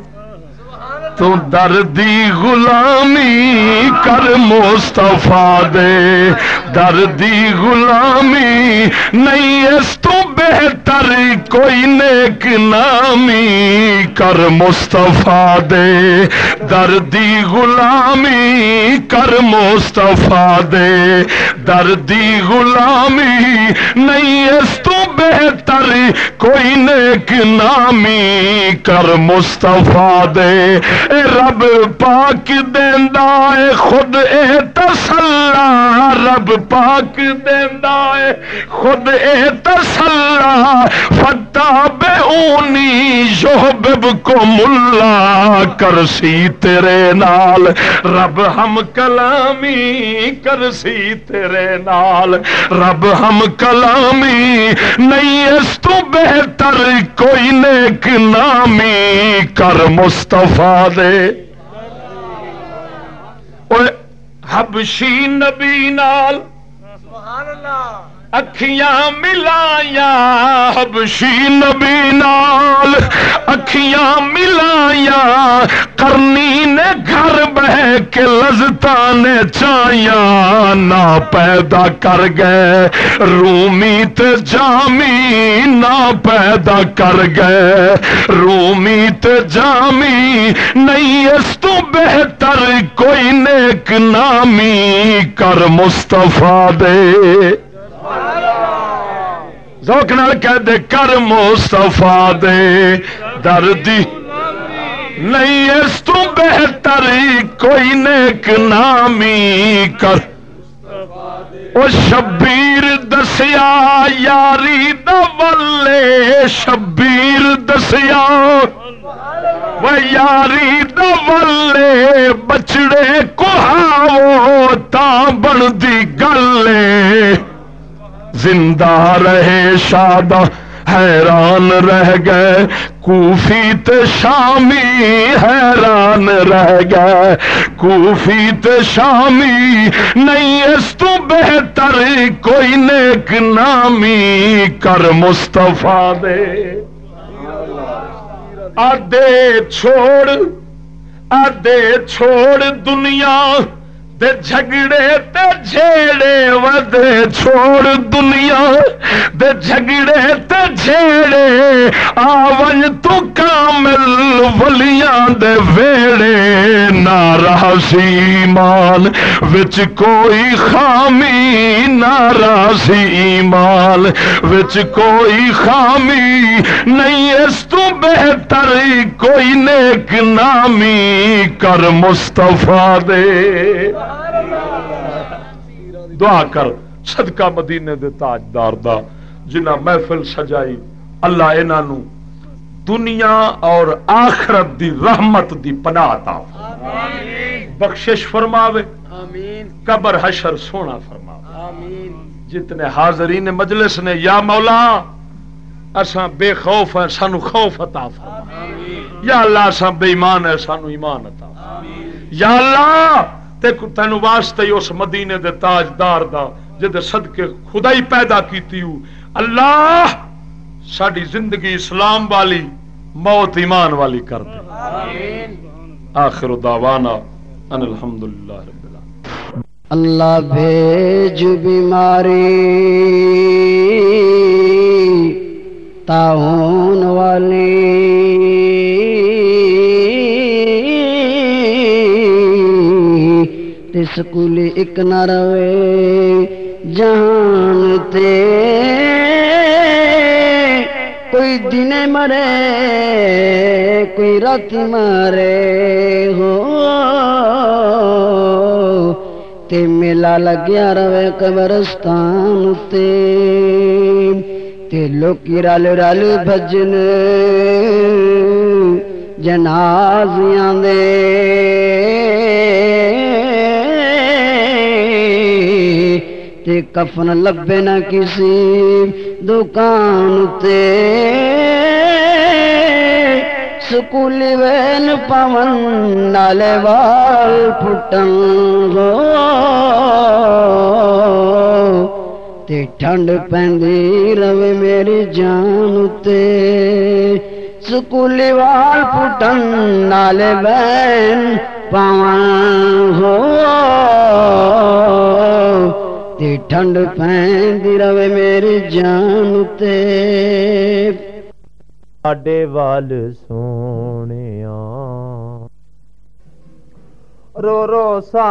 تو دردی غلامی کر مستفا دے۔ دردی غلامی نہیں اس تو بہتر کوئی نیک نامی کر مستفا دے۔ دردی غلامی کر مستفا دے۔ دردی غلامی نہیں اس تو بہتر کوئی نیک نامی کر مستفا دے۔ رب پاک دیندا اے، خود اے تسلا، رب پاک دیندا اے، خود اے تسلا فتا بے اونی یحبب کو ملا کرسی تیرے نال، رب ہم کلامی کرسی تیرے نال، رب ہم کلامی نہیں اس تو بہتر، کوئی نیک نامی کر مصطفیٰ دے۔ حبشی نبی نال۔ اکھیاں ملایا حبشی نبی نال اکھیاں ملایا کرنی نے گھر بہ کے لذتا نے چایا نہ پیدا کر گئے رومی تے جامی نہ پیدا کر گئے رومی تے جامی نہیں اس تو بہتر کوئی نیک نامی کر مستفا دے ذوق نال کہہ دے کر مصطفا دے دردی نہیں، اس تو بہتر کوئی نیک نامی کر۔ او شبیر دسیا، یاری دلے شبیر دسیا۔ وہ یاری دلے بچڑے کو ہاں، تا بنتی گلے۔ زندہ رہے شاد حیران رہ گئے کوفی تے شامی حیران رہ گئے۔ کوفی تے شامی، نہیں اس تو بہتر کوئی نیک نامی۔ کر مستفا دے۔ آدے چھوڑ آدے چھوڑ دنیا۔ دے جھگڑے تے جھیڑے ودے چھوڑ دنیا۔ دے جھگڑے تے جھیڑے، آون تو کامل ولیاں دے ویڑے۔ نہ رہا سی ایمان وچ کوئی خامی نہ رہا سی ایمان وچ کوئی خامی۔ نہیں اس تو بہتر کوئی نیک نامی کر مصطفیٰ دے۔ دعا کر صدقہ مدینے دے تاجدار دا جنہ محفل سجائی اللہ انہوں دنیا اور آخرت دی رحمت دی پناہ عطا بخشش فرماوے۔ قبر حشر سونا فرماوے۔ جتنے حاضرین مجلس نے یا مولا اساں بے خوف ہیں سانو خوف عطا فرما یا اللہ اساں بے ایمان ہے سانو ایمان عطا یا اللہ تین واسطے اس مدینے دے تاجدار دا جدے صدقے خدائی پیدا کیتی ہو۔ اللہ ساری زندگی اسلام والی موت ایمان والی کر دے۔ آخر دعوانا ان الحمدللہ رب العالمین۔ اللہ بھیج بیماری تاؤن والی۔ سکول ایک نہ روے جہان تے کوئی دن مرے، کوئی رات مرے، ہو، تے میلا لگیا رہے قبرستان تے تے لوکی رل رل بجن جنازیاں دے۔ تے کفن لبے نہ کسی دکان تے۔ سکولی وین پون نالے وال پھٹن گو تے ٹھنڈ پہندی روے میری جان تے۔ سکولی وال پھٹن نالے وین پون ہو تے ٹھنڈ پہندی روے میری جان تے ساڈے وال سونے رو رو سا